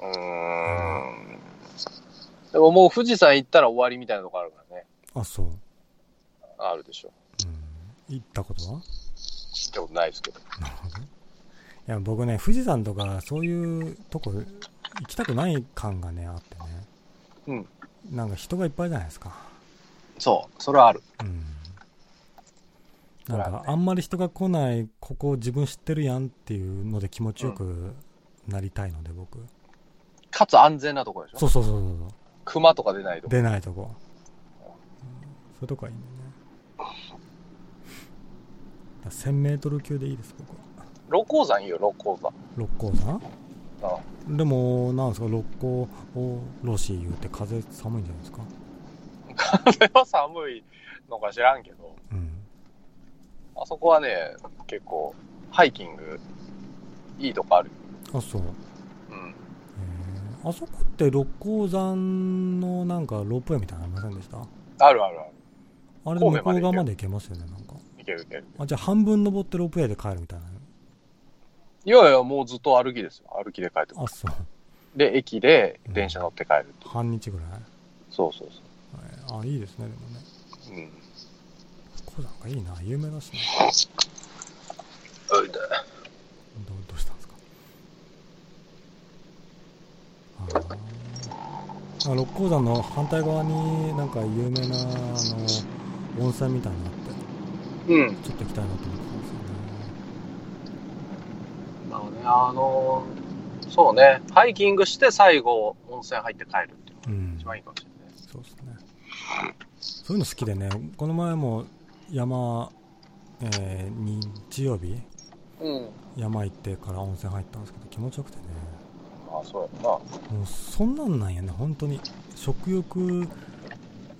うーん。でももう富士山行ったら終わりみたいなとこあるからね。あ、そう。あるでしょ。うん。行ったことは？行ったことないですけど。なるほど。いや、僕ね、富士山とかそういうとこ行きたくない感がね、あってね。うん。なんか人がいっぱいじゃないですか。そう、それはある。うん。なんか、あんまり人が来ない、ここ自分知ってるやんっていうので気持ちよくなりたいので、僕。かつ安全なとこでしょ？そうそうそうそう。熊とか出ないとこ。出ないとこ。うん、そういうとこはいいんだよね。1000メートル級でいいです、僕は。六甲山いいよ、六甲山。六甲山？ああでも、なんですか、六甲おろし言うて風寒いんじゃないですか？風は寒いのか知らんけど、うん。あそこはね、結構、ハイキング、いいとこあるあ、そう。うん。あそこって六甲山のなんかロープウェイみたいなのありませんでした？あるあるある。あれで向こう側まで行けますよね、なんか。いけるいける。あ、じゃあ半分登ってロープウェイで帰るみたいな。いやいや、もうずっと歩きですよ。歩きで帰ってくる。あ、そう。で、駅で電車乗って帰るっていう半日ぐらい？そうそうそはいあ、いいですね、でもね。う。うん。こうなんかいいな、有名だしね。どどうしたんですか？あーあ六甲山の反対側になんか有名なあの温泉みたいなのあってうん。ちょっと行きたいなと思ってたんですよね。あのそうね、ハイキングして最後、温泉入って帰るっていうのうんが一番いいかもしれない。です。そうですね。そういうの好きでね。この前も山、えー日曜日うん。山行ってから温泉入ったんですけど気持ちよくてね。まあ、そうやな。もうそんなんなんやね。本当に。食欲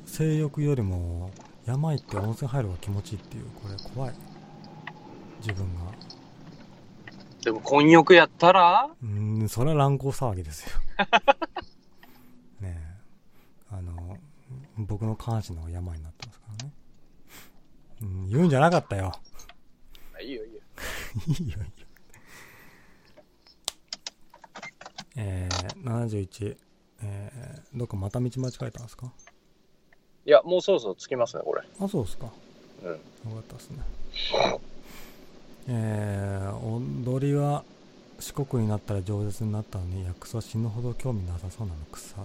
性欲よりも山行って温泉入る方が気持ちいいっていうこれ怖い。自分がでも、混浴やったら、うーんそれは乱行騒ぎですよ。ねえ。あの僕の下半身の山になってますからね、うん、言うんじゃなかったよ。いいよいいよ。いいよ いいよ。えー、71えー、どっかまた道間違えたんですか？いや、もうそろそろ着きますね、これ。あそうですか。うん。よかったですね。えー、踊りは四国になったら饒舌になったのに役者死ぬほど興味なさそうなの草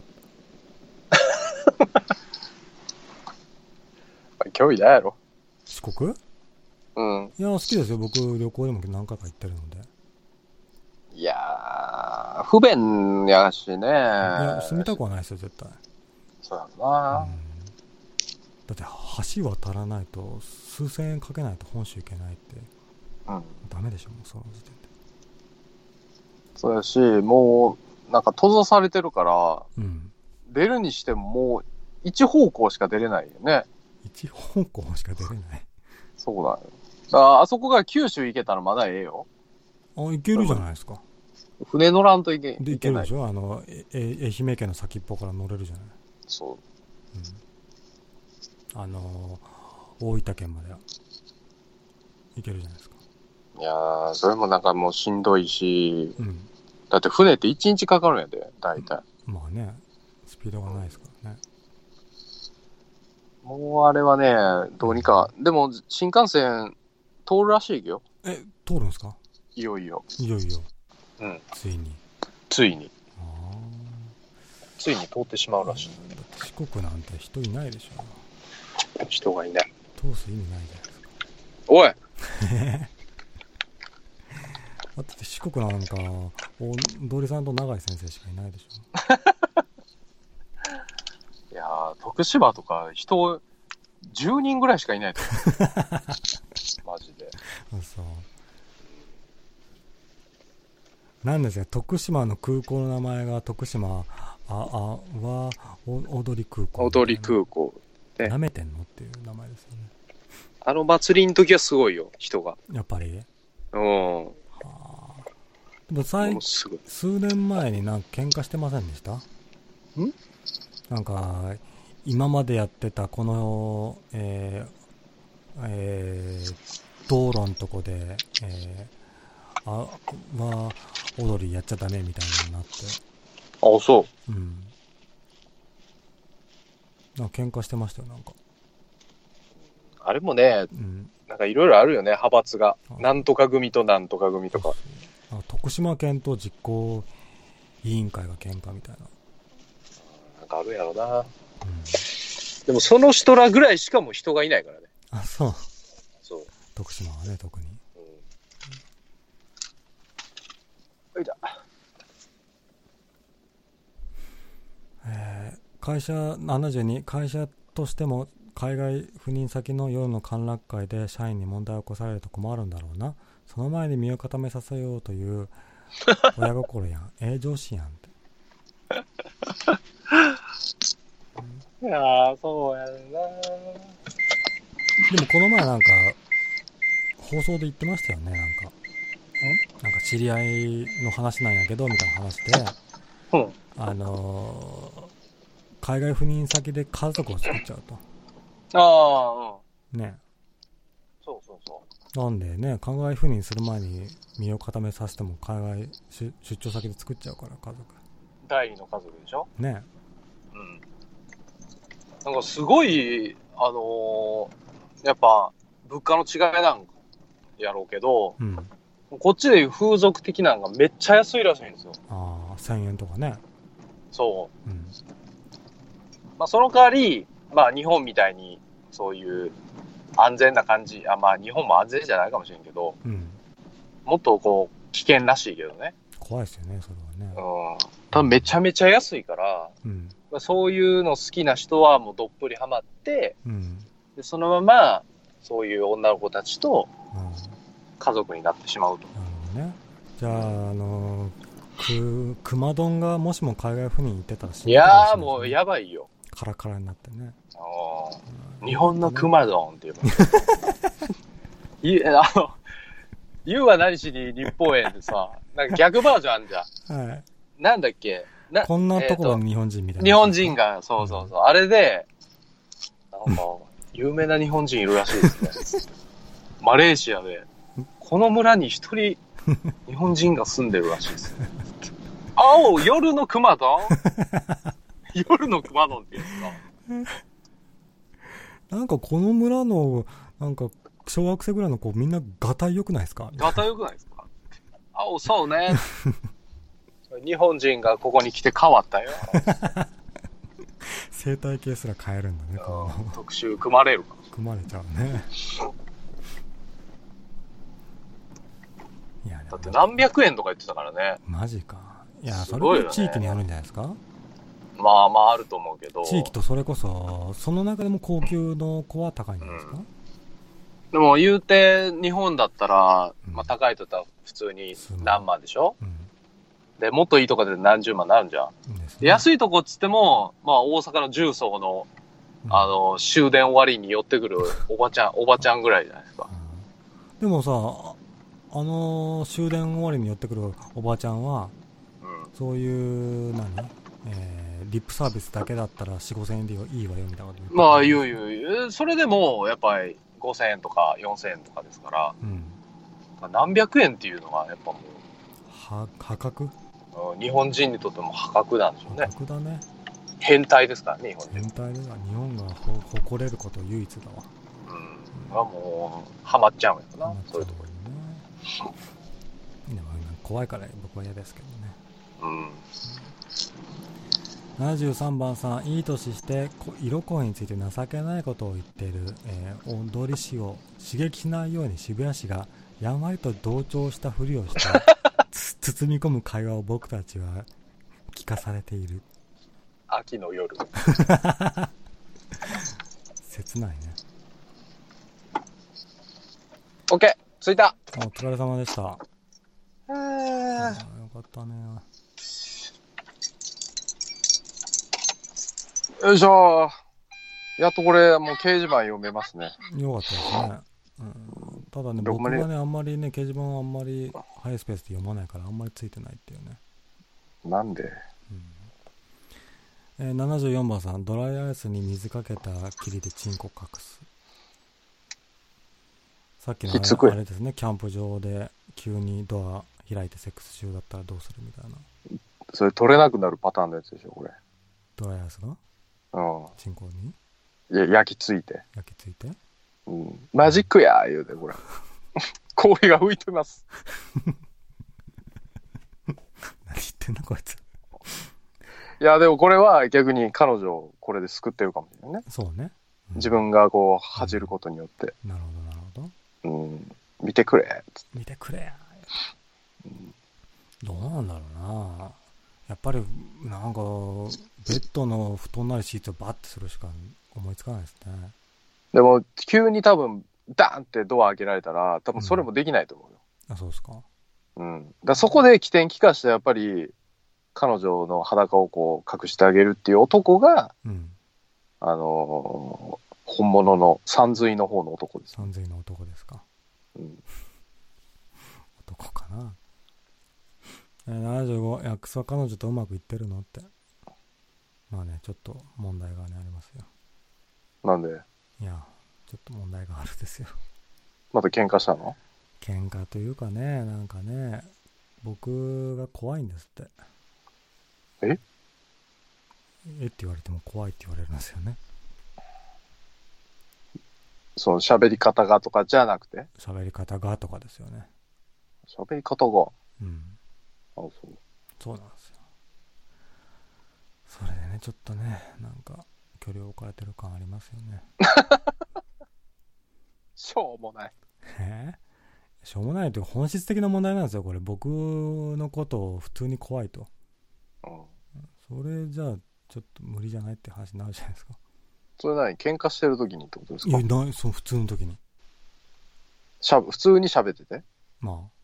興味ないやろ。四国？うん。いや好きですよ僕旅行でも何回か行ってるのでいやー、不便やしね。いや住みたくはないですよ絶対、そうやうん、な。だって橋渡らないと数千円かけないと本州行けないってうん。ダメでしょもうその時点でそうやし、もう、なんか閉ざされてるから、うん出るにしてももう、一方向しか出れないよね。一方向しか出れないそうだよ。だから、あそこから九州行けたらまだええよ。ああ行けるじゃないですか船乗らんといけで行いけないけるでし。ょ？あのええ愛媛県の先っぽから乗れるじゃない？そうん、あのー大分県まで行けるじゃないですか。う。いやー、それもなんかもうしんどいし、うん。だって船って一日かかるんやで、大体。まあね、スピードがないですからね。もうあれはね、どうにか。でも、新幹線通るらしいよ。え、通るんですか？いよいよ。いよいよ、うん。ついに。ついに。あついに通ってしまうあ。らしい。て四国なんて人いないでしょ。人がいない。通す意味ないじゃないですか。おいだって四国なんか、おどりさんと永井先生しかいないでし いやー、徳島とか人、10人ぐらいしかいないと思う。マジで。そう。なんですか、徳島の空港の名前が徳島、あ、あ、は、お踊り空港。踊り空港。ねなめてんのっていう名前ですよね。あの祭りの時はすごいよ、人が。やっぱり？うん。はあでも最もうすぐ。数年前になんか喧嘩してませんでした？ん？なんか、今までやってたこの、えー、えー、道路のとこで、えー、あ、は、踊りやっちゃダメみたいになって、あ、そう。うん。なんか喧嘩してましたよ、なんか。あれもね、うん。なんかいろいろあるよね、派閥があ。なんとか組となんとか組とか徳島県と実行委員会が喧嘩みたいな。なんかあるやろな。うん。でもその人らぐらいしかもう人がいないからね。あ、そう。そう。徳島はね、特に。うん。おいだ。えー会社72会社としても海外赴任先の夜の歓楽会で社員に問題を起こされると困るんだろうなその前に身を固めさせようという 親心やん。ええ上司やんって。いやー、そうやな。でもこの前なんか放送で言ってましたよねなんか。なんか知り合いの話なんやけどみたいな話で。うん。あのー海外赴任先で家族を作っちゃうと。ああ、うん。ねなんでね、海外赴任する前に身を固めさせても海外出張先で作っちゃうから、家族。第二の家族でしょ？ねうん。なんかすごい、あのー、やっぱ、物価の違いなんやろうけど、うん、こっちでいう風俗的なのがめっちゃ安いらしいんですよ。ああ、1000円とかね。そう。うん、まあ、その代わり、まあ、日本みたいに、そういう安全な感じ、あまあ、日本も安全じゃないかもしれんけど、うん、もっとこう、危険らしいけどね。怖いですよね、それはね。うん。多分めちゃめちゃ安いから、うん、まあ、そういうの好きな人はもうどっぷりハマって、うん、でそのまま、そういう女の子たちと、家族になってしまうと。なるほどね。じゃあ、あのー、く、熊丼がもしも海外赴任行ってたらいやー、もうやばいよ。カラカラになってね。ああ、日本の熊丼っていう いあの、言うは何しに日本へでさ、なんか逆バージョンあんじゃん。はい。なんだっけ？なこんなところの日本人みたいな、日本人が、そうそうそう。あれで、なんか、有名な日本人いるらしいですね。マレーシアで、この村に一人、日本人が住んでるらしいですね。青、夜の熊丼？夜の熊丼って言うんですかなんかこの村の、なんか、小学生ぐらいの子みんなガタイ良くないですか？ガタイ良くないですか？青、そうね。日本人がここに来て変わったよ。生態系すら変えるんだね、この。特集組まれるか。組まれちゃうね。いや、だって何百円とか言ってたからね。マジか。いや、それは地域にあるんじゃないですか？まあまああると思うけど。地域とそれこそ、その中でも高級の子は高いんですか、うん、でも言うて、日本だったら、まあ高いとったら普通に何万でしょ、うん、で、もっといいとこで何十万になるんじゃん。ね、安いとこっつっても、まあ大阪の重曹の、あの、終電終わりに寄ってくるおばちゃん、おばちゃんぐらいじゃないですか。でもさ、あの終電終わりに寄ってくるおばちゃんは、うん、そういう、何？えー、リップサービスだけだったら4、5千円でいいわよみたいなこと。まあ、言う言う言う。それでも、やっぱり5千円とか4千円とかですから、うん、何百円っていうのはやっぱもう、は破格？日本人にとっても破格なんでしょうね。破格だね。変態ですからね、日本人。変態だ日本が誇れること唯一だわ。うん。はもう、ハマっちゃうんやな、そういうところにね。怖いから僕は嫌ですけどね。うん。73番さん、いい年して色恋について情けないことを言っている、えー、踊り師を刺激しないように渋谷市がやんわりと同調したふりをした 包み込む会話を僕たちは聞かされている。秋の夜。切ないね。OK! 着いたお疲れ様でした。ああ、よかったね。よいしょやっとこれ、もう掲示板読めますね。よかったですね。うん、ただね、僕はね、あんまりね、掲示板はあんまりハイスペースで読まないから、あんまりついてないっていうね。なんで、うん、えー、74番さん、ドライアイスに水かけた霧でチンコ隠す。さっきのあれですね、キャンプ場で急にドア開いてセックス中だったらどうするみたいな。それ取れなくなるパターンのやつでしょ、これ。ドライアイスがうん。に？いや、焼き付いて。焼き付いて？うん。マジックや言うて、これ。氷が浮いてます。何言ってんだ、こいつ。いや、でもこれは逆に彼女をこれで救ってるかもしれないね。そうね。うん、自分がこう、恥じることによって。なるほど、なるほど。うん。見てくれ。見てくれ。うん、どうなんだろうなやっぱり、なんか、ベッドの布団なりシーツをバッてするしか思いつかないですね。でも、急に多分、ダーンってドア開けられたら、多分それもできないと思うよ。うん、あ、そうですか。うん。だそこで起点聞かして、やっぱり、彼女の裸をこう隠してあげるっていう男が、うん、あのー、本物の三髄の方の男です。三髄の男ですか。うん。男かな。え75、いや、クソ彼女とうまくいってるの？って。まあね、ちょっと問題がね、ありますよ。なんで？いや、ちょっと問題があるんですよ。また喧嘩したの？喧嘩というかね、なんかね、僕が怖いんですって。え？えって言われても怖いって言われるんですよね。その喋り方がとかじゃなくて？喋り方がとかですよね。喋り方が？うん。あ、そう。そうなんですよ。それでね、ちょっとね、なんか、距離を置かれてる感ありますよね。しょうもない。え？しょうもないという本質的な問題なんですよ、これ。僕のことを普通に怖いと。うん。それじゃあ、ちょっと無理じゃないって話になるじゃないですか。それ何？喧嘩してる時にってことですか？いや、なその普通の時に。しゃ普通に喋っててまあ。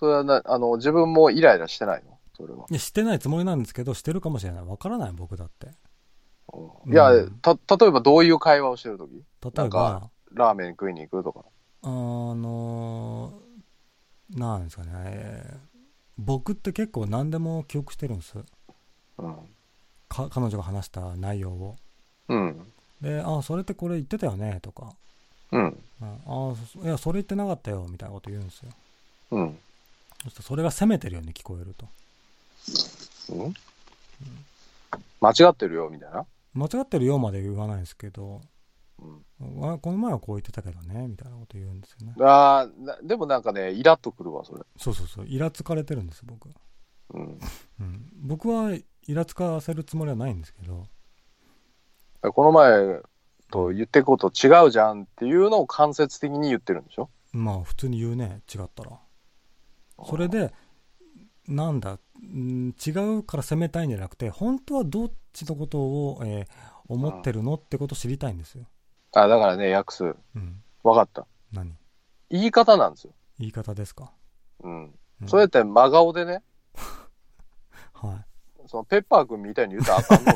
それはな、あの、自分もイライラしてないの？それは。いや、してないつもりなんですけど、してるかもしれない。わからない、僕だって。いや、た、例えばどういう会話をしてる時？例えば、ラーメン食いに行くとか。あのー、なんですかね。僕って結構何でも記憶してるんです。うん。か、彼女が話した内容を。うん。で、あ、それってこれ言ってたよね、とか。うん。あ、いや、それ言ってなかったよ、みたいなこと言うんですよ。うん。そそれが責めてるように聞こえると。うん、うん、間違ってるよ、みたいな？間違ってるよまで言わないですけど、うん、この前はこう言ってたけどね、みたいなこと言うんですよね。ああ、でもなんかね、イラッとくるわ、それ。そうそうそう、イラつかれてるんです、僕。うん。うん、僕はイラつかせるつもりはないんですけど。この前と言ってること違うじゃんっていうのを間接的に言ってるんでしょ？まあ、普通に言うね、違ったら。それで、なんだ、ん違うから責めたいんじゃなくて、本当はどっちのことを、えー、思ってるのってことを知りたいんですよ。あ、だからね、訳す。うん。わかった。何？言い方なんですよ。言い方ですか？うん。うん、そうやって真顔でね。はい。そのペッパーくんみたいに言うたらあかんの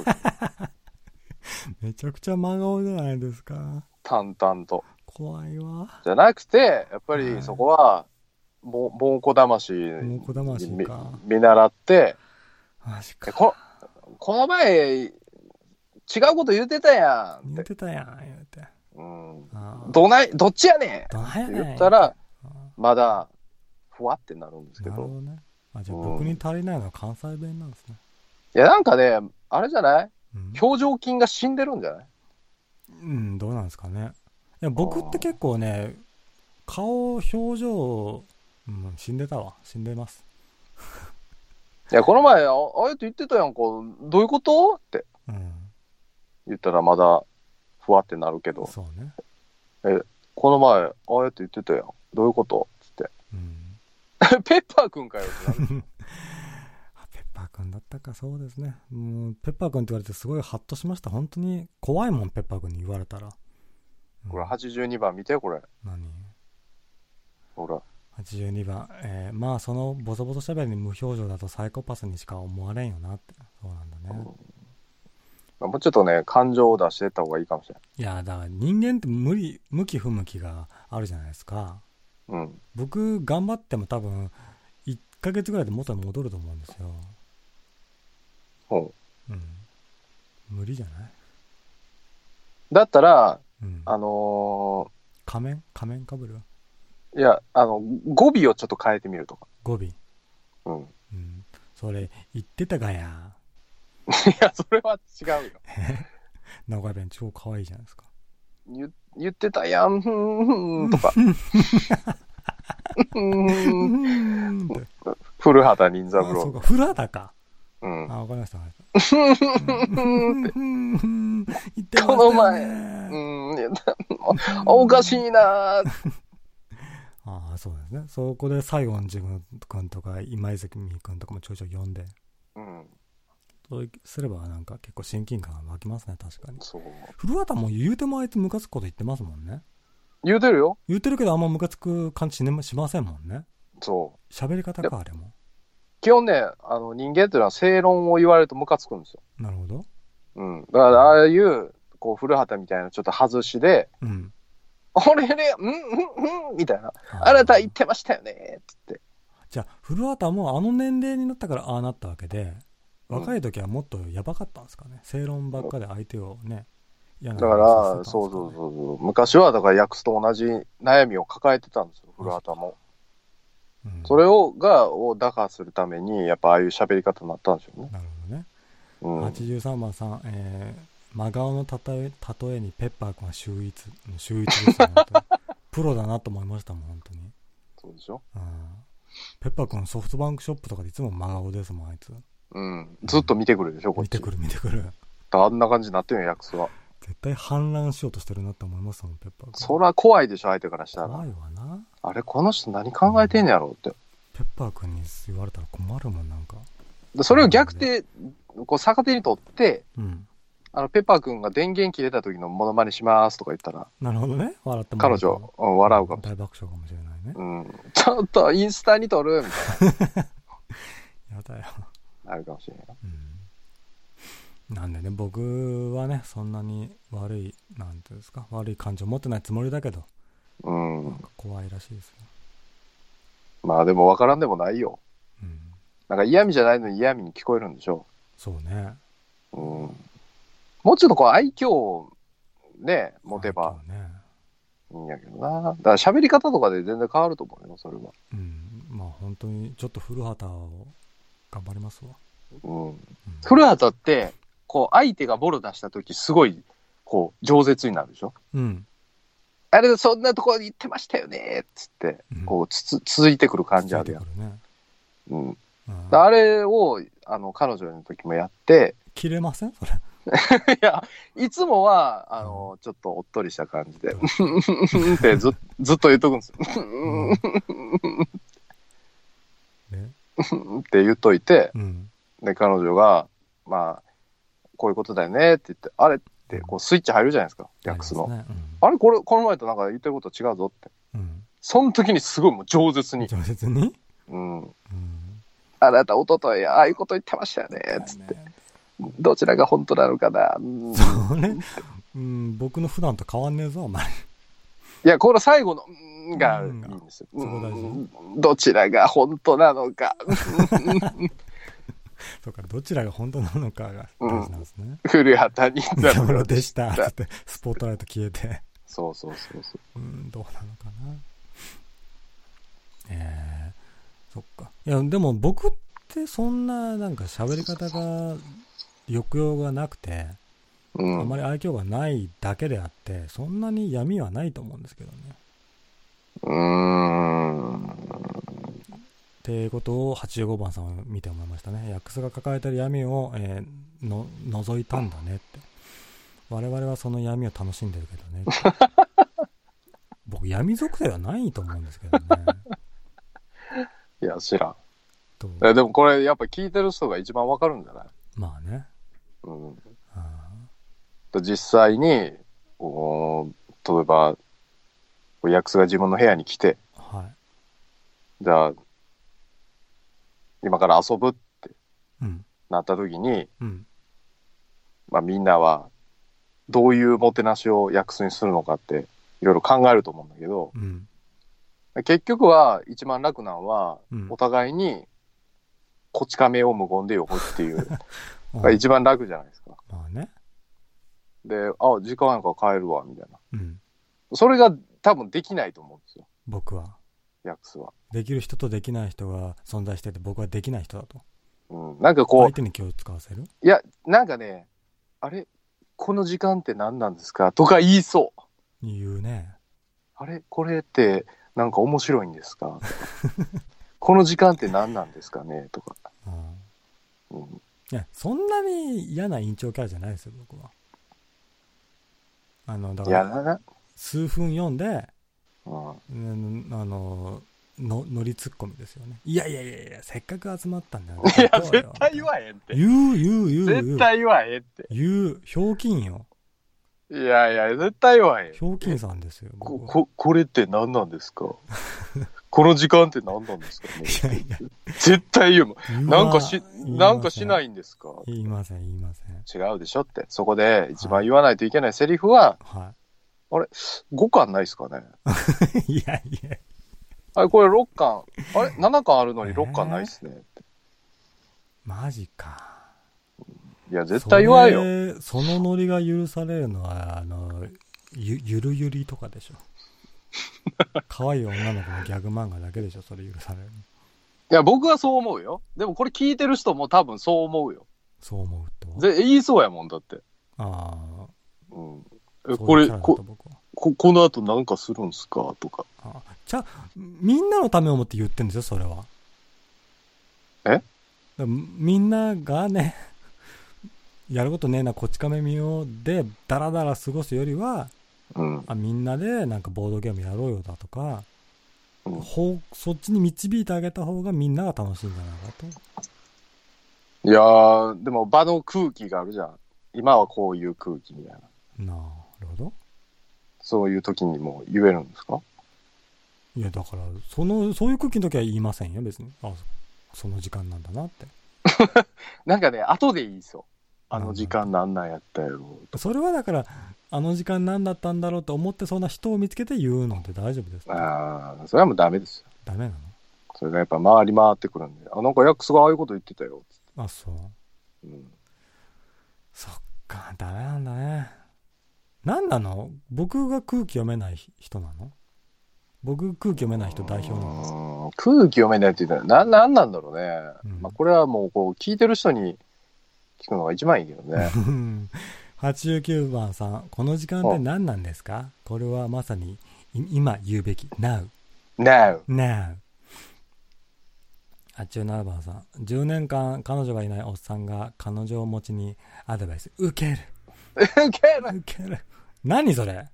めちゃくちゃ真顔じゃないですか。淡々と。怖いわ。じゃなくて、やっぱりそこは、も、猛虎魂猛虎魂か。見習って。ここの前、違うこと言ってたやん。言ってたやん、言うて。うん。どない、どっちやねんどないやねん言ったら、まだ、ふわってなるんですけど。なるほどね。あ、じゃあ僕に足りないのは関西弁なんですね。いや、なんかね、あれじゃない、うん、表情筋が死んでるんじゃない？うん、どうなんですかね。いや、僕って結構ね、顔、表情、うん、死んでたわ。死んでます。いや、この前、ああやって言ってたやんか、どういうこと？って。うん。言ったらまだ、ふわってなるけど。そうね。え、この前、ああやって言ってたやん。どういうこと？つって。うん。ペッパーくんかよってなる。ペッパーくんだったか、そうですね。もう、ペッパーくんって言われてすごいハッとしました。本当に怖いもん、ペッパーくんに言われたら。これ82番見て、これ。何？ほら。82番、えー、まあそのボソボソしゃべりに無表情だとサイコパスにしか思われんよなって。そうなんだね。うん、もうちょっとね、感情を出していった方がいいかもしれない。いや、だから人間って無理、向き不向きがあるじゃないですか。うん。僕、頑張っても多分、1ヶ月ぐらいで元に戻ると思うんですよ。ほう。うん。無理じゃない？だったら、うん、あのー、仮面？仮面かぶる？いや、あの、語尾をちょっと変えてみるとか。語尾？うん。うん。それ、言ってたかや？いや、それは違うよ。名古屋弁超可愛いじゃないですか。言言ってたやん、ふん、とか。古畑任三郎。そうか、古畑か。うん。あ、わかりました。この前、うん、おかしいなああ、そうですね。そこで西園寺君とか今泉君とかもちょいちょい読んで。うん。そうすればなんか結構親近感が湧きますね、確かに。そう。古畑も言うてもあいつムカつくこと言ってますもんね。言うてるよ。言うてるけどあんまムカつく感じしませんもんね。そう。喋り方か、あれも。基本ね、あの人間っていうのは正論を言われるとムカつくんですよ。なるほど。うん。だからああいう、こう古畑みたいなちょっと外しで、うん。俺ね、うん、うん、うん、みたいな。あなた言ってましたよね、つって。じゃあ、古畑もあの年齢になったからああなったわけで、若い時はもっとやばかったんですかね？正論ばっかで相手をね、だから、そうそうそうそう。昔は、だから、ヤクスと同じ悩みを抱えてたんですよ、古畑も。うん、それを、が、を打破するために、やっぱ、ああいう喋り方になったんでしょうね。なるほどね。うん、83番さん、えー、真顔の例え例えにペッパー君は秀逸、秀逸ですね。プロだなと思いましたもん、本当に。そうでしょ？うん。ペッパー君ソフトバンクショップとかでいつも真顔ですもん、あいつ。うん。ずっと見てくるでしょ、こっち。見てくる、見てくる。あんな感じになってるよ、ヤクスは。絶対反乱しようとしてるなって思いますもん、ペッパー君。そりゃ怖いでしょ、相手からしたら。怖いわな。あれ、この人何考えてんねやろうって。ペッパー君に言われたら困るもん、なんか。それを逆手、こう逆手にとって、うん、あの、ペッパー君が電源切れた時のモノマネしますとか言ったら。なるほどね。笑っても彼女、うん、笑うかもしれ。大爆笑かもしれないね。うん。ちょっとインスタに撮るみたいな。やだよ。あるかもしれない。うん。なんでね、僕はね、そんなに悪い、なんていうんですか、悪い感情持ってないつもりだけど、うん。怖いらしいですね。まあでも分からんでもないよ。うん。なんか嫌味じゃないのに嫌味に聞こえるんでしょそうね。うん。もうちょっとこう愛嬌をね、持てばいいんやけどな。だから喋り方とかで全然変わると思うよ、それは。うん。まあ本当にちょっと古畑を頑張りますわ。うん。うん、古畑って、こう相手がボロ出した時すごい、こう、饒舌になるでしょ？うん。あれ、そんなところに行ってましたよねっつって、こうつつ、続いてくる感じあるやん。ね、うん。あれを、あの、彼女の時もやって、切れません？それ。いや、いつもは、あの、ちょっとおっとりした感じで、ってずずっと言っとくんですよ。って言っといて、うん、で、彼女が、まあ、こういうことだよねって言って、あれ？ってこうスイッチ入るじゃないですか、ヤクスの。ねうん、あれ？これ、この前となんか言ってること違うぞって。うん、その時にすごいもう饒舌に。饒舌に？うん。うん、あなた、おととい、ああいうこと言ってましたよね、つって。どちらが本当なのかな。そうね。うん、僕の普段と変わんねえぞ、お前。いや、この最後の、んがいいん。どちらが本当なのか。そうか、どちらが本当なのかが大事なんですね。うん、古畑任三郎でした。って、スポットライト消えて。そうそうそうそう。うん、どうなのかな。えー、そっか。いや、でも僕ってそんななんか喋り方が抑揚がなくて、うん、あまり愛嬌がないだけであって、そんなに闇はないと思うんですけどね。うーん。ってことを85番さんを見て思いましたね。ヤックスが抱えてる闇を、えー、の覗いたんだねって。我々はその闇を楽しんでるけどね。僕、闇属性はないと思うんですけどね。いや、知らん。えでもこれやっぱ聞いてる人が一番わかるんじゃない？まあね。うん。実際に、お例えば、ヤクスが自分の部屋に来て、はい、じゃあ、今から遊ぶってなった時に、うん、まあみんなは、どういうもてなしをヤクスにするのかって、いろいろ考えると思うんだけど、うん、結局は一番楽なのは、お互いに、こち亀を無言で呼ぶっていう が一番楽じゃないですか。まあね。で、あ、時間なんか帰るわ、みたいな。うん。それが多分できないと思うんですよ。僕は。ヤクスは。できる人とできない人が存在してて、僕はできない人だと。うん。なんかこう。相手に気を使わせる？いや、なんかね、あれ？この時間って何なんですか？とか言いそう。言うね。あれ？これってなんか面白いんですか？この時間って何なんですかね？とか。うん。うん、いや、そんなに嫌な院長キャラじゃないですよ、僕は。あの、だから、数分読んで、うん、あの、の、乗りツッコミですよね。いやいやいやいや、せっかく集まったんだよ。いや、絶対言わへんって。言う、言う、言う。絶対言わへんって。言う、ひょうきんよ。いやいや、絶対言わ。ひょうきんさんですよ。こ、こ、これって何なんですか？この時間って何なんですか？ねいやいや。絶対言うもん。なんかし、なんかしないんですか？言いません、言いません。違うでしょって。そこで一番言わないといけないセリフは、はい。あれ ?5 巻ないっすかね？いやいや。あれ、これ6巻。あれ ?7 巻あるのに6巻ないっすね、マジか。いいや、絶対言わんよ。そのノリが許されるのは、あの、ゆ、ゆるゆりとかでしょ。可愛い女の子のギャグ漫画だけでしょ、それ許されるいや、僕はそう思うよ。でもこれ聞いてる人も多分そう思うよ。そう思うと。で言いそうやもんだって。ああ。うん。え、これ、こ、こ、この後なんかするんすか？とか。あじゃあ、みんなのためを思って言ってんですよ、それは。え？みんながね、やることねえな、こっち亀見ようで、ダラダラ過ごすよりは、うん、あみんなでなんかボードゲームやろうよだとか、うん、ほそっちに導いてあげた方がみんなが楽しいんじゃないかと。いやー、でも場の空気があるじゃん。今はこういう空気みたいな。なるほど。そういう時にも言えるんですか？いや、だから、その、そういう空気の時は言いませんよ、別に。あ、その時間なんだなって。なんかね、後で言いそう。あの時間なんなんやったやろ。それはだから、あの時間何だったんだろうと思ってそうな人を見つけて言うので大丈夫ですああ、それはもうダメですよ。ダメなの？それがやっぱ回り回ってくるんで。あ、なんかヤックスがああいうこと言ってたよ。あ、そう。うん。そっか、ダメなんだね。何なの？僕が空気読めない人なの？僕空気読めない人代表なの？空気読めないって言ったら、な、なんなんだろうね。うん、まあこれはもうこう聞いてる人に聞くのが一番いいけどね。89番さん、この時間って何なんですか？これはまさに今言うべき Now。Now。Now。87番さん、10年間彼女がいないおっさんが彼女を持ちにアドバイス、受ける。受ける受ける。何それ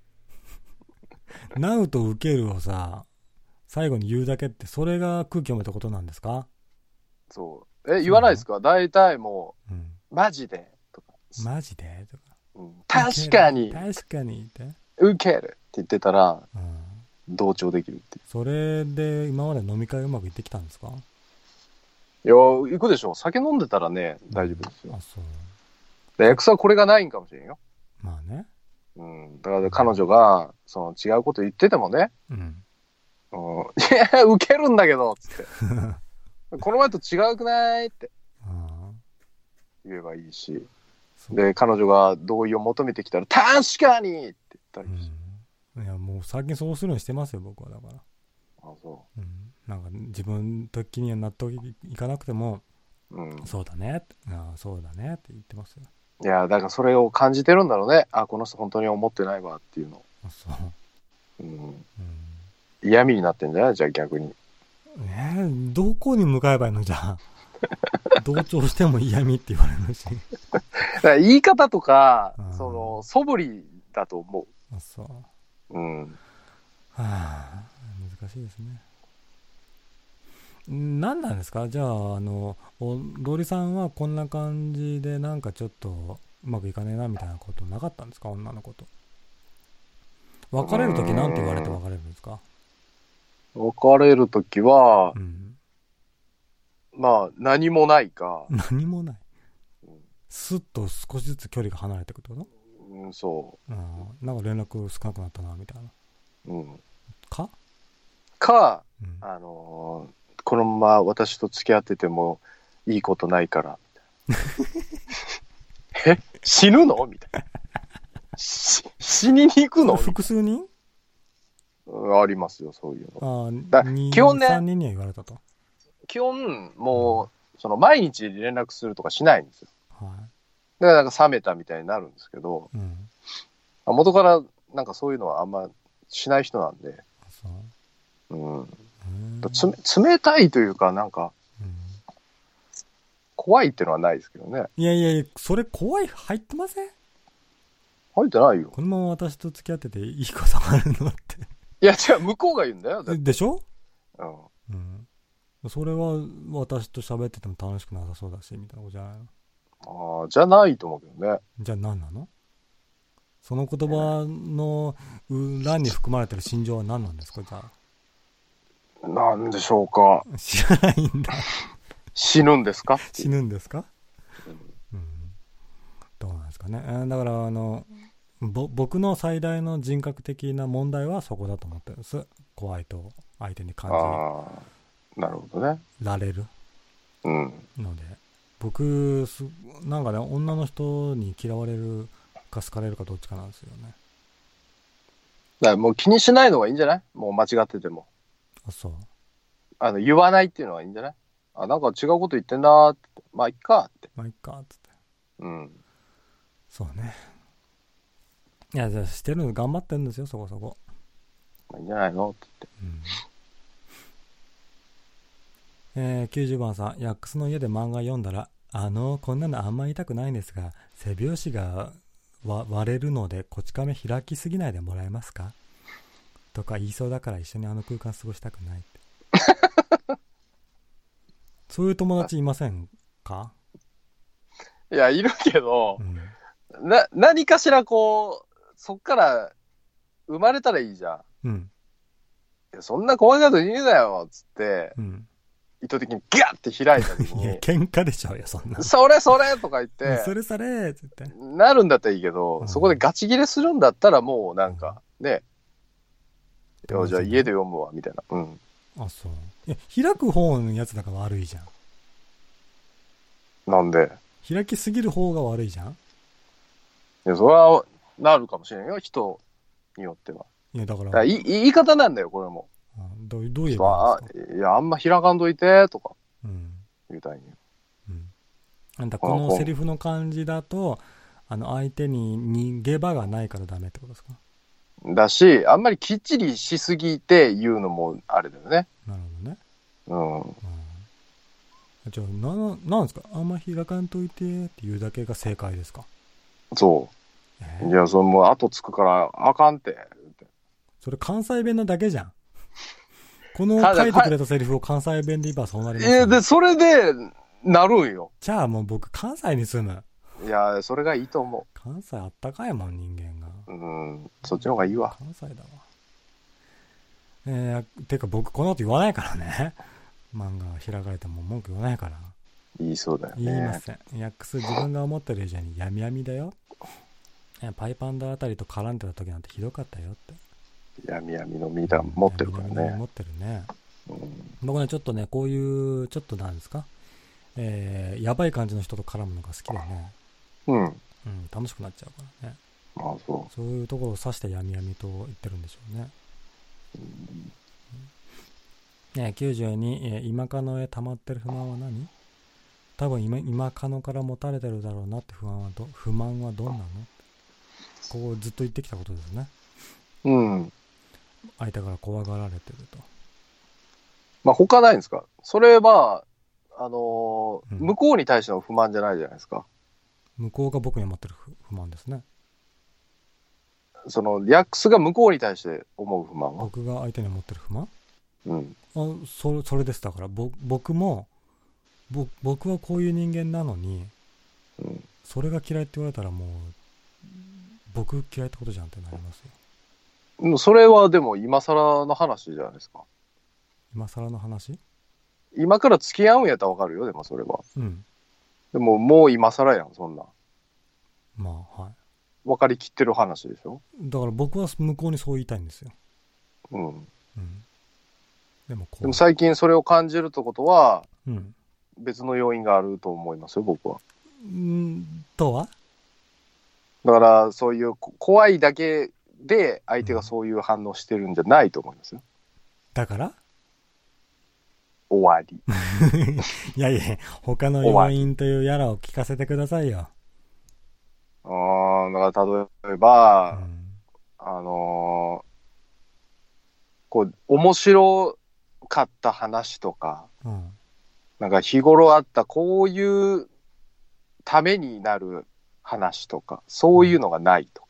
?Now と受けるをさ、最後に言うだけって、それが空気読めたことなんですか？そう。え、言わないですか？大体もう、うん、マジで？とか。マジで？とか。うん、確かに。確かにって。受けるって言ってたら、うん、同調できるってそれで今まで飲み会うまくいってきたんですか？いや、行くでしょ。酒飲んでたらね、大丈夫ですよ。あ、そう。で、X はこれがないんかもしれんよ。まあね。うん。だから彼女が、その違うこと言っててもね、うん。うん、いや、受けるんだけど、つって。この前と違うくないって言えばいいし。で、彼女が同意を求めてきたら、確かにって言ったりして。うん、いや、もう最近そうするようにしてますよ、僕はだから。あ、そう。うん。なんか自分時には納得いかなくても、うん、そうだねあそうだねって言ってますよ。いや、だからそれを感じてるんだろうね。あ、この人本当に思ってないわっていうの。そう。うん。うん、嫌味になってんじゃない？じゃあ逆に。えー、どこに向かえばいいの？じゃあ。同調しても嫌味って言われるし。言い方とか、その、素振りだと思う。あ、そう。うん。はあ、難しいですね。何なんですか？じゃあ、あの、ロリさんはこんな感じでなんかちょっとうまくいかねえなみたいなことなかったんですか？女の子と。別れるときなんて言われて別れるんですか？別れるときは、うん、まあ、何もないか。何もない。すっと少しずつ距離が離れていくってこと？うん、そう。うん。なんか連絡少なくなったな、みたいな。うん。か？か、うん、あのーこのまま私と付き合っててもいいことないから。え？死ぬの？みたいな。死にに行くの？複数人？ありますよ、そういうの。あ基本ね、3人には言われたと。基本、もう、その、毎日連絡するとかしないんですよ。はい。だからなんか冷めたみたいになるんですけど、うん、元からなんかそういうのはあんましない人なんで。そう。うん。つ冷たいというか、なんか、怖いっていうのはないですけどね。いやいやいや、それ怖い入ってません？入ってないよ。このまま私と付き合ってていいことあるのって。いや、違う、向こうが言うんだよ。でしょ？うん。うん。それは私と喋ってても楽しくなさそうだし、みたいなことじゃないの？ああ、じゃないと思うけどね。じゃあ何なの？その言葉の裏に含まれてる心情は何なんですか？じゃあ。なんでしょうか。知らないんだ。死ぬんですか？死ぬんですか、うん、どうなんですかね。だから、あの、ぼ僕の最大の人格的な問題はそこだと思ってるんです。怖いと相手に感じああ、なるほどね。られるうん。ので。僕す、なんかね、女の人に嫌われるか好かれるかどっちかなんですよね。だからもう気にしないのがいいんじゃない？もう間違ってても。あ、そう。あの、言わないっていうのがいいんじゃない？あ、なんか違うこと言ってんなーって。まあ、いっかって。まあ、いっかっつって。うん。そうね。いや、じゃしてるの頑張ってるんですよ、そこそこ。まあ、いいんじゃないの？って言って。うん、えー、90番さん、ヤックスの家で漫画読んだら、あの、こんなのあんま言いたくないんですが、背拍子が割れるので、こち亀開きすぎないでもらえますか？とか言いそうだから一緒にあの空間過ごしたくないって。そういう友達いませんか？いや、いるけど、うん、な、何かしらこう、そっから生まれたらいいじゃん。うん。いやそんな怖いこと言うなよ、つって、うん、意図的にギャッて開いた時に。いや、喧嘩でしょうよ、そんな。それそれとか言って。それそれつって。なるんだったらいいけど、うん、そこでガチ切れするんだったらもうなんか、ね。いや、じゃあ家で読むわ、みたいな。うん。あ、そう。いや、開く方のやつだから悪いじゃん。なんで？開きすぎる方が悪いじゃんいや、それは、なるかもしれんよ、人によっては。いや、だから。からい言い方なんだよ、これも。どうどう言えばいいですか？いや、あんま開かんといて、とか、うん。言いたいね。うん。あんた、このセリフの感じだと、あの、相手に逃げ場がないからダメってことですか？だし、あんまりきっちりしすぎて言うのもあれだよね。なるほどね。うん。うん、じゃあ、な、なんですか？あんま開かんといてっていうだけが正解ですか？そう。えー、いや、それもう後つくからあかんって。それ関西弁なだけじゃん。この書いてくれたセリフを関西弁で言えばそうなります、ね、え、で、それで、なるんよ。じゃあもう僕関西に住む。いや、それがいいと思う。関西あったかいもん、人間が。うん、そっちの方がいいわ。関西だわ。えー、てか僕このこと言わないからね。漫画開かれても文句言わないから。言いそうだよね。言いません。ヤックス自分が思ってる以上に闇闇だよ。パイパンダあたりと絡んでた時なんてひどかったよって。闇闇のミーター持ってるからね。持ってるね。うん、僕ね、ちょっとね、こういう、ちょっとなんですか、えー、やばい感じの人と絡むのが好きでね。うん。うん、楽しくなっちゃうからね。ああ、そう。そういうところを指して闇闇と言ってるんでしょうね。うんね、92、えー、今カノへ溜まってる不満は何？多分今、今カノから持たれてるだろうなって不安はど、不満はどんなの？ここずっと言ってきたことですね。うん。相手から怖がられてると。まあ、他ないんですか？それは、あのーうん、向こうに対しての不満じゃないじゃないですか。向こうが僕に持ってる不満ですね。その、ヤックスが向こうに対して思う不満は？僕が相手に持ってる不満？うん。あそそれです。だから、ぼ僕も、ぼ僕はこういう人間なのに、うん、それが嫌いって言われたらもう、僕嫌いってことじゃんってなりますよ。それはでも今更の話じゃないですか。今更の話？今から付き合うんやったらわかるよ、でもそれは。うん。でももう今更やん、そんな。まあ、はい。分かりきってる話でしょだから僕は向こうにそう言いたいんですよ。うん。うん。でもでも最近それを感じるってことは、うん。別の要因があると思いますよ、僕は。んとは？だから、そういう怖いだけで相手がそういう反応してるんじゃないと思いますよ。だから？終わり。いやいや、他の要因というやらを聞かせてくださいよ。ああ、だから例えば、うん、あのー、こう、面白かった話とか、うん、なんか日頃あったこういうためになる話とか、そういうのがないとか。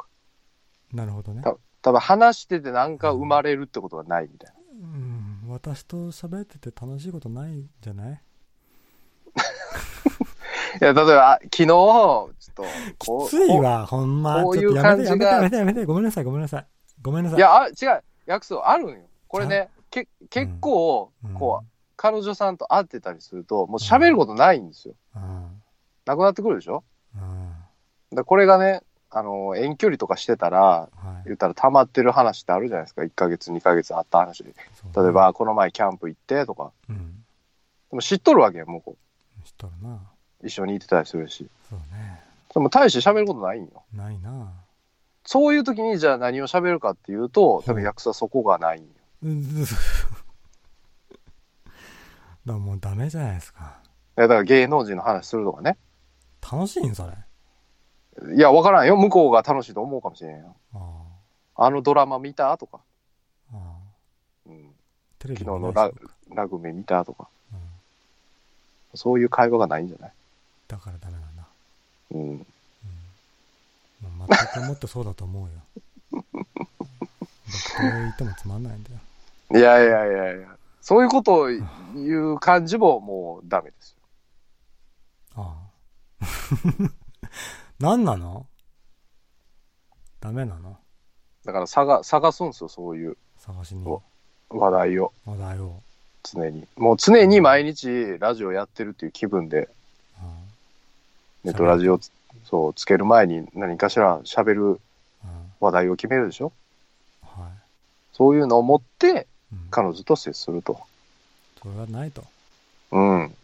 うん、なるほどね。た多分話しててなんか生まれるってことがないみたいな。うん、私と喋ってて楽しいことないんじゃない？いや、例えば、昨日、ちょっと、きついわ、ほんま。こういう感じが。やめて、やめて、やめて、ごめんなさい、ごめんなさい。ごめんなさい。いや、あ違う、約束あるんよ。これね、け結構、こう、彼女さんと会ってたりすると、もう喋ることないんですよ。うん、なくなってくるでしょ？うん。だこれがね、あの、遠距離とかしてたら、はい、言ったら溜まってる話ってあるじゃないですか。1ヶ月、2ヶ月あった話。例えば、この前キャンプ行ってとか。うん。でも知っとるわけよ、もう。知っとるな。一緒にいてたりするし。そうね。でも大して喋ることないんよ。ないなそういう時にじゃあ何を喋るかっていうと、多分役者そこがないんよ。うん。だもうダメじゃないですか。だから芸能人の話するとかね。楽しいんそれ。いや、わからんよ。向こうが楽しいと思うかもしれんよ。ああのドラマ見たとか。あ。ああ。うん、テレビ昨日のララグビー見たとか。うん。そういう会話がないんじゃない？だからダメなんだ。うん。うん。まあ、全くもっとそうだと思うよ。僕と言ってもつまんないんだよ。いやいやいやいや。そういうことを言う感じももうダメですよ。ああ。何なの？ダメなの？だから探探すんですよ、そういう探しにお話題を。話題を。常に。もう常に毎日ラジオやってるっていう気分で、あネットラジオつそうつける前に何かしら喋る話題を決めるでしょ？あ。はい。そういうのを持ってうん。彼女と接すると。それはないと。うん。うん。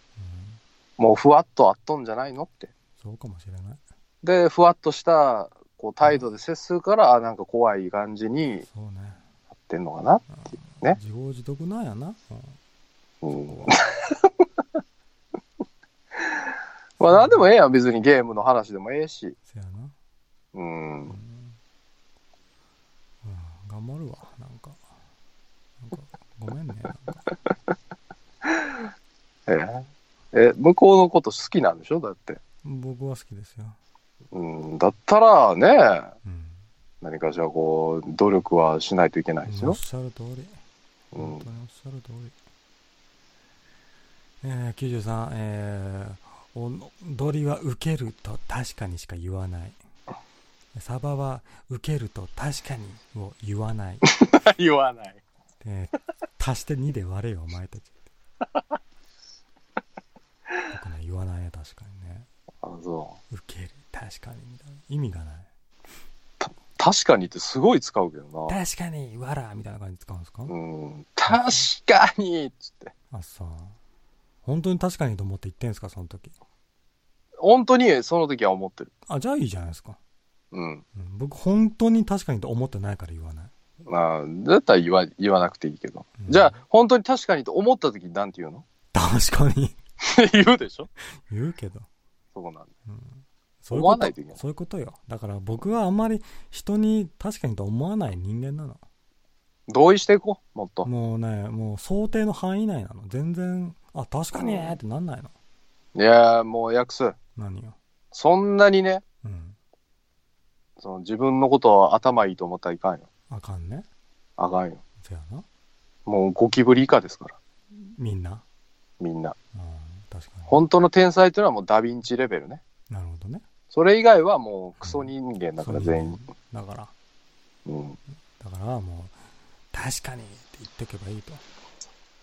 もうふわっとあっとんじゃないのって。そうかもしれない。で、ふわっとしたこう態度で接するから、あなんか怖い感じにそうね。なってんのかな？ね自業自得なんやな。うんうん。まあ何でもええやん、別にゲームの話でもええし。せやな。うんう。ん。うん、頑張るわ。なんか。なんか、ごめんね。え？え、向こうのこと好きなんでしょ？だって。僕は好きですよ。うん。だったらね、うん。何かしらこう、努力はしないといけないですよおっ。しゃる通り。うん本当におっしゃる通り。えー、93、えー、踊りは受けると確かにしか言わない。サバは受けると確かにを言わない。言わない。えー足して2で割れよ、お前たち。僕ね、言わないね、確かにね。あ、そ受ける、確かに。意味がない。う。確かにってすごい使うけどな。確かに、わらみたいな感じで使うんですか、うん。確かにっつって。あ、さ本当に確かにと思って言ってんすか、その時。本当にその時は思ってる。あ、じゃあいいじゃないですか。うん。うん、僕、本当に確かにと思ってないから言わない。まあ、だったら言わ言わなくていいけど。うんじゃあ、本当に確かにと思った時に何て言うの？確かに。言うでしょ？言うけど。そうなんだ。うん。そういう思わことないといけないそういうことよ。だから僕はあんまり人に確かにと思わない人間なの。同意していこう、もっと。もうね、もう想定の範囲内なの。全然、あ、確かにねってなんないの。いやー、もう、ヤクス。何よ。そんなにね、うん。その自分のことを頭いいと思ったらいかんよ。あかんね。あかんよ。そやな。もうゴキブリ以下ですから。みんな？みんな。うん。確かに。本当の天才っていうのはもうダヴィンチレベルね。なるほどね。それ以外はもうクソ人間だから全員。だから、うん。だからもう、確かにって言ってけばいいと。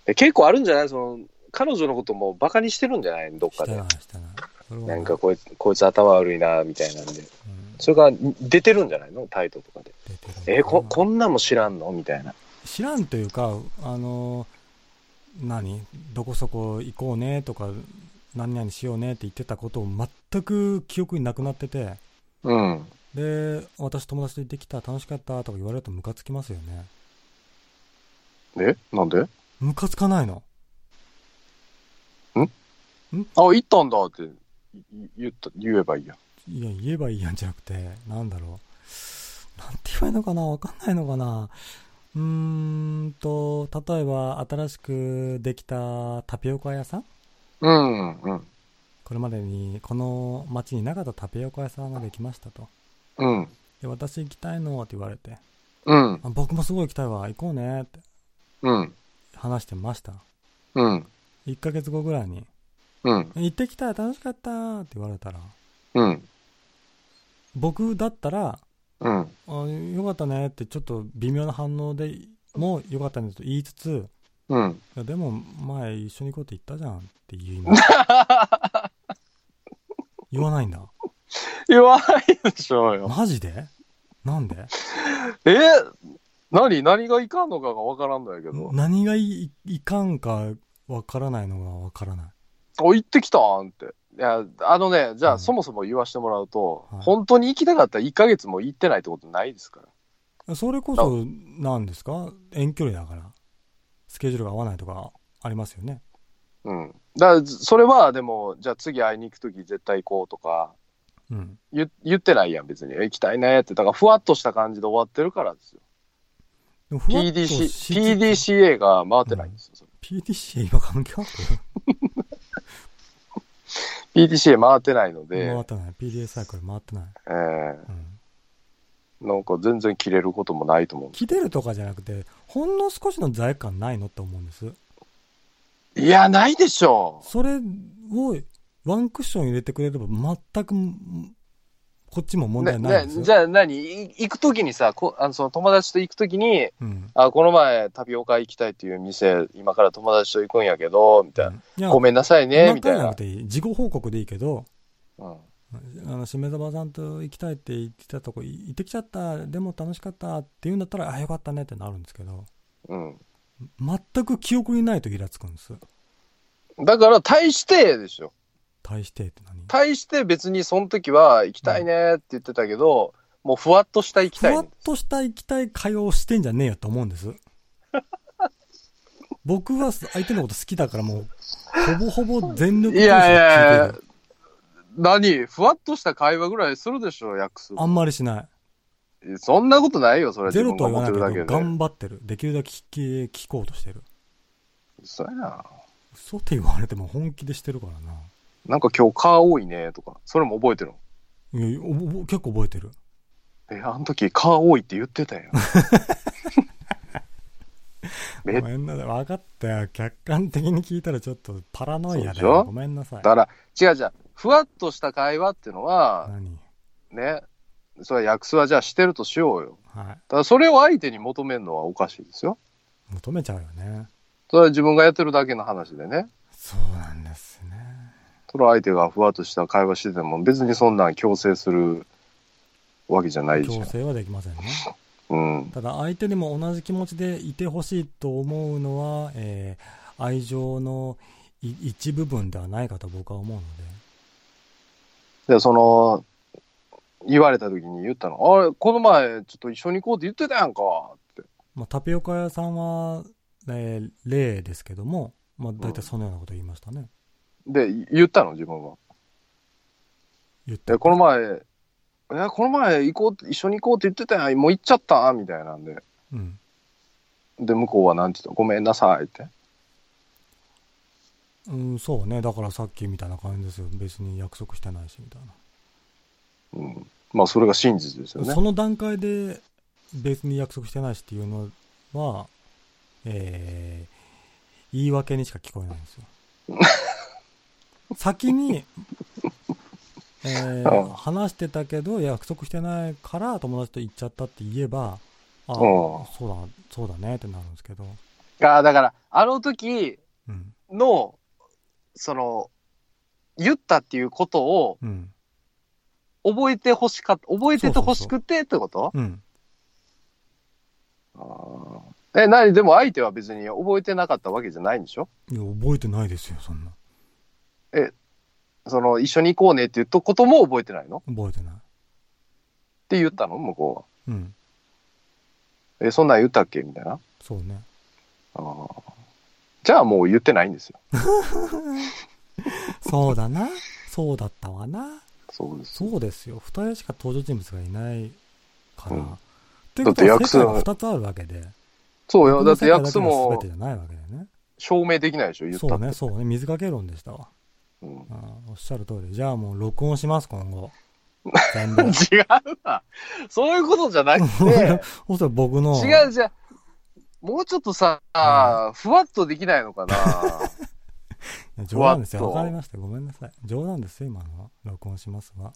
え結構あるんじゃない？その、彼女のこともバカにしてるんじゃない？どっかでな。んかこいつ、こいつ頭悪いな、みたいなんで。うん、それが出てるんじゃないの？タイトルとかで。えこ、こんなんも知らんの？みたいな。知らんというか、あの何？どこそこ行こうねとか、何々しようねって言ってたことを全く記憶になくなってて、うん。で、私友達と行ってきた、楽しかったとか言われるとムカつきますよね。え？なんで？ムカつかないの。あ、行ったんだってい言った、言えばいいや。いや、言えばいいやんじゃなくて、なんだろう。なんて言えばいいのかな？わかんないのかな？うーんと、例えば、新しくできたタピオカ屋さん？うん、うん、これまでに、この町になかったタピオカ屋さんができましたと。うん、で、私行きたいのって言われて、うん、あ僕もすごい行きたいわ、行こうねって。うん、話してました。うん、1ヶ月後ぐらいに、うん、行ってきた、楽しかったって言われたら、うん、僕だったら、うん、あよかったねってちょっと微妙な反応でもよかったねと言いつつ、うん。いやでも前一緒に行こうって言ったじゃんって言います。言わないんだ。言わないでしょうよ。マジで？なんで？え？何？何がいかんのかがわからんのやけど。何がいいいかんかわからないのがわからない。あ、行ってきたんって。いや、あのね、じゃあ、そもそも言わしてもらうと、はい、本当に行きたかったら1ヶ月も行ってないってことないですから。それこそ、なんですか？遠距離だから。スケジュールが合わないとかありますよね。うん。だそれは、でも、じゃあ次会いに行くとき絶対行こうとか、うん、言言ってないやん、別に。行きたいねって。だから、ふわっとした感じで終わってるからですよ。PDC、PDCA が回ってないんですよ、うん、PDCA 今関係ある？PDCA 回ってないので。回ってない。PDA サイクル回ってない。ええーうん、なんか全然切れることもないと思う。切れるとかじゃなくて、ほんの少しの罪悪感ないのって思うんです。いや、ないでしょう。それを、ワンクッション入れてくれれば全くこっちも問題ないですよ。じゃあ何？行くときにさこあのその友達と行くときに、うん、あ、この前タピオカ行きたいっていう店、今から友達と行くんやけど、みたいな。うん、ごめんなさいね、みたいな。事後報告でいいけど、うん、あの、しめざばさんと行きたいって言ってたとこ、行ってきちゃった、でも楽しかったって言うんだったら、あ、よかったねってなるんですけど、うん。全く記憶にないとイラつくんです。だから、対してでしょ。対してって何？対して別にその時は行きたいねって言ってたけど、うん、もうふわっとした行きたい。ふわっとした行きたい会話をしてんじゃねえよと思うんです。僕は相手のこと好きだからもう、ほぼほぼ全力でいやいやいや何？ふわっとした会話ぐらいするでしょ、訳す。あんまりしない。そんなことないよ、それ。ゼロとは言わないけど、頑張ってる。できるだけ聞き、聞こうとしてる。嘘やな。嘘って言われても本気でしてるからな。なんか今日蚊多いねとか、それも覚えてるの？いや結構覚えてる。え、あの時蚊多いって言ってたよ。ごめんなさい。分かったよ。客観的に聞いたらちょっとパラノイアだよ。ごめんなさい。だから、違う違う。ふわっとした会話っていうのは、何？ね。それは訳すはじゃあしてるとしようよ。はい。ただそれを相手に求めるのはおかしいですよ。求めちゃうよね。それは自分がやってるだけの話でね。そうなんですね。その相手がふわっとした会話してても、別にそんなん強制するわけじゃないし。強制はできませんね。うん。ただ、相手にも同じ気持ちでいてほしいと思うのは、えー、愛情の一部分ではないかと僕は思うので。で、その、言われた時に言ったの。あれ、この前、ちょっと一緒に行こうって言ってたやんか、って。まあ、タピオカ屋さんは、えー、例ですけども、まあ、大体そのようなこと言いましたね。うんで、言ったの、自分は。言った。この前、え、この前行こう、一緒に行こうって言ってたやん、もう行っちゃったみたいなんで。うん。で、向こうはなんて言ったごめんなさいって。うん、そうね。だからさっきみたいな感じですよ。別に約束してないし、みたいな。うん。まあ、それが真実ですよね。その段階で別に約束してないしっていうのは、えー、言い訳にしか聞こえないんですよ。先に、えー、話してたけど、約束してないから友達と行っちゃったって言えば、ああ、そうだ、そうだねってなるんですけど。ああ、だから、あの時の、うん、その、言ったっていうことを、うん、覚えてほしかった、覚えててほしくてってこと？うん。あえ、なに、でも相手は別に覚えてなかったわけじゃないんでしょ？いや、覚えてないですよ、そんな。え、その、一緒に行こうねって言ったことも覚えてないの？覚えてない。って言ったの？向こうは。うん。え、そんなん言ったっけ？みたいな。そうね。ああ。じゃあもう言ってないんですよ。そうだな。そうだったわな。そうです。そうですよ。二人しか登場人物がいないから。うん、ってことは世界が二つあるわけで。そうよ。だって訳すも。全てじゃないわけだよね。証明できないでしょ、言ったそうね、そうね。水かけ論でしたわ。うん、おっしゃる通り。じゃあもう録音します、今後。違うわ。そういうことじゃなくて。そ僕の。違う、じゃもうちょっとさ、うん、ふわっとできないのかな冗談ですよ。わかりました。ごめんなさい。冗談ですよ、今のは。録音しますわ。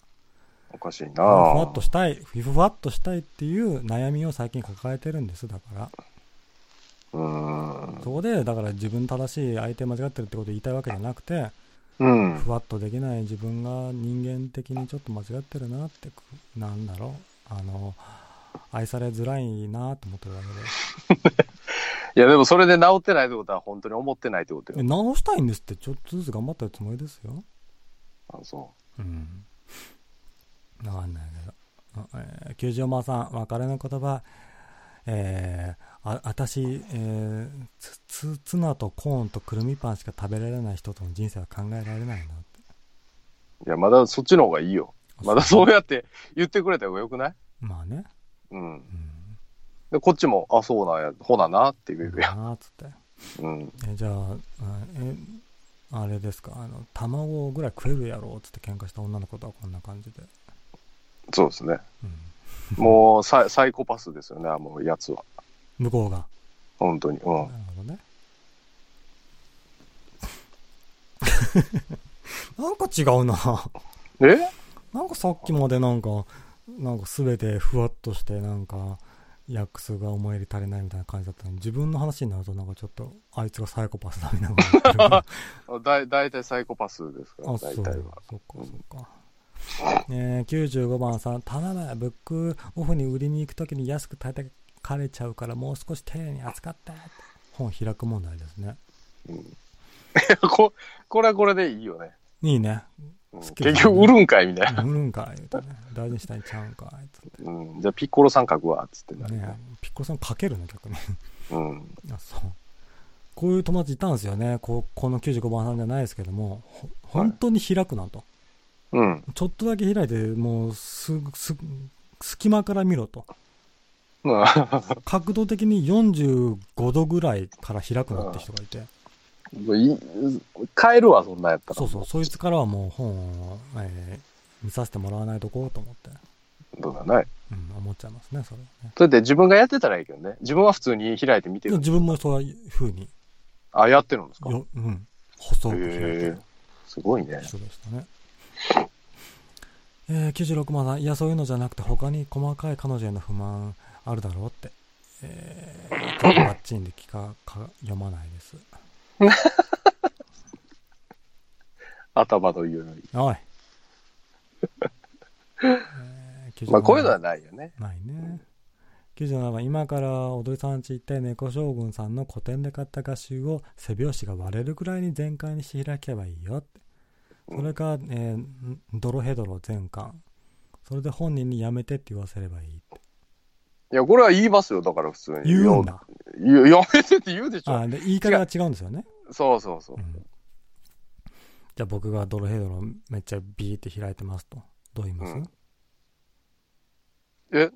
おかしいなふわっとしたい、ふわっとしたいっていう悩みを最近抱えてるんです、だから。うん。そこで、だから自分正しい相手間違ってるってことを言いたいわけじゃなくて、うん、ふわっとできない自分が人間的にちょっと間違ってるなって、なんだろう、あの、愛されづらいなと思ってるわけで。いや、でもそれで治ってないってことは本当に思ってないってことよ。治したいんですって、ちょっとずつ頑張ったつもりですよ。あ、そう。うん。わかんないけど。えー、球場マさん、別れの言葉、えー、あ、あたし、えー、つ、ツナとコーンとくるみパンしか食べられない人との人生は考えられないなって。いや、まだそっちの方がいいよ。まだそうやって言ってくれた方がよくない？まあね。うん。うん、で、こっちも、あ、そうなんや、ほななって言うやん。なつって。うん。え、じゃあ、え、あれですか、あの、卵ぐらい食えるやろっつって喧嘩した女の子とはこんな感じで。そうですね。うん、もうサ、サイコパスですよね、もう、やつは。向こうが。本当に。うん。なるほどね。なんか違うな。え？なんかさっきまでなんか、なんか全てふわっとしてなんか、ヤックスが思い入れ足りないみたいな感じだったのに、自分の話になるとなんかちょっと、あいつがサイコパスだみたいな。だい、大体サイコパスですから、あ、そう。そっか、そっか。えー、95番さん、頼む、ブックオフに売りに行くときに安く叩かれちゃうから、もう少し丁寧に扱って。本開く問題ですね。うん。ここれはこれでいいよね。いいね。結局売るんかいみたいな。売るんかい言うてね。大事にしたいちゃうんかいつって。うん。じゃあピッコロさん書くわ、つってね。ねピッコロさん書けるね、逆に。うん。あ、そう。こういう友達いたんですよね。ここの95番さんじゃないですけども、本当に開くなと。うん。ちょっとだけ開いて、もう、す、す、隙間から見ろと。角度的に45度ぐらいから開くなって人がいて。買えるわ、そんなやったら。そうそう、そいつからはもう本を、えー、見させてもらわないとこうと思って。どうだない。うん、思っちゃいますね、それ、ね。それで自分がやってたらいいけどね。自分は普通に開いて見てる。自分もそういうふうに。あ、やってるんですか？ようん。細く開いてる。すごいね。そうでしたね。えー、96万さん、いや、そういうのじゃなくて、他に細かい彼女への不満あるだろうって。えー、バッチンで聞かか読まないです。頭の言うのに。おい。えー、まあ、こういうのはないよね。ないね。97番、今から踊りさんち行って猫将軍さんの古典で買った画集を背拍子が割れるくらいに全開にして開けばいいよって。それか、えー、ドロヘドロ全巻。それで本人にやめてって言わせればいいって。いや、これは言いますよ、だから普通に。言うんだ。ややめてって言うでしょ。あで言い方が違うんですよね。そうそうそう。うん、じゃあ僕がドロヘドロめっちゃビーって開いてますと。どう言います、うん、え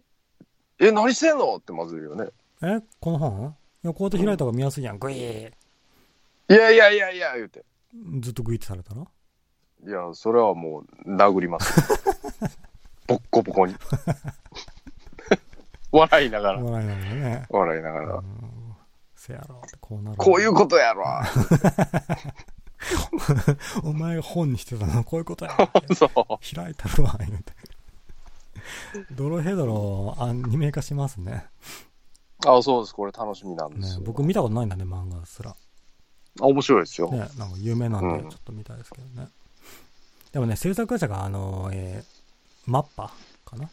え、何してんの？ってまずいよね。えこの本？いや、こうやって開いた方が見やすいやん。グイー。いやいやいやいや、言うて。ずっとグイってされたら？いや、それはもう、殴ります。ボッコボコに。笑いながら。笑いながらね。笑いながら。せやろってこうなる。こういうことやろ。お前が本にしてたのこういうことや。そう。開いたるわ、言うて。ドロヘドロアニメ化しますね。あそうです。これ楽しみなんですね、僕見たことないんだね、漫画すら。あ、面白いですよ。ね、なんか有名なんで、ちょっと見たいですけどね。うんでもね、制作会社が、あの、えー、マッパかな？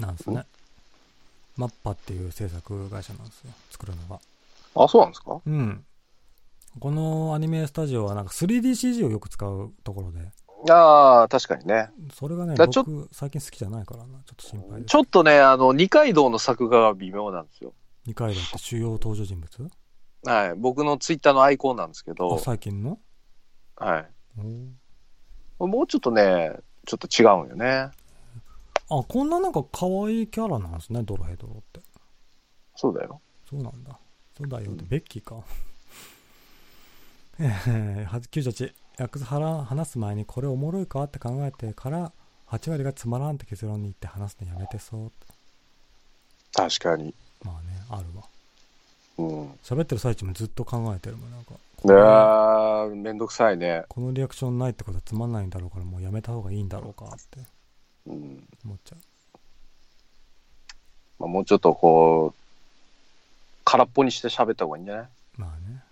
なんですね。マッパっていう制作会社なんですよ。作るのが。あ、そうなんですか？うん。このアニメスタジオはなんか 3DCG をよく使うところで。ああ、確かにね。それがね、僕、最近好きじゃないからな。ちょっと心配ちょっとね、あの、二階堂の作画が微妙なんですよ。二階堂って主要登場人物？はい。僕のツイッターのアイコンなんですけど。最近の？はい。もうちょっとね、ちょっと違うんよね。あ、こんななんか可愛いキャラなんですね、ドロヘドロって。そうだよ。そうなんだ。そうだよって、ベッキーか。えー、98、役腹話す前にこれおもろいかって考えてから、8割がつまらんって結論に言って話すのやめてそう。確かに。まあね、あるわ。うん。喋ってる最中もずっと考えてるもん、なんか。いやめんどくさいね。このリアクションないってことはつまんないんだろうから、もうやめた方がいいんだろうかって、うん、思っちゃう。まあ、もうちょっとこう、空っぽにして喋った方がいいんじゃない？まあね。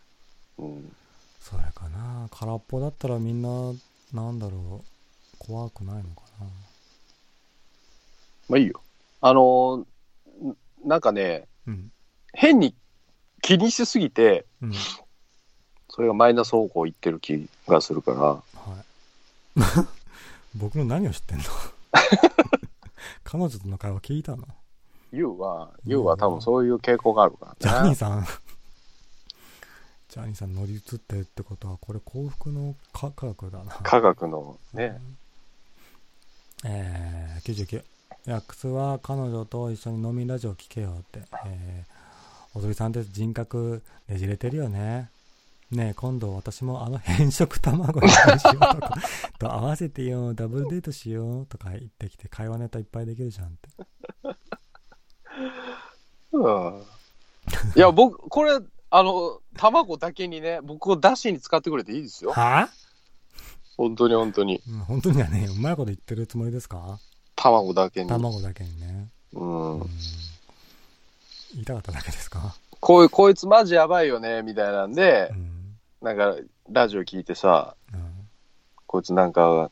うん。それかな。空っぽだったらみんな、なんだろう、怖くないのかな。まあいいよ。あのなんかね、うん、変に気にしすぎて、うん、それがマイナス方向行ってる気がするから、は 僕の何を知ってんの？彼女との会話聞いたの？ユウは、ユウは多分そういう傾向があるからね。ジャニーさん。ジャニーさん乗り移ってるってことは、これ幸福の科学だな。科学のね。えー、99。ヤックスは彼女と一緒に飲みラジオ聞けよって。えー、踊りさんって人格ねじれてるよね。ねえ、今度私もあの変色卵にしようとか、と合わせてよ、ダブルデートしようとか言ってきて会話ネタいっぱいできるじゃんって。うん。いや、僕、これ、あの、卵だけにね、僕をだしに使ってくれていいですよ。は本当に本当に。うん、本当にはね、うまいこと言ってるつもりですか？卵だけに。卵だけにね。うん。うん言いたかっただけですか？こういう、こいつマジやばいよね、みたいなんで、うん、なんか、ラジオ聞いてさ、うん、こいつなんか、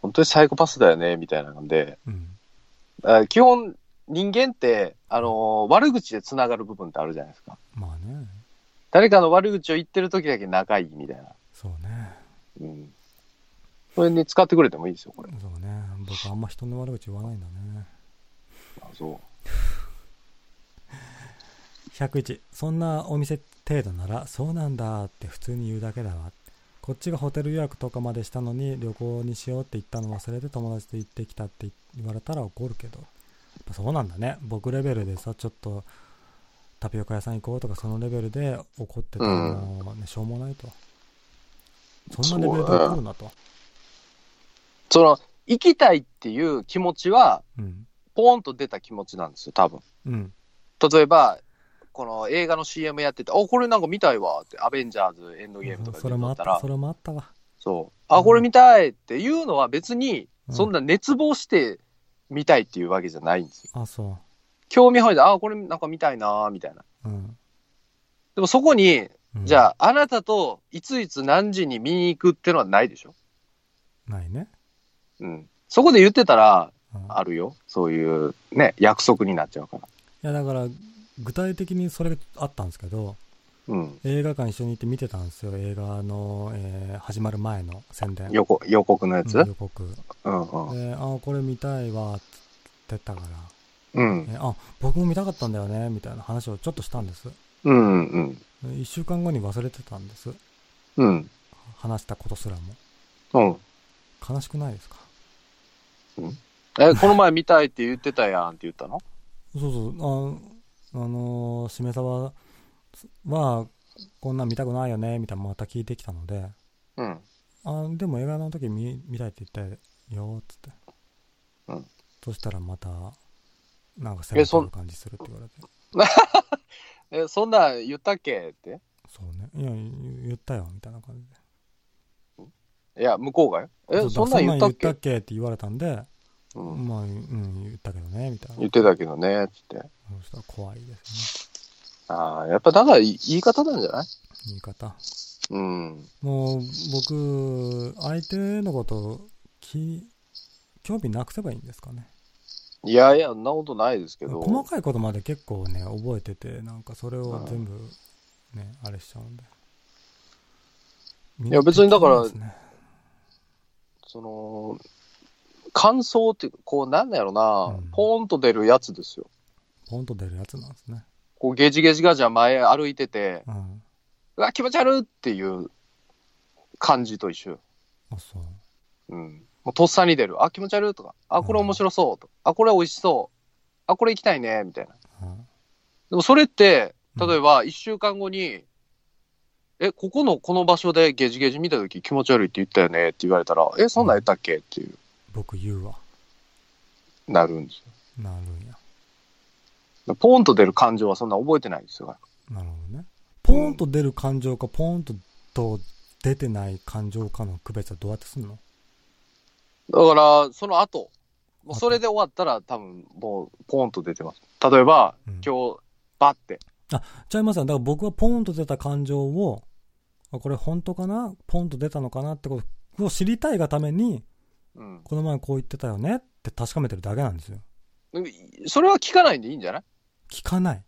本当にサイコパスだよね、みたいなんで、うん、あ基本、人間って、あのー、悪口でつながる部分ってあるじゃないですか。まあね。誰かの悪口を言ってる時だけ仲いいみたいな。そうね。うん。それに使ってくれてもいいですよ、これ。そうね。僕あんま人の悪口言わないんだね。あ、そう。101そんなお店程度ならそうなんだって普通に言うだけだわ。こっちがホテル予約とかまでしたのに旅行にしようって言ったの忘れて友達と行ってきたって言われたら怒るけど。そうなんだね。僕レベルでさちょっとタピオカ屋さん行こうとかそのレベルで怒ってても、ね、しょうもないと。そんなレベルで怒るなと。その行きたいっていう気持ちは、うん、ポーンと出た気持ちなんですよ多分、うん、例えばこの映画の CM やってて、あ、これなんか見たいわって、アベンジャーズエンドゲームとかそれもあった、それもあったわ。そう。あ、これ見たいっていうのは別に、そんな熱望して見たいっていうわけじゃないんですよ。あ、そう。興味本位で、あ、これなんか見たいなみたいな。うん。でもそこに、じゃあ、あなたといついつ何時に見に行くってのはないでしょ？ないね。うん。そこで言ってたら、あるよ。そういうね、約束になっちゃうから。いや、だから、具体的にそれがあったんですけど、うん、映画館一緒に行って見てたんですよ。映画の、えー、始まる前の宣伝。予告予告のやつ、うん、予告、うんうん、であこれ見たいわって言ってたから、うん。えー、あ僕も見たかったんだよねみたいな話をちょっとしたんです。うんうん1週間後に忘れてたんです。うん。話したことすらも。うん。悲しくないですか？うん。えこの前見たいって言ってたやんって言ったの？そうそう。ああのー、しめさばは、こんなん見たくないよね、みたいなまた聞いてきたので、うん。あ、でも映画の時見見たいって言ったよ、つって。うん。そしたらまた、なんか攻めてる感じするって言われて。え、そんな言ったっけって？そうね。いや、言ったよ、みたいな感じで。いや、向こうがよ。え、そんなん言ったっけって言われたんで、うん、まあ、うん、言ったけどね、みたいな。言ってたけどね、つって。そしたら怖いですね。ああ、やっぱだから言い方なんじゃない？言い方。うん。もう、僕、相手のこと、き、興味なくせばいいんですかね。いやいや、そんなことないですけど。細かいことまで結構ね、覚えてて、なんかそれを全部、ね、あれしちゃうんで。いや、別にだから、その、感想って、こう、なんだろうな、うん、ポーンと出るやつですよ。ポンと出るやつなんですね。こう、ゲジゲジがじゃ前歩いてて、うん、うわ、気持ち悪いっていう感じと一緒。あ、そう。うん。もうとっさに出る。あ、気持ち悪いとか。あ、これ面白そうと。あ、これ美味しそう。あ、これ行きたいね、みたいな。うん、でもそれって、例えば一週間後に、うん、え、ここのこの場所でゲジゲジ見たとき気持ち悪いって言ったよねって言われたら、え、そんなん言ったっけっていう。僕言うわ。なるんですよ。なるんや。ポーンと出る感情はそんな覚えてないですよ。なるほどね。ポーンと出る感情か、ポーンとと出てない感情かの区別はどうやってすんの？だから、その後、もうそれで終わったら多分もうポーンと出てます。例えば、うん、今日、バッて。あ、ちゃいますだから僕はポーンと出た感情を、あ、これ本当かな？ポーンと出たのかな？ってことを知りたいがために、うん、この前こう言ってたよねって確かめてるだけなんですよ。それは聞かないんでいいんじゃない？聞かない。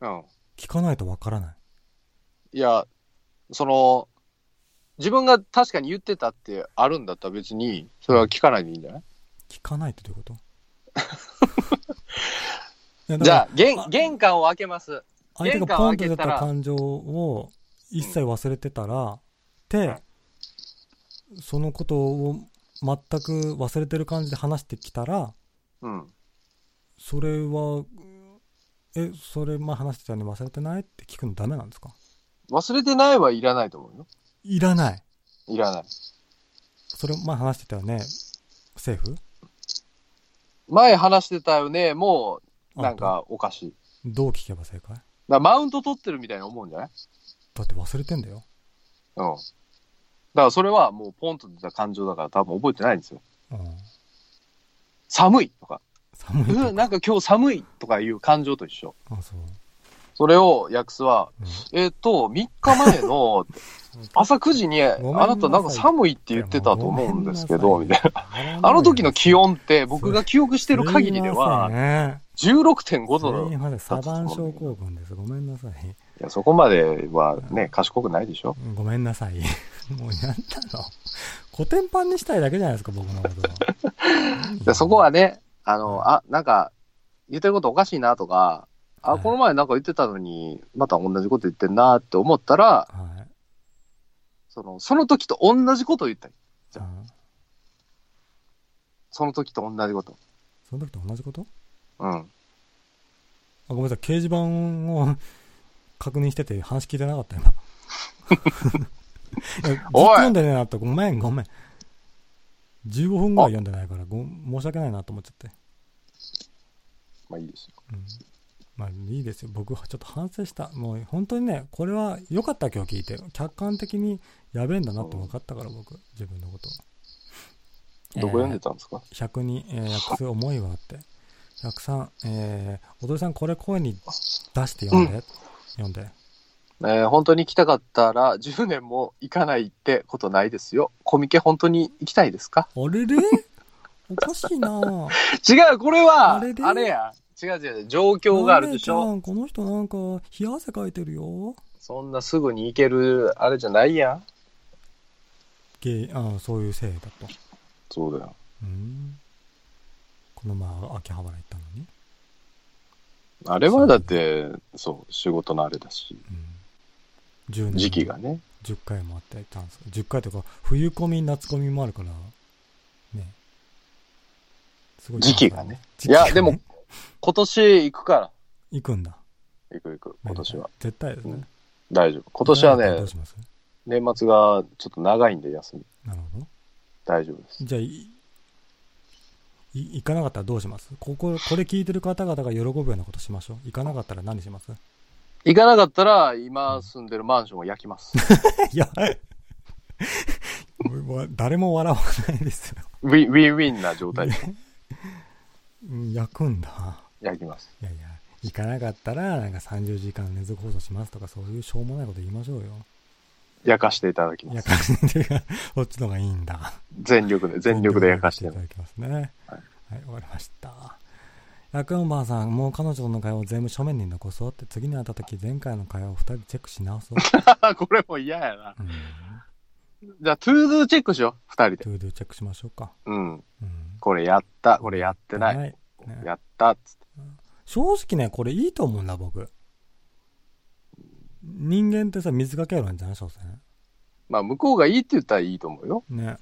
うん。聞かないとわからない。いや、その、自分が確かに言ってたってあるんだったら別に、それは聞かないでいいんじゃない？聞かないってどういうこと？じゃあ、玄玄関を開けます。相手がポンと出た感情を一切忘れてたら、で、そのことを全く忘れてる感じで話してきたら、うん。それは、え、それ前話してたように忘れてない？って聞くのダメなんですか？忘れてないはいらないと思うよ。いらない。いらない。それ前話してたよね？セーフ？前話してたよね？もう、なんかおかしい。どう聞けば正解？だマウント取ってるみたいに思うんじゃない？だって忘れてんだよ。うん。だからそれはもうポンと出た感情だから多分覚えてないんですよ。うん。寒いとか。寒いうん、なんか今日寒いとかいう感情と一緒。あ、そう。それをヤクスは、うん、えっ、ー、と、3日前の 朝9時に、あなたなんか寒いって言ってたと思うんですけど、みたいな。あの時の気温って僕が記憶してる限りでは、16.5度の。すいサバン症候群です。ごめんなさい。いや、そこまではね、賢くないでしょごめんなさい。もうやったの。コテンパンにしたいだけじゃないですか、僕のこと。そこはね、あの、あ、なんか、言ってることおかしいなとか、あ、この前なんか言ってたのに、また同じこと言ってんなって思ったら、はい、その、その時と同じことを言ったり。じゃあ、その時と同じこと。その時と同じこと？うん。あ、ごめんなさい、掲示板を確認してて話聞いてなかった今。ずっと読んでねえなって、ごめん、ごめん。15分ぐらい読んでないからご、申し訳ないなと思っちゃって。まあいいですよ。うんまあいいですよ。僕はちょっと反省した。もう本当にね、これは良かった今日聞いて。客観的にやべえんだなって分かったから僕、自分のこと。どこ読んでたんですか、えー、?102、えー、訳す思いはあって。103、えー、踊りさんこれ声に出して読んで。うん、読んで。えー、本当に来たかったら10年も行かないってことないですよ。コミケ本当に行きたいですか？あれれ？おかしいな 違う、これは、あれや。違う違う、状況があるでしょ。この人なんか、冷や汗かいてるよ。そんなすぐに行ける、あれじゃないやん。あ、そういうせいだと。そうだよ。うん。この前、秋葉原行ったのに。あれはだって、そう、仕事のあれだし。うん、時期がね。10回もあってたんです10回とか、冬込み、夏込みもあるから、ね。すごい。時期がね。いや、でも、今年行くから。行くんだ。行く行く、今年は。絶対ですね。大丈夫。今年はね、年末がちょっと長いんで休み。なるほど。大丈夫です。じゃあ、い、行かなかったらどうします？ここ、これ聞いてる方々が喜ぶようなことしましょう。行かなかったら何します？行かなかったら、今住んでるマンションを焼きます。いや、誰も笑わないですよ。ウィン、ウィンウィンな状態で。焼くんだ。焼きます。いやいや、行かなかったら、なんか30時間連続放送しますとか、そういうしょうもないこと言いましょうよ。焼かしていただきます。焼かして、そっちの方がいいんだ。全力で、全力で焼かしていただきますね。はい。はい、わかりました。ヤクンバーさん、もう彼女の会話を全部書面に残そうって、次に会った時、前回の会話を二人チェックし直そう。これも嫌やな。うんじゃあ、 ToDoチェックしよう、二人で。 ToDoチェックしましょうか。うん。うん、これやった、これやってない。ね、やったっつって。正直ね、これいいと思うんだ、僕。人間ってさ、水掛け論じゃない所詮？まあ、向こうがいいって言ったらいいと思うよ。ね。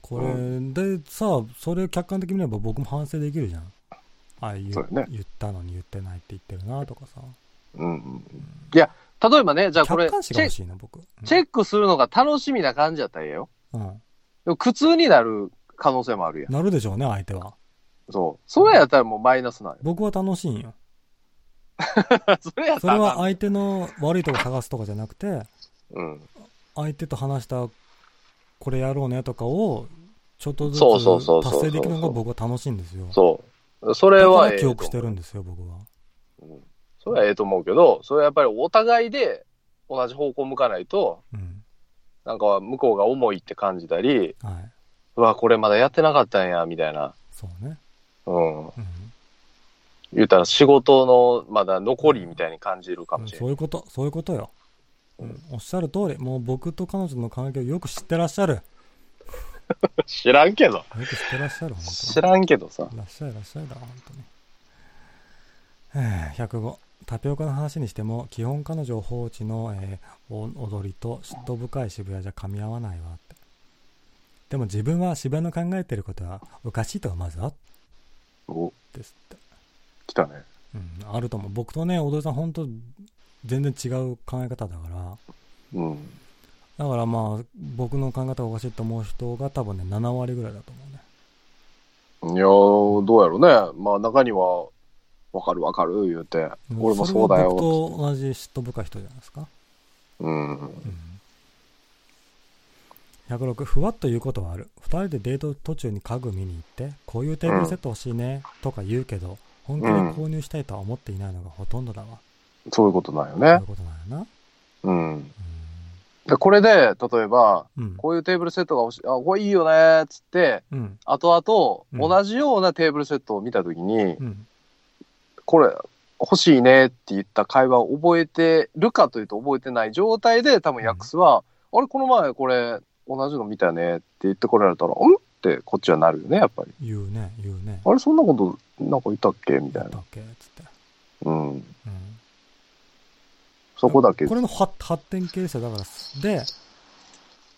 これ、うん、でさ、それを客観的に見れば僕も反省できるじゃん。ああ言,、ね、言ったのに言ってないって言ってるなとかさ。うん、うん。いや、例えばね、じゃあこれ、チェックするのが楽しみな感じやったらええよ。うん。でも苦痛になる可能性もあるやん。なるでしょうね、相手は。そう。それやったらもうマイナスなんよ。僕は楽しいんよ。それ。それは相手の悪いとこ探すとかじゃなくて、うん。相手と話した、これやろうねとかを、ちょっとずつ達成できるのが僕は楽しいんですよ。そう。それは記憶してるんですよ、僕は。うんそれはええと思うけど、それはやっぱりお互いで同じ方向向かないと、うん、なんか向こうが重いって感じたり、はい、うわ、これまだやってなかったんや、みたいな。そうね。うん。うん、言うたら仕事のまだ残りみたいに感じるかもしれない、うん、そういうこと、そういうことよ。うん、おっしゃる通り、もう僕と彼女の関係をよく知ってらっしゃる。知らんけど。よく知ってらっしゃる、知らんけどさ。いらっしゃいらっしゃいだ、本当に。え105。タピオカの話にしても、基本彼女放置の、えー、踊りと嫉妬深い渋谷じゃ噛み合わないわって。でも自分は渋谷の考えてることはおかしいとはまずあおですって。来たね。うん、あると思う。僕とね、踊りさん本当全然違う考え方だから。うん。だからまあ、僕の考え方がおかしいと思う人が多分ね、7割ぐらいだと思うね。いやー、どうやろうね。まあ中には、わかるわかる言うて、俺もそうだよ。僕と同じ嫉妬深い人じゃないですか。うん。うん、106、ふわっと言うことはある。2人でデート途中に家具見に行って、こういうテーブルセット欲しいね、とか言うけど、本気で購入したいとは思っていないのがほとんどだわ。そういうことなんよね。そういうことなんよな。うん。でこれで、例えば、うん、こういうテーブルセットが欲しい、あ、これいいよねっつって、うん、後々、同じようなテーブルセットを見たときに、うん、これ、欲しいねって言った会話を覚えてるかというと覚えてない状態で、多分ヤックスは、あれ、この前これ、同じの見たねって言ってこられたら、うん？ってこっちはなるよね、やっぱり。言うね、言うね。あれ、そんなことなんか言ったっけ？みたいな。言ったっけ？つって。うん。うん。そこだけ。これの発展形成だから、で、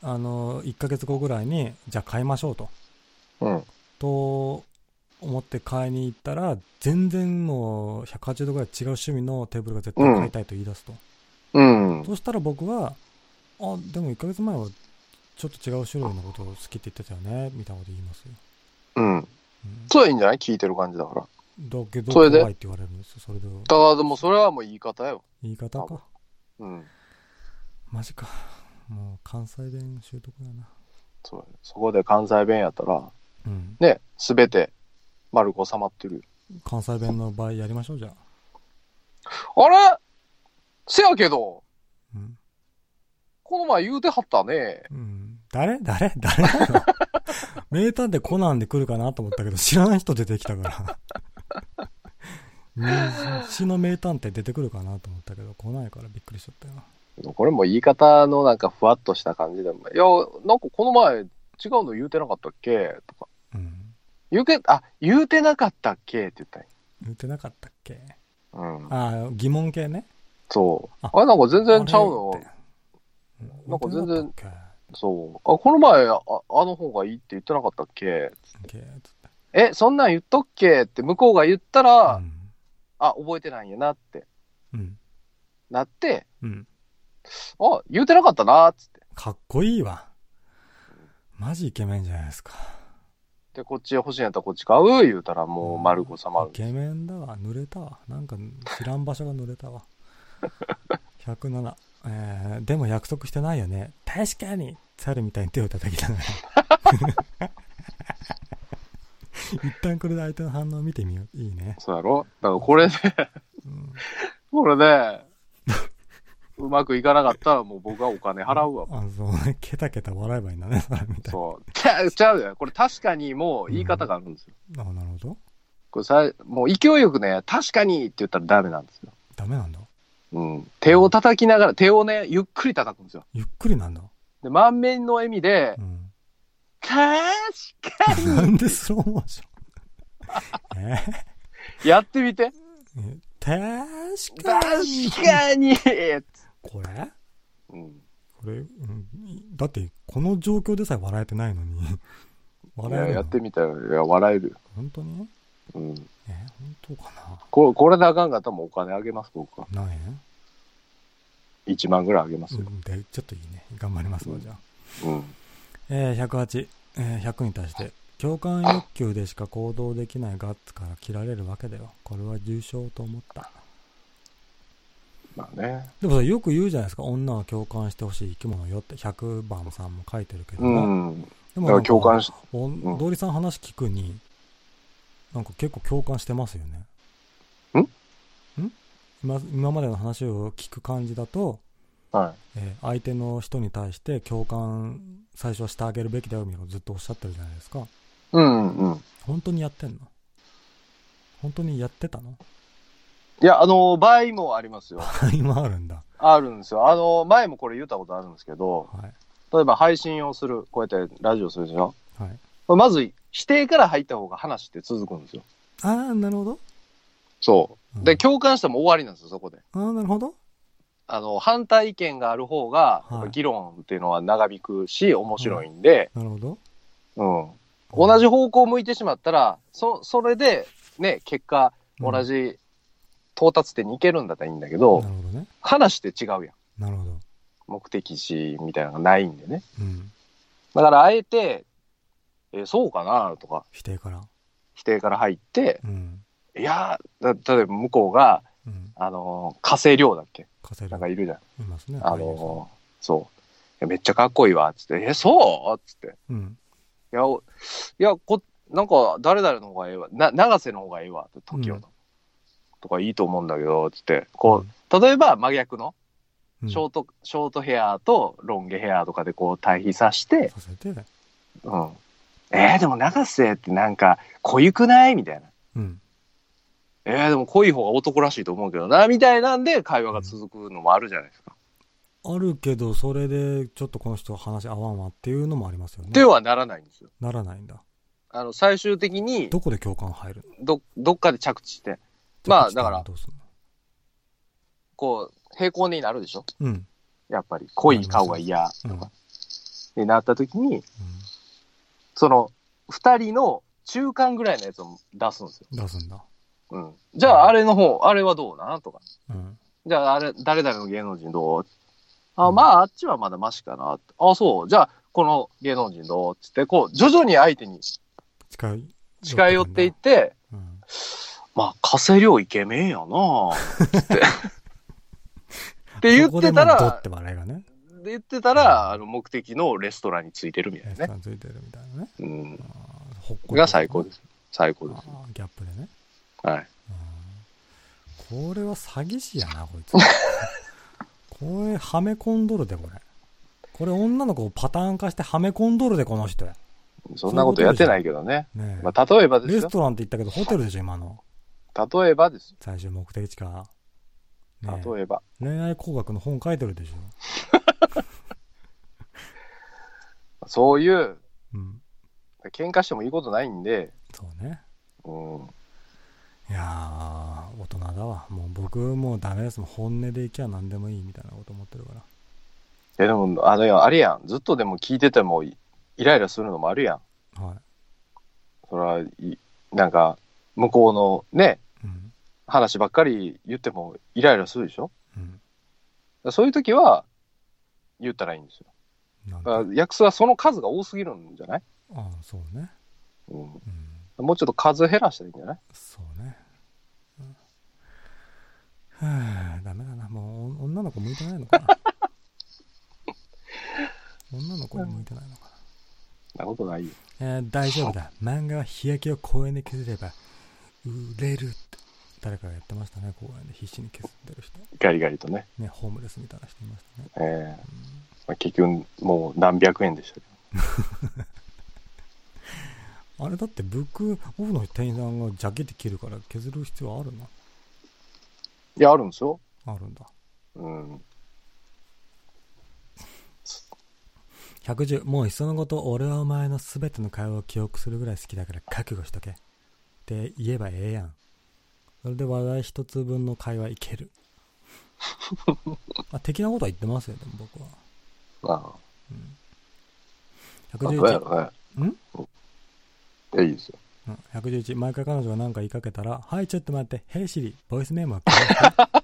あの、1ヶ月後ぐらいに、じゃあ買いましょうと。うん。と、思って買いに行ったら、全然もう180度ぐらい違う趣味のテーブルが絶対買いたいと言い出すと。うん。そしたら僕は、あ、でも1ヶ月前はちょっと違う種類のことを好きって言ってたよね、みたいなこと言います？よ。うん。うん、それはいいんじゃない？聞いてる感じだから。だけど、怖いって言われるんですよ、それで。だからでもそれはもう言い方よ。言い方か？うん。マジか。もう関西弁習得だな。そうそこで関西弁やったら、うん、ね、すべて丸く収まってる。関西弁の場合やりましょう、じゃあ。あれ？せやけど、うん、この前言うてはったね。うん。誰？誰？誰 名探偵コナンで来るかなと思ったけど、知らない人出てきたから。死の名探偵出てくるかなと思ったけど、来ないからびっくりしちゃったよ。これも言い方のなんかふわっとした感じでも、いや、なんかこの前違うの言うてなかったっけ？とか。うん。言うけ、あ、言うてなかったっけ？って言ったん言うてなかったっけ？うん。あ疑問系ね。そう。あれなんか全然ちゃうの？なんか全然、そう。あ、この前あ、あの方がいいって言ってなかったっけ？え、そんなん言っとっけ？って向こうが言ったら、うん、あ、覚えてないんやなって。うん。なって、うん。あ、言うてなかったなっつって。かっこいいわ。マジイケメンじゃないですか。で、こっち欲しいんやったらこっち買う？言うたらもう丸く収まる。イケメンだわ。濡れたわ。なんか知らん場所が濡れたわ。107。えー、でも約束してないよね。確かに猿みたいに手を叩きながら。一旦これで相手の反応を見てみよう。いいね。そうやろ？だからこれで、うん、これで、うまくいかなかったらもう僕はお金払うわ。あ、そうね。ケタケタ笑えばいいんだね、それみたいな。そう。ちゃう、ちゃうよ。これ確かにもう言い方があるんですよ。うん、あ、なるほど。これさ、もう勢いよくね、確かにって言ったらダメなんですよ。ダメなんだ。うん。手を叩きながら、手をね、ゆっくり叩くんですよ。ゆっくりなんだ。で、満面の笑みで、うん、確かになんでスローモーションえ？ー、やってみて。確かに確かにこれ？うん。これ、うん、だって、この状況でさえ笑えてないのに笑えるやってみたら、いや、笑えるよ。本当に？うん。え、本当かな？これ、これであかんかったらもうお金あげます、僕は。何円 ?1 万ぐらいあげますよ。うん、で、ちょっといいね。頑張りますわ、じゃあ。うん。えー、108、えー、100に対して、共感欲求でしか行動できないガッツから切られるわけだよ。これは重症と思った。まあね。でもさ、よく言うじゃないですか。女は共感してほしい生き物よって、100番さんも書いてるけど。うん。でも共感し、お通りさん話聞くに、なんか結構共感してますよね。んん今今までの話を聞く感じだと、はい。えー、相手の人に対して共感最初はしてあげるべきだよみたいなことずっとおっしゃってるじゃないですか。うんうん。本当にやってんの？本当にやってたの？いや、あの、場合もありますよ。場合もあるんだ。あるんですよ。あの、前もこれ言ったことあるんですけど、はい、例えば配信をする、こうやってラジオするでしょ？はい。まず、否定から入った方が話って続くんですよ。ああ、なるほど。そう。で、共感しても終わりなんですよ、そこで。ああ、なるほど。あの、反対意見がある方が、はい、議論っていうのは長引くし、面白いんで、なるほど。うん。同じ方向を向いてしまったら、そ、それで、ね、結果、同じ到達点に行けるんだったらいいんだけど、なるほどね。話って違うやん。なるほど。目的地みたいなのがないんでね。うん。だから、あえて、えー、そうかなとか。否定から。否定から入って、うん、いやだ、例えば向こうが、うん、あの火星寮だっけ？火星寮。なんかいるじゃん。いますね。あのそう。めっちゃかっこいいわ、つって、え、そう？つって。うん。いや、いや、こ、なんか、誰々の方がええわ。な、長瀬の方がええわ、時を、うん、とかいいと思うんだけど、つって、こう、例えば真逆の、ショート、ショートヘアとロン毛ヘアとかでこう対比さして、させて、うん。えー、でも永瀬ってなんか濃ゆくない？みたいな。うん。えー、でも濃い方が男らしいと思うけどな、みたいなんで会話が続くのもあるじゃないですか。あるけど、それでちょっとこの人話合わんわっていうのもありますよね。ではならないんですよ。ならないんだ。あの、最終的に。どこで共感入るど、どっかで着地して。まあ、だから、こう、平行になるでしょ？うん。やっぱり、濃い顔が嫌とか、うん、になった時に、うん、その、二人の中間ぐらいのやつを出すんですよ。出すんだ。うん。じゃあ、あれの方、あれはどうなとか。うん。じゃあ、あれ、誰々の芸能人どう？あ、まあ、あっちはまだマシかな。あ、そう。じゃあ、この芸能人どう？つって、こう、徐々に相手に近い。近寄っていって、うん、まあ、火星量イケメンやなって。って言ってたら、って笑いがね。で言ってたら、あの、目的のレストランについてるみたいなね。レストランついてるみたいなね。うん。が最高です。最高です。ギャップでね。はい。これは詐欺師やな、こいつ。これ、はめ込んどるで、これ。これ、女の子をパターン化してはめ込んどるで、この人や。そんなことやってないけどね。ねまあ、例えばですよ。レストランって言ったけど、ホテルでしょ、今の。例えばです。最終目的地か。ね、例えば。恋愛工学の本書いてるでしょ。そういう、うん、喧嘩してもいいことないんで。そうね。うん。いやー、大人だわ。もう僕もうダメですもん。本音でいきゃ何でもいいみたいなこと思ってるから。え、でも、あの、あれやん。ずっとでも聞いててもイライラするのもあるやん。はい。それは、いなんか、向こうのね、うん、話ばっかり言ってもイライラするでしょ、うん、そういう時は、言ったらいいんですよ。訳すはその数が多すぎるんじゃない？ああ、そうね。うん。うんもうちょっと数減らしたらいいんじゃない？そうね。うん、はあ、ダメだな。もう女の子向いてないのかな。女の子に向いてないのかな。なことないよ。えー、大丈夫だ。漫画は日焼けを公園で削れば売れるって。誰かがやってましたね、公園で必死に削ってる人。ガリガリとね。ね、ホームレスみたいな人いましたね。ええーうんまあ、結局、もう何百円でしたけど。あれだってブックオフの店員さんがジャケット切るから削る必要あるの？いや、あるんですよ。あるんだ。うん。110、もういっそのこと俺はお前の全ての会話を記憶するぐらい好きだから覚悟しとけ。って言えばええやん。それで話題一つ分の会話いける。あ、的なことは言ってますよ、でも僕は。ああ。うん。111。ん？いや、いいですよ。うん、111、毎回彼女が何か言いかけたら、はい、ちょっと待って、ヘイシリ、ボイスメモは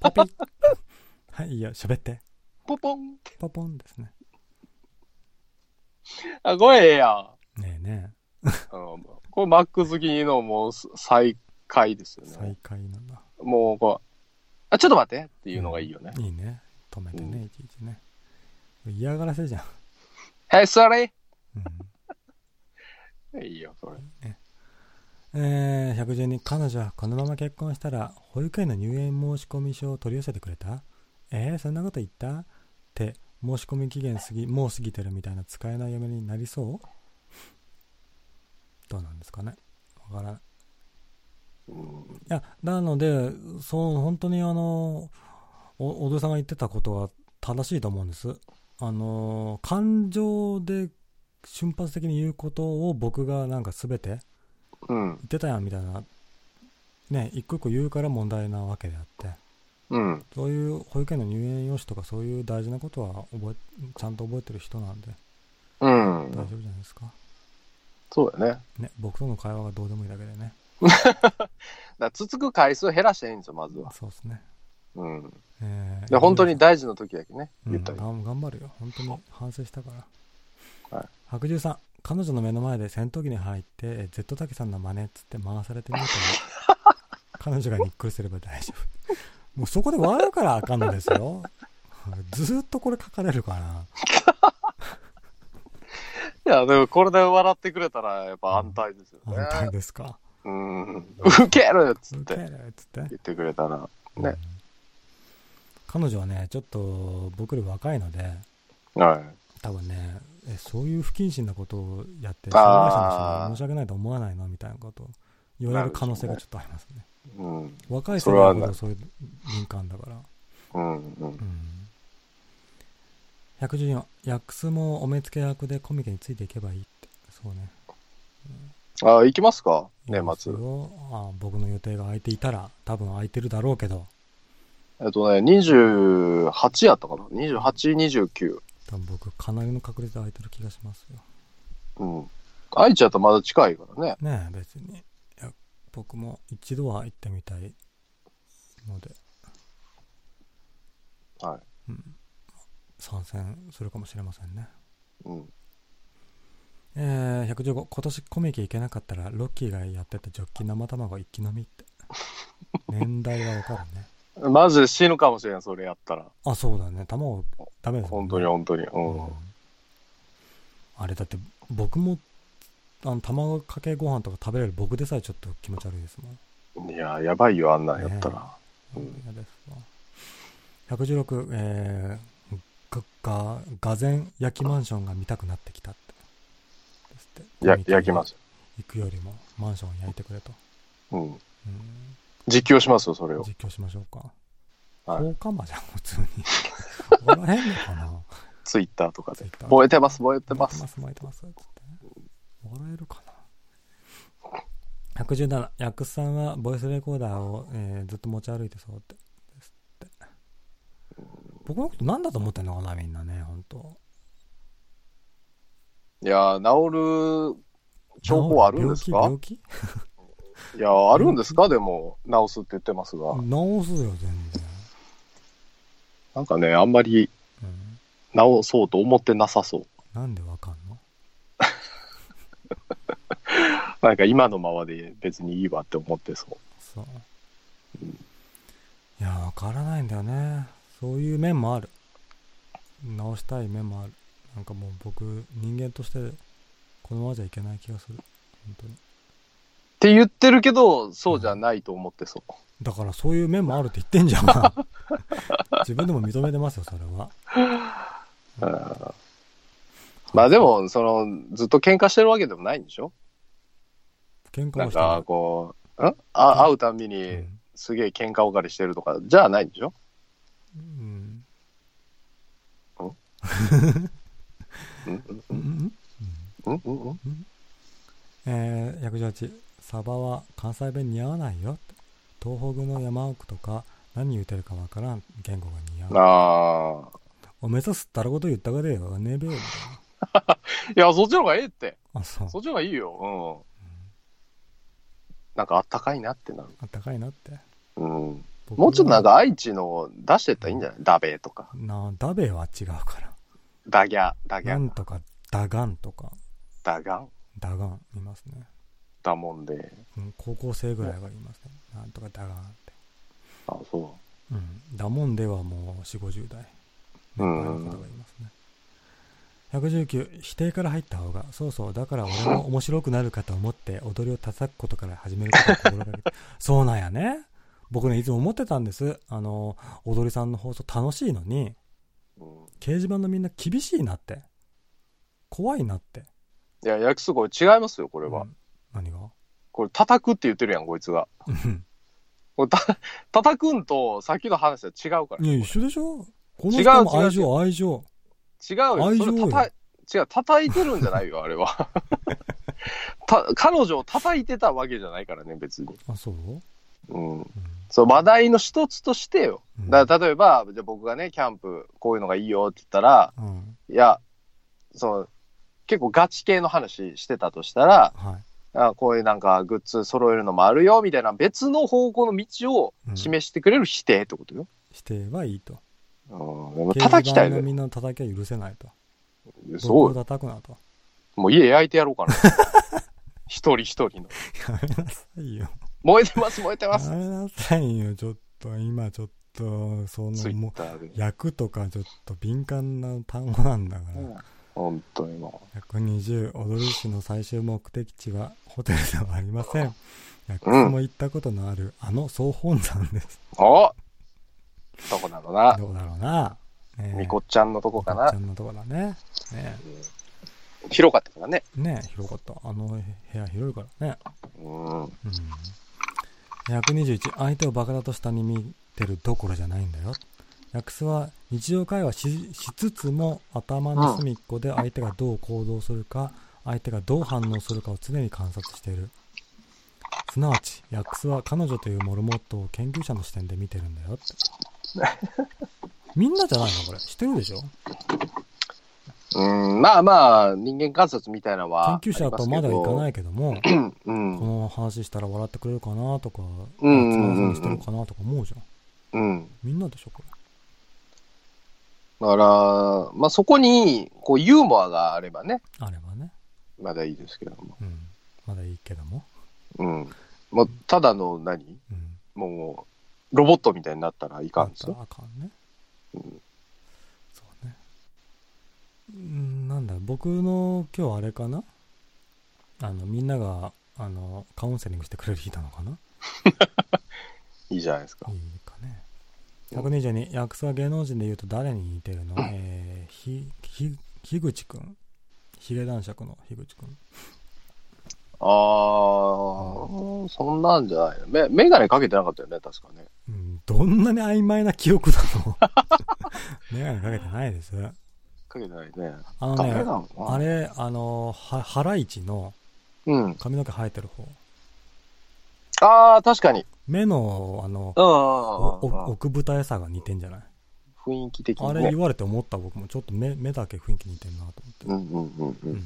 ポピッ。はい、いいよ、喋って。ポポン。ポポンですね。あ、これええやん。ねえねえ。これマック好きのもう再開ですよね。再開なんだ。もうこう、あ、ちょっと待ってっていうのがいいよね。うん、いいね。止めてね、うん、いちいちね。嫌がらせじゃん。Hey, sorry! うんいいよ、それ。ね、えー、112、彼女はこのまま結婚したら、保育園の入園申込書を取り寄せてくれたえー、そんなこと言ったって、申し込み期限過ぎ、もう過ぎてるみたいな使えない嫁になりそうどうなんですかねわからない。いや、なので、そう、本当にあの、お、小戸さんが言ってたことは正しいと思うんです。あの、感情で瞬発的に言うことを僕がなんか全て言ってたやんみたいな、ね、一個一個言うから問題なわけであって、うん、そういう保育園の入園用紙とかそういう大事なことは覚えちゃんと覚えてる人なんで、うん、大丈夫じゃないですか。そうだね。ね、僕との会話がどうでもいいだけでね。だつつく回数減らしていいんですよ、まずは。そうですね。うん。えー、で本当に大事な時だけね、言ったり、うん、頑張るよ。本当に反省したから。はい。白獣さん、彼女の目の前で戦闘機に入って、Z タケさんの真似っつって回されてみると、彼女がにっくりすれば大丈夫。もうそこで笑うからあかんのですよ。ずっとこれ書かれるかな。いや、でもこれで笑ってくれたら、やっぱ安泰ですよね。安泰ですか。うん。ウケるっつって。ウケるっつって。言ってくれたら、ね、うん。彼女はね、ちょっと僕より若いので、はい。多分ね、え、そういう不謹慎なことをやって、障害者の人に申し訳ないと思わないのみたいなことを言われる可能性がちょっとありますね。うん。若い世代ほどそういう敏感だから。うん、うん。うん114、ヤックスもお目付け役でコミケについていけばいいって。そうね。うん、ああ、行きますか？年末。あ僕の予定が空いていたら、多分空いてるだろうけど。えっとね、28やったかな ?28、29。多分僕、かなりの確率で空いてる気がしますよ。うん。愛知やったらまだ近いからね。ねえ、別に。いや、僕も一度は行ってみたいので。はい。うん。参戦するかもしれませんね。うん。えー、115、今年コミケ行けなかったら、ロッキーがやってたジョッキ生卵一気飲みって。年代はわかるね。マジで死ぬかもしれん、それやったら。あ、そうだね。卵、ダメです、ね、本当に本当に。うん。うん、あれだって、僕も、あの、卵かけご飯とか食べれる僕でさえちょっと気持ち悪いですもん。いや、やばいよ、あんなんやったら。ね、うん。嫌ですわ。116、えー、が、がぜ焼きマンションが見たくなってきたって。や、焼きます。行くよりもマンションを焼いてくれと。うん。うん、実況しますよ、それを。実況しましょうか。はい。放火魔じゃん、普通に。笑えんのかなツイッターとかで。燃えてます、燃えてます。燃えてます、燃えてます。笑えるかな117、ヤクさんはボイスレコーダーを、えー、ずっと持ち歩いてそうって。僕のこと何だと思ってんのかな、みんなね、本当いや治る兆候あるんですか？病気？いや、あるんですか？でも、治すって言ってますが。治すよ、全然。なんかね、あんまり、治そうと思ってなさそう。なんでわかんの？なんか今のままで別にいいわって思ってそう。そう。うん、いや、わからないんだよね。そういう面もある直したい面もあるなんかもう僕人間としてこのままじゃいけない気がする本当にって言ってるけどそうじゃないと思ってそう、だからそういう面もあるって言ってんじゃん。自分でも認めてますよそれは、うん、まあでもそのずっと喧嘩してるわけでもないんでしょ？喧嘩はしてなんかこう、ん？あ会うたんびにすげえ喧嘩おかりしてるとかじゃあないんでしょ？うん。えー、118サバは関西弁似合わないよ。東北の山奥とか何言うてるかわからん言語が似合う。ああおめさすったらこと言ったかでよ。ねべよ。いやそっちの方がええって。あそう。そっちの方がいいよ。うん、うん、なんかあったかいなってなる。あったかいなって。うん。もうちょっとなんか愛知の出してったらいいんじゃない？ダベとか。なダベは違うから。ダギャ、ダギャ。なんとか、ダガンとか。ダガン？ダガン、いますね。だもんで。うん、高校生ぐらいがいますね。なんとかダガンって。あ、そう。うん。だもんではもう4、50代。うん。方がいますね。119、否定から入った方が、そうそう、だから俺も面白くなるかと思って踊りを叩くことから始めることを心がけて。そうなんやね。僕ね、いつも思ってたんです。あの、踊りさんの放送楽しいのに、うん、掲示板のみんな厳しいなって。怖いなって。いや、約束違いますよ、これは。うん、何が？これ叩くって言ってるやん、こいつが。ここれた、叩くんとさっきの話は違うから。いや、一緒でしょ？この人も愛情、愛情。違うよ。愛情よ。違う、叩いてるんじゃないよ、あれは。た、彼女を叩いてたわけじゃないからね、別に。あ、そう？うん。うん、そう、話題の一つとしてよ。だから、例えば、じゃ僕がね、キャンプ、こういうのがいいよって言ったら、うん、いや、そう、結構ガチ系の話してたとしたら、はい、あこういうなんかグッズ揃えるのもあるよみたいな別の方向の道を示してくれる否定ってことよ。否定はいいと。うん、叩きたいね。みんな叩きは許せないと。そう。叩くなと。もう家焼いてやろうかな。一人一人の。やめなさいよ。燃えてます、燃えてます。やめなさいよ、ちょっと、今ちょっと、その、もう、焼くとかちょっと敏感な単語なんだから。うん本当にもう。120、踊り市の最終目的地はホテルではありません。薬師も行ったことのある、あの総本山です。おどこだろうな。どこだろうな。ね、みこっちゃんのとこかな。みこっちゃんのとこだね。ね広かったからね。ね広かった。あの部屋広いからね。うん。うん。121、相手をバカだと下に見てるどころじゃないんだよ。ヤクスは日常会話しつつも頭の隅っこで相手がどう行動するか、相手がどう反応するかを常に観察している。すなわち、ヤックスは彼女というモルモットを研究者の視点で見てるんだよって。みんなじゃないのこれ。知ってるでしょ？うん、まあまあ、人間観察みたいなのは。研究者とまだいかないけども、うん、この話したら笑ってくれるかなとか、うん、つましてるかなとか思うじゃん。うん。みんなでしょ、これ。だから、まあそこに、こう、ユーモアがあればね。あればね。まだいいですけども。うん。まだいいけども。うん。もう、ただの何、うん、もう、ロボットみたいになったらいかんですよ。あかんね。うん。そうね。うん、なんだ、僕の今日あれかな？あの、みんなが、あの、カウンセリングしてくれる日なのかな？いいじゃないですか。いい122、役者は芸能人で言うと誰に似てるの、えー、ひ、ひ、樋口くん。ヒゲ男爵の樋口くん。ああ、そんなんじゃないめ、メガネかけてなかったよね、確かね。うん、どんなに曖昧な記憶だの？メガネかけてないです。かけてないね。あのね、あれ、あの、は、ハライチの、髪の毛生えてる方。ああ、確かに。目の、あの、奥二重さが似てんじゃない？雰囲気的に、ね、あれ言われて思った僕も、ちょっと目、目だけ雰囲気似てんなと思って。うんうんうんうん。うん、い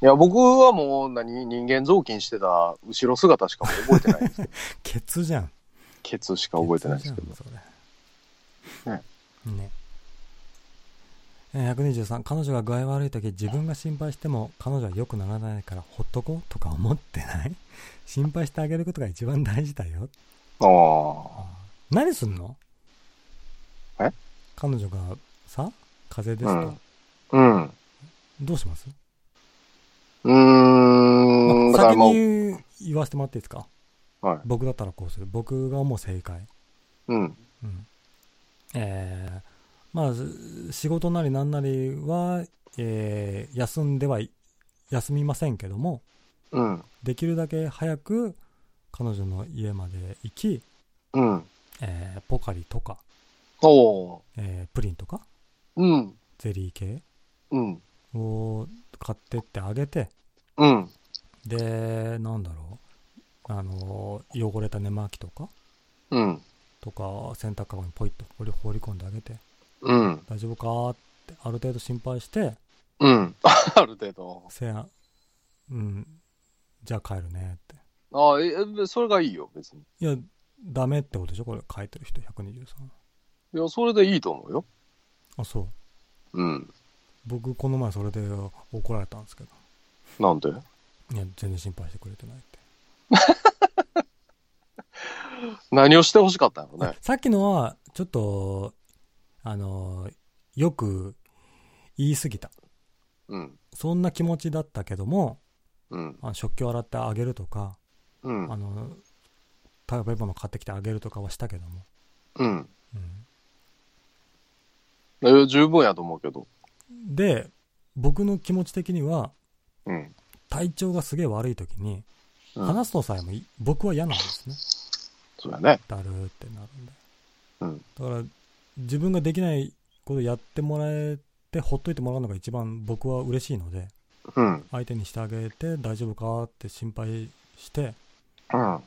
や、僕はもう何、人間雑巾してた後ろ姿しか覚えてないんですけど。ケツじゃん。ケツしか覚えてないですけど。それ。ね。ね。123彼女が具合悪い時自分が心配しても彼女は良くならないからほっとこうとか思ってない？心配してあげることが一番大事だよ。ああ何すんの？え？彼女がさ風邪ですか？うん、うん、どうします？うーん。先に言わせてもらっていいですか？はい。僕だったらこうする。僕が思う正解。うん。うん。えーまあ、仕事なりなんなりは、えー、休んでは、休みませんけども、うん。できるだけ早く彼女の家まで行き、うん。えー、ポカリとか、おえー、プリンとか、うん。ゼリー系、うん。を買ってってあげて、うん。で、なんだろう、あの、汚れた寝巻きとか、うん。とか、洗濯かごにポイッと放り込んであげて、うん。大丈夫かってある程度心配して、うん。ある程度。せや、うん。じゃあ帰るねって。ああ、え、それがいいよ、別に。いや、ダメってことでしょ？これ書いてる人123。いや、それでいいと思うよ。あ、そう。うん。僕、この前それで怒られたんですけど。なんで？いや、全然心配してくれてないって。何をしてほしかったのね。さっきのは、ちょっと、あの、よく言い過ぎた。うん。そんな気持ちだったけども、うん。あ食器を洗ってあげるとか、うん。あの、食べ物買ってきてあげるとかはしたけども。うん。うん。え、十分やと思うけど。で、僕の気持ち的には、うん。体調がすげえ悪い時に、話すのさえも、僕は嫌なんですね。そうやね。だるってなるんで。うん。だから、自分ができないことやってもらえて、ほっといてもらうのが一番僕は嬉しいので、うん。相手にしてあげて、大丈夫かって心配して、うん。なんか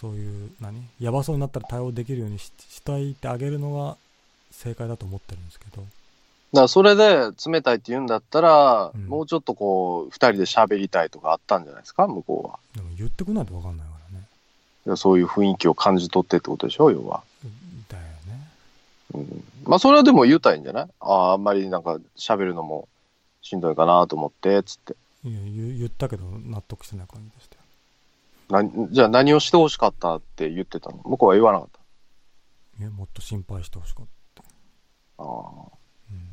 そういう、何？やばそうになったら対応できるようにししたいてあげるのが正解だと思ってるんですけど。だからそれで冷たいって言うんだったら、うん、もうちょっとこう、二人で喋りたいとかあったんじゃないですか、向こうは。でも言ってくないと分かんないからね。そういう雰囲気を感じ取ってってことでしょ、要は。うん。まあ、それはでも言うたいんじゃない？ああ、あんまりなんか喋るのもしんどいかなと思って、つって。いや、言ったけど納得してない感じでしたよ。なじゃあ何をしてほしかったって言ってたの？向こうは言わなかったいや、もっと心配してほしかった。ああ。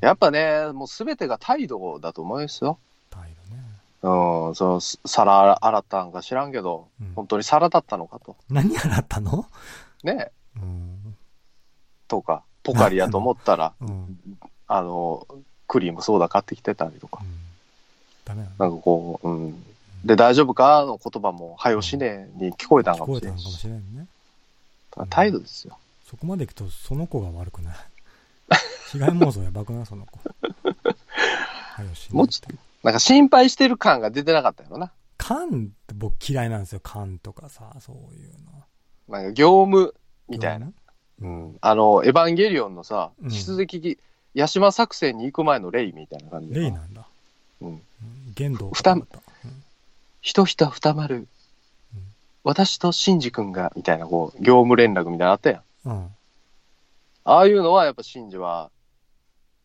やっぱね、もうすべてが態度だと思うんですよ。態度ね。うん、その、皿洗ったんか知らんけど、うん、本当に皿だったのかと。何洗ったの？ねうん。とか、ポカリやと思ったら、うん、あの、クリームソーダ買ってきてたりとか。うん、ダメなんかこう、うん。で、大丈夫かの言葉も、はよしねに聞こえたんかもしれない。聞こえたんかもしれんね。態度ですよ。そこまでいくと、その子が悪くない。被害妄想やばくないその子。はよし。もちなんか心配してる感が出てなかったよな。感って僕嫌いなんですよ。感とかさ、そういうの。なんか業務みたいな。うん。あの、エヴァンゲリオンのさ、うん、出撃、ヤシマ作戦に行く前のレイみたいな感じ。レイなんだ。うん。限度ふた、ひとひと二丸、うん、私とシンジ君が、みたいな、こう、業務連絡みたいなのあったやん。うん。ああいうのはやっぱシンジは、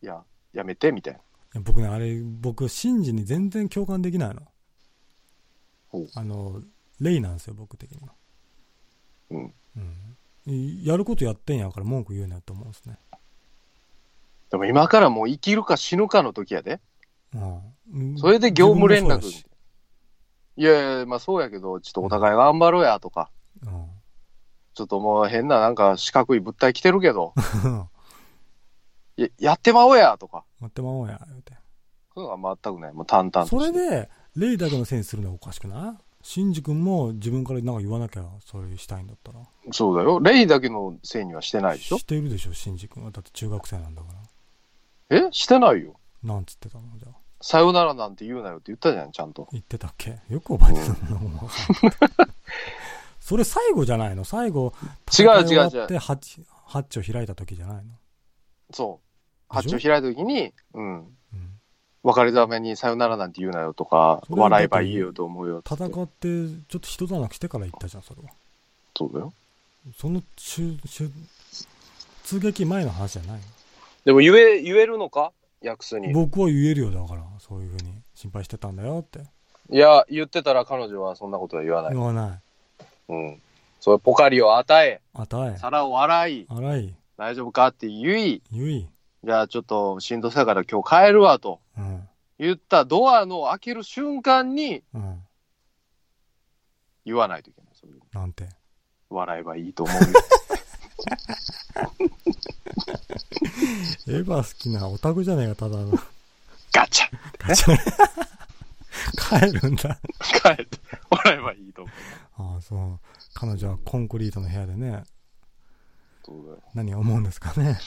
いや、やめて、みたいな。僕ね、あれ、僕、シンジに全然共感できないの。あの、レイなんですよ、僕的には。うん。うん。やることやってんやから文句言うなと思うんですね。でも今からもう生きるか死ぬかの時やで。うん。それで業務連絡。いやいや、まあそうやけど、ちょっとお互い頑張ろうやとか。うん。ちょっともう変ななんか四角い物体来てるけど、ややってまおうやとか。やってまおうや、言うて。そういうのは全くない。もう淡々とそれで、レイだけのせいにするのはおかしくない？シンジ君も自分からなんか言わなきゃ、それしたいんだったら。そうだよ。レイだけのせいにはしてないでしょ？してるでしょ、シンジ君は。だって中学生なんだから。え？してないよ。なんつってたの？じゃあ。さよならなんて言うなよって言ったじゃん、ちゃんと。言ってたっけ？よく覚えてたの、うん、それ最後じゃないの？最後、違う違う違う。ハッチ、ハッチを開いた時じゃないの？そう。ハッチを開いた時に、うん。うん、別れためにさよならなんて言うなよとか、笑えばいいよと思うよ戦って、ちょっと人だなくしてから言ったじゃん、それは。そうだよ。その、出、出撃前の話じゃないでも言え、言えるのか？訳すに。僕は言えるよ、だから。そういうふうに心配してたんだよって。いや、言ってたら彼女はそんなことは言わない。言わない。うん。それポカリを与え、与え、皿を洗い、洗い、大丈夫かって言い、言い、じゃあちょっとしんどさやから今日帰るわと、うん、言ったドアの開ける瞬間に、うん、言わないといけない。それなんて？笑えばいいと思う エヴァ好きなオタクじゃねえか、ただの。ガチャガチャ 帰るんだ。帰って、笑えばいいと思う。ああ、そう。彼女はコンクリートの部屋でね。何を思うんですかね。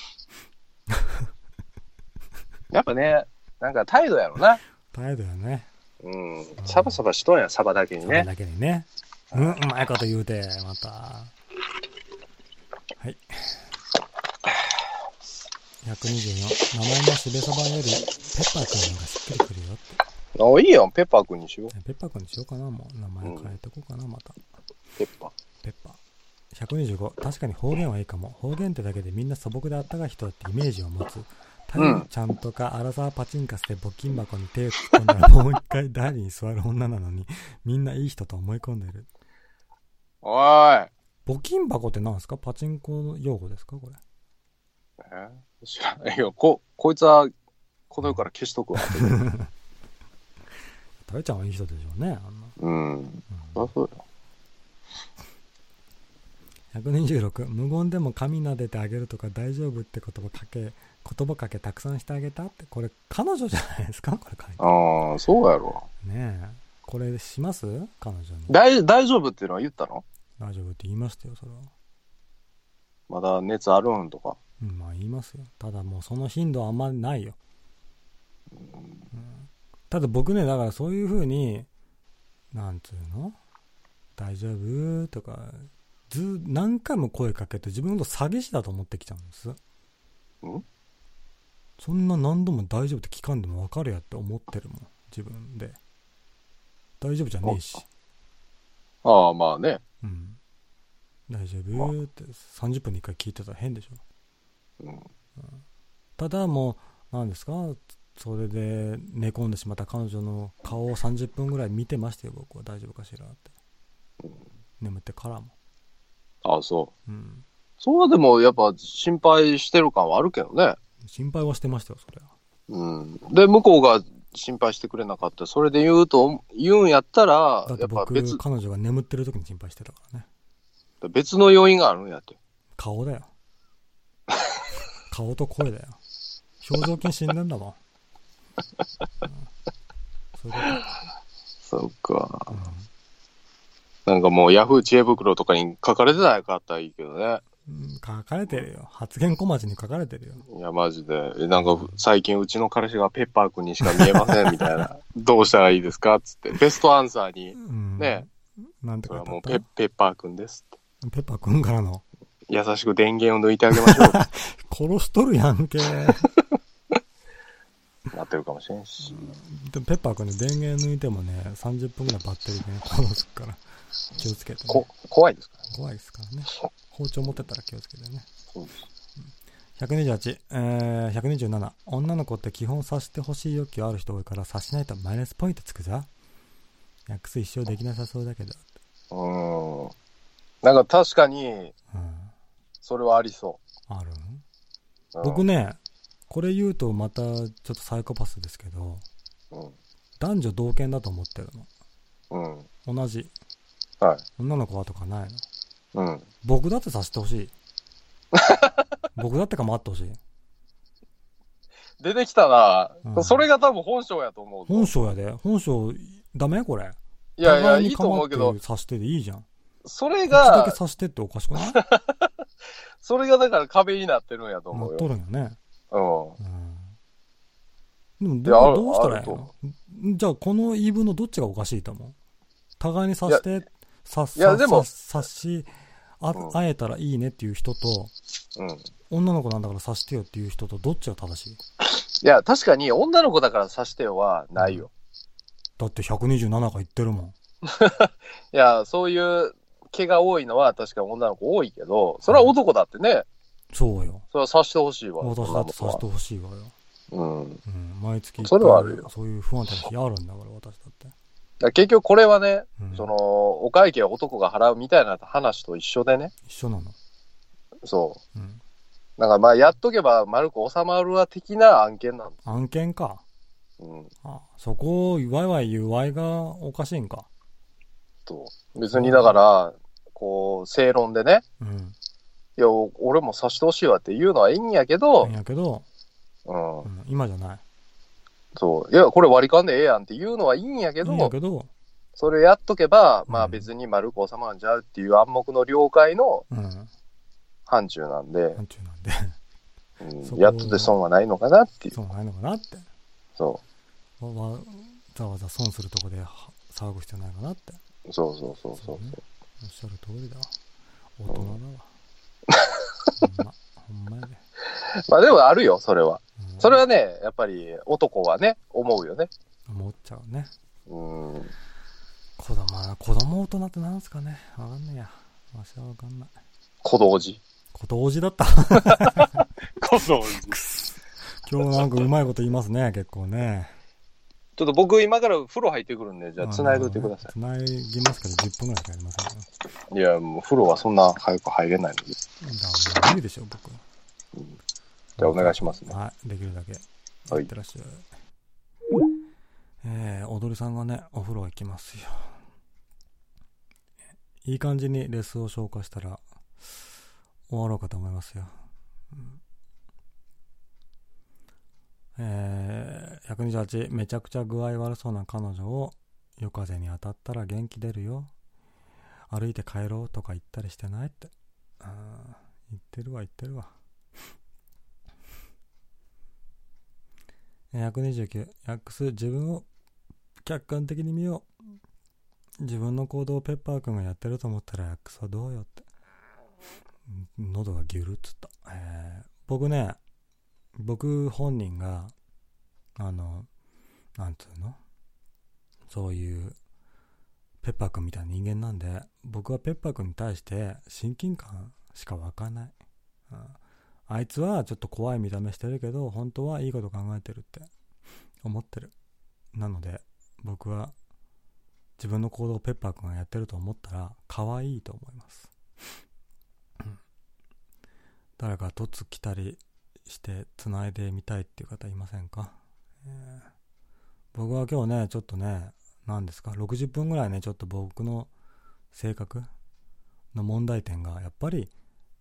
やっぱね、なんか態度やろな。態度やね。うん。サバサバしとんや、サバだけにね。だけにね。うん、うまいこと言うて、また。はい。124。名前もしべそばより、ペッパーくんの方がしっくりくるよって。あ、いいよ、ペッパーくんにしよう。ペッパーくんにしようかな、もう。名前変えてこうかな、また。ペッパー。ペッパー。125。確かに方言はいいかも。方言ってだけでみんな素朴であったかい人だってイメージを持つ。タイちゃんとか、アラサーパチンカスで募金箱に手を突っ込んだらもう一回台に座る女なのに、みんないい人と思い込んでる。おーい。募金箱って何ですか？パチンコの用語ですか？これ。え？知らないよ。こ、こいつは、この世から消しとくわ。タイちゃんはいい人でしょうね、あんな。うん。うん、そうよ。126無言でも髪撫でてあげるとか大丈夫って言葉かけ言葉かけたくさんしてあげたって。これ彼女じゃないですか？これああそうやろ。ねえ。これします？彼女に。大大丈夫っていうのは言ったの？大丈夫って言いましたよそれは。まだ熱あるんとか。うん、まあ言いますよ。ただもうその頻度はあんまりないよ。うん、ただ僕ね、だからそういう風に、なんつうの？大丈夫？とか、ず、何回も声かけて自分のこと詐欺師だと思ってきちゃうんです。ん？そんな何度も大丈夫って聞かんでも分かるやって思ってるもん。自分で。大丈夫じゃねえし。ああ、まあね。うん。大丈夫って30分に1回聞いてたら変でしょ。うん。ただもう、何ですか？それで寝込んでしまった彼女の顔を30分ぐらい見てましたよ、僕は大丈夫かしらって。うん、眠ってからも。ああ、そう。うん。それはでもやっぱ心配してる感はあるけどね。心配はしてましたよ、それは。うん。で、向こうが心配してくれなかった。それで言うと、言うんやったら、やっぱ別。彼女が眠ってる時に心配してたからね。別の要因があるんやって。顔だよ。顔と声だよ。表情筋死んでんだもん。うん、そういうこと。そっか。うん、なんかもうヤフー知恵袋とかに書かれてなかったらいいけどね。うん、書かれてるよ。発言小町に書かれてるよ。いや、マジで。なんか、最近うちの彼氏がペッパーくんにしか見えません、みたいな。どうしたらいいですかつって。ベストアンサーに、ね。なんてかもうペペッパーくんですって。ペッパーくんからの。優しく電源を抜いてあげましょう。殺しとるやんけ。なってるかもしれんし。でもペッパーくんね、電源抜いてもね、30分ぐらいバッテリーでね、殺すから。気をつけて、ね、こ、怖いですか？らね。怖いですからね。包丁持ってたら気をつけてね。うん、128、えー、127。女の子って基本察してほしい欲求ある人多いから察しないとマイナスポイントつくぞ。訳す一生できなさそうだけど。うん。なんか確かに、それはありそう。ある、うん、僕ね、これ言うとまたちょっとサイコパスですけど、うん、男女同権だと思ってるの。うん。同じ。はい。女の子はとかないの？うん。僕だってさせてほしい。僕だってかもあってほしい。出てきたな、うん、それが多分本性やと思う。本性やで。本性、ダメ？これ。いやいや、いいと思うけど。さしてでいいじゃん。それが。だけさしてっておかしくない？それがだから壁になってるんやと思うよ。なっとるんやね。うん。うん、でもどうしたらいいの？じゃあこの言い分のどっちがおかしいと思う？互いにさして、さ、さ、さ、さし、あ、うん、会えたらいいねっていう人と、うん。女の子なんだからさしてよっていう人とどっちが正しい？いや、確かに女の子だからさしてよはないよ。だって127が言ってるもん。いや、そういう毛が多いのは確かに女の子多いけど、それは男だってね。そうよ。それはさしてほしいわ。私だってさしてほしいわよ。うん。うん。毎月。それはあるよ。そういう不安定な日あるんだから、私だって。結局これはね、うん、その、お会計は男が払うみたいな話と一緒でね。一緒なのそう。うん。だからまあ、やっとけば丸く収まるわ的な案件なん案件か。うん。あ、そこをワイワイ言うワイがおかしいんか。と。別にだから、こう、正論でね。うん。いや、俺もさしてほしいわって言うのはいいんやけど。いいんやけど。うん、うん。今じゃない。そう。いや、これ割り勘でええやんって言うのはいいんやけど、いいんやけどそれやっとけば、まあ別に丸く収まるんちゃうっていう暗黙の了解の範疇なんで、範疇なんでうん、やっとで損はないのかなっていう。損はないのかなって。そう。わざわざ損するとこで騒ぐ必要ないかなって。そうそうそうそうそう、ね、おっしゃる通りだわ。大人だわ。ほんま、ほんまやで。まあでもあるよ、それは。それはね、やっぱり男はね、思うよね。思っちゃうね。うん。子供、子供大人ってなんすかねわかんねえや。わしはわかんない。小道寺。小道寺だった。小道寺。今日なんかうまいこと言いますね、結構ね。ちょっと僕今から風呂入ってくるんで、じゃあ繋いどいてください。繋ぎますけど10分ぐらいしかやりませんいや、もう風呂はそんな早く入れないので。だから無理でしょ、僕。うんじゃあお願いしますね。はい、できるだけ。はい。いってらっしゃい。えー、踊りさんがね、お風呂行きますよ。いい感じにレスを消化したら、終わろうかと思いますよ。うん、えー、128、めちゃくちゃ具合悪そうな彼女を夜風に当たったら元気出るよ。歩いて帰ろうとか言ったりしてないって。言ってるわ言ってるわ129ヤックス自分を客観的に見よう。自分の行動をペッパーくんがやってると思ったらヤックスはどうよって。喉がギュルっつった、えー、僕ね僕本人があのなんつうの？そういうペッパーくんみたいな人間なんで僕はペッパーくんに対して親近感しか湧かない、うん、あいつはちょっと怖い見た目してるけど本当はいいこと考えてるって思ってる。なので僕は自分の行動をペッパーくんがやってると思ったら可愛いと思います。誰か凸来たりして繋いでみたいっていう方いませんか、えー、僕は今日ねちょっとね何ですか？60分ぐらいねちょっと僕の性格の問題点がやっぱり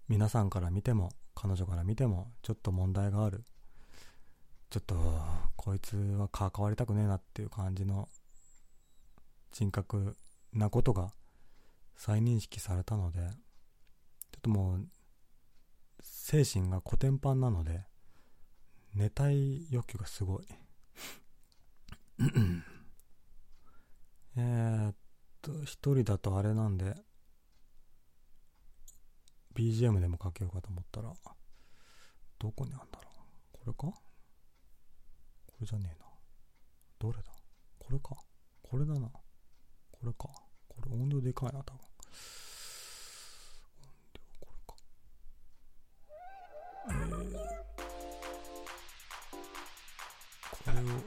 皆さんから見ても彼女から見てもちょっと問題がある。ちょっとこいつは関わりたくねえなっていう感じの人格なことが再認識されたのでちょっともう精神がコテンパンなので寝たい欲求がすごい。えーっと一人だとあれなんで BGM でもかけようかと思ったらどこにあんだろう。これか？これじゃねえな。どれだ？これか？これだな。これか。これ音量でかいな多分。音量これか。えー、これを。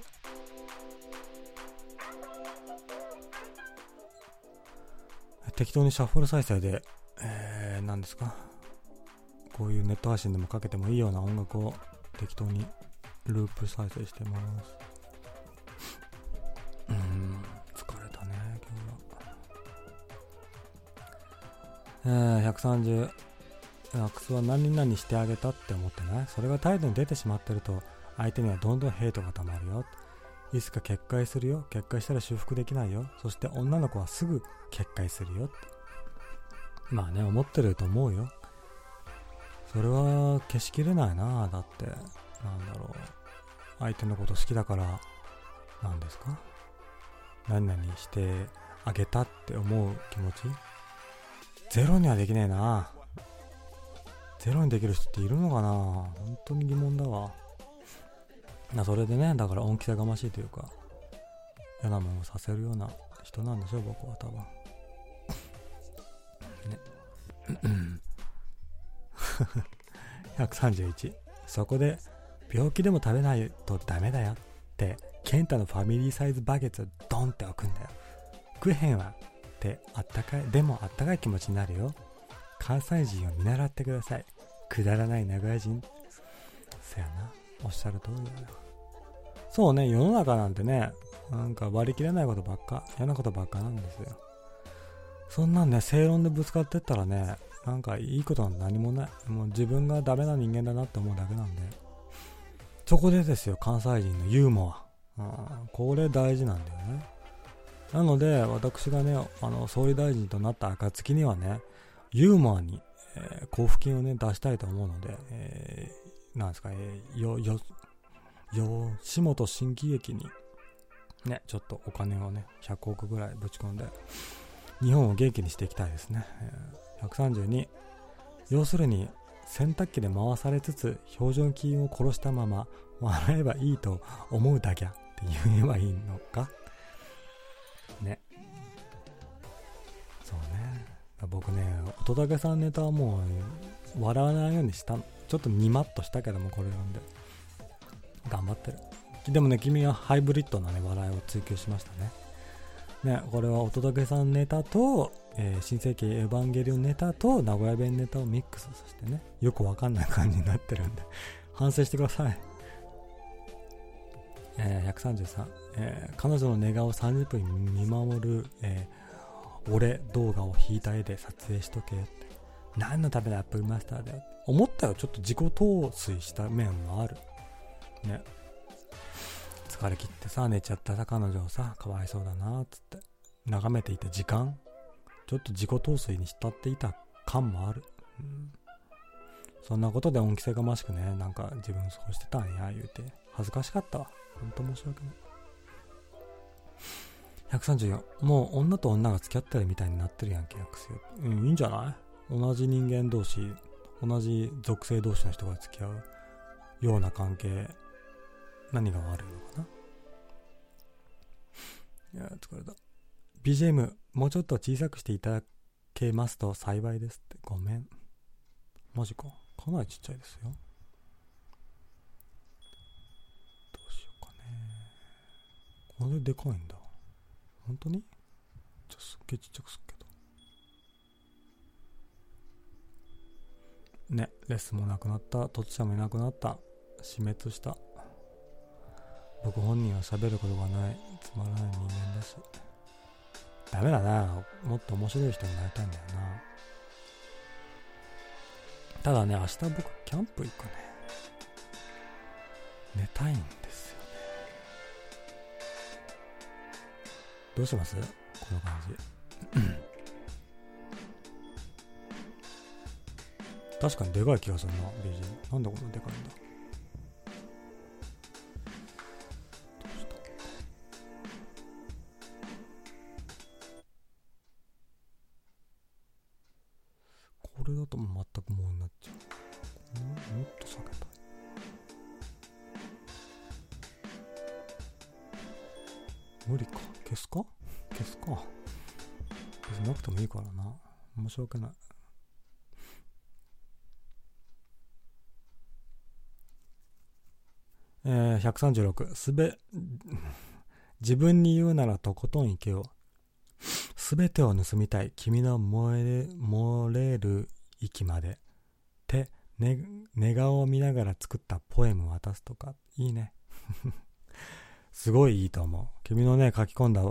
適当にシャッフル再生で、何ですか？こういうネット配信でもかけてもいいような音楽を適当にループ再生してます。うん疲れたね今日は。えー、130アクスは何々してあげたって思ってない？それが態度に出てしまってると相手にはどんどんヘイトが溜まるよ。いつか決壊するよ。決壊したら修復できないよ。そして女の子はすぐ決壊するよ。ってまあね思ってると思うよ。それは消しきれないなだって。なんだろう。相手のこと好きだから何ですか？何々してあげたって思う気持ち？ゼロにはできねえな。ゼロにできる人っているのかな？本当に疑問だわ。なそれでねだから恩着せがましいというか嫌なものをさせるような人なんでしょ僕は多分。131そこで病気でも食べないとダメだよって健太のファミリーサイズバケツをドンって置くんだよ。食えへんわってあったかいでもあったかい気持ちになるよ。関西人を見習ってください。くだらない名古屋人。そやな。おっしゃる通りだよ。そうね世の中なんてねなんか割り切れないことばっか嫌なことばっかなんですよ。そんなんね正論でぶつかってったらねなんかいいことなんて何もない。もう自分がダメな人間だなって思うだけなんで。そこでですよ関西人のユーモア、うん、これ大事なんだよね。なので私がねあの総理大臣となった暁にはねユーモアに、えー、交付金をね出したいと思うので、えー、なんですか、えー、よよ吉本新喜劇にねちょっとお金をね100億ぐらいぶち込んで日本を元気にしていきたいですね、132要するに洗濯機で回されつつ標準金を殺したまま笑えばいいと思うだけって言えばいいのか？ね。そうね。僕ね乙武さんネタはもう笑わないようにしたちょっとニマッとしたけどもこれ読んで。頑張ってる。でもね君はハイブリッドなね笑いを追求しましたね。ねこれはお届けさんネタと、えー、新世紀エヴァンゲリオンネタと名古屋弁ネタをミックスさせてねよくわかんない感じになってるんで 反省してください。えー、133、えー、彼女の寝顔を30分見守る、えー、俺動画を引いた絵で撮影しとけって。何のためのアップルマスターだよ思ったよちょっと自己陶酔した面もある。ね。疲れ切ってさ寝ちゃったさ彼女をさかわいそうだなっつって眺めていた時間ちょっと自己陶酔に浸っていた感もある、うん、そんなことで恩着せがましくね、なんか自分そうしてたんや、言うて。恥ずかしかったわ。ほんと申し訳ない。134。もう女と女が付き合ってるみたいになってるやんけ、約束。うん、いいんじゃない？同じ人間同士、同じ属性同士の人が付き合うような関係、何が悪いのかな？いや、疲れた。BGM、もうちょっと小さくしていただけますと幸いですって。ごめん。マジか。かなりちっちゃいですよ。どうしようかね。これでかいんだ。本当に？じゃあすっげえちっちゃくすっけど。ね、レッスンもなくなった。とっちゃんもいなくなった。死滅した。僕本人は喋ることがない。つまらない人間だし。ダメだな。もっと面白い人になりたいんだよな。ただね、明日僕、キャンプ行くね。寝たいんですよね。どうします？この感じ。確かにでかい気がするな、BG。なんでこんなでかいんだ？全く無になっちゃう。もっと下げたい。無理か。消すか。消すか。消さなくてもいいか。らな。申し訳ない。えー、136。すべ、自分に言うならとことん行けよ。すべてを盗みたい。君の燃え、漏れる息まで。て、ね、寝顔を見ながら作ったポエム渡すとか、いいね。すごいいいと思う。君のね、書き込んだ、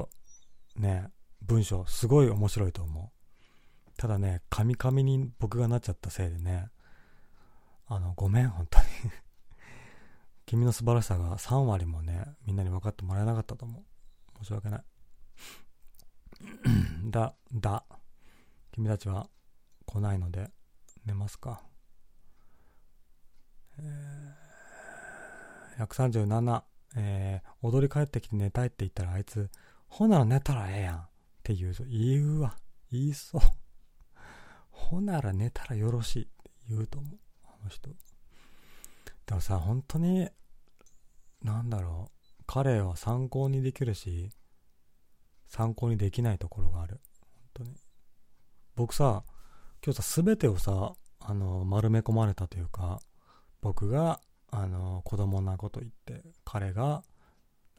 ね、文章、すごい面白いと思う。ただね、カミカミに僕がなっちゃったせいでね、あの、ごめん、本当に 君の素晴らしさが3割もね、みんなに分かってもらえなかったと思う。申し訳ない。だ、だ。君たちは来ないので寝ますか。えー、137、えー、踊り帰ってきて寝たいって言ったらあいつ、ほなら寝たらええやんって言うぞ。言うわ。言いそう。ほなら寝たらよろしいって言うと思う。あの人。でもさ、本当に、なんだろう。彼は参考にできるし、参考にできないところがある。本当に。僕さ、今日さ、すべてをさ、あの、丸め込まれたというか、僕が、あの、子供なこと言って、彼が、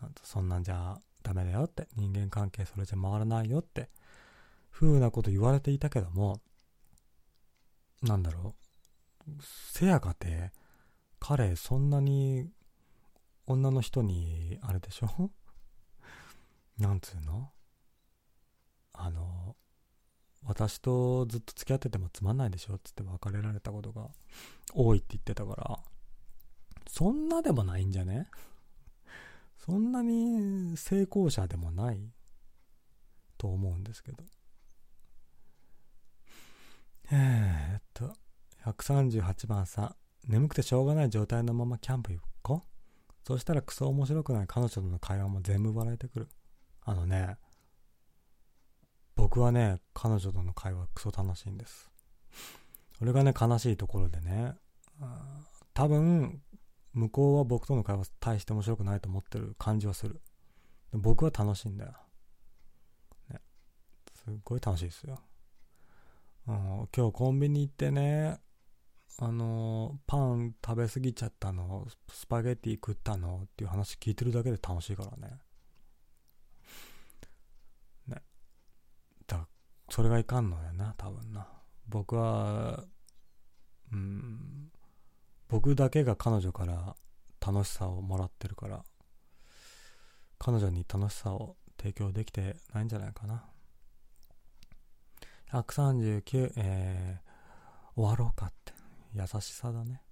なんそんなんじゃダメだよって、人間関係それじゃ回らないよって、風なこと言われていたけども、なんだろう、せやかて、彼そんなに女の人に、あれでしょ？なんつうの？あの、私とずっと付き合っててもつまんないでしょっつって別れられたことが多いって言ってたから、そんなでもないんじゃね？そんなに成功者でもないと思うんですけど。えーっと、138番さん、眠くてしょうがない状態のままキャンプ行こう？そしたらクソ面白くない彼女との会話も全部笑えてくる。あのね、僕はね、彼女との会話クソ楽しいんです。それがね、悲しいところでね、多分、向こうは僕との会話大して面白くないと思ってる感じはする。僕は楽しいんだよ。ね。すっごい楽しいですよ。うん、今日コンビニ行ってね、あのパン食べ過ぎちゃったの、スパゲッティ食ったのっていう話聞いてるだけで楽しいからね。それがいかんのやな、多分な。僕は、うん、僕だけが彼女から楽しさをもらってるから、彼女に楽しさを提供できてないんじゃないかな。139、えー、終わろうかって。優しさだね。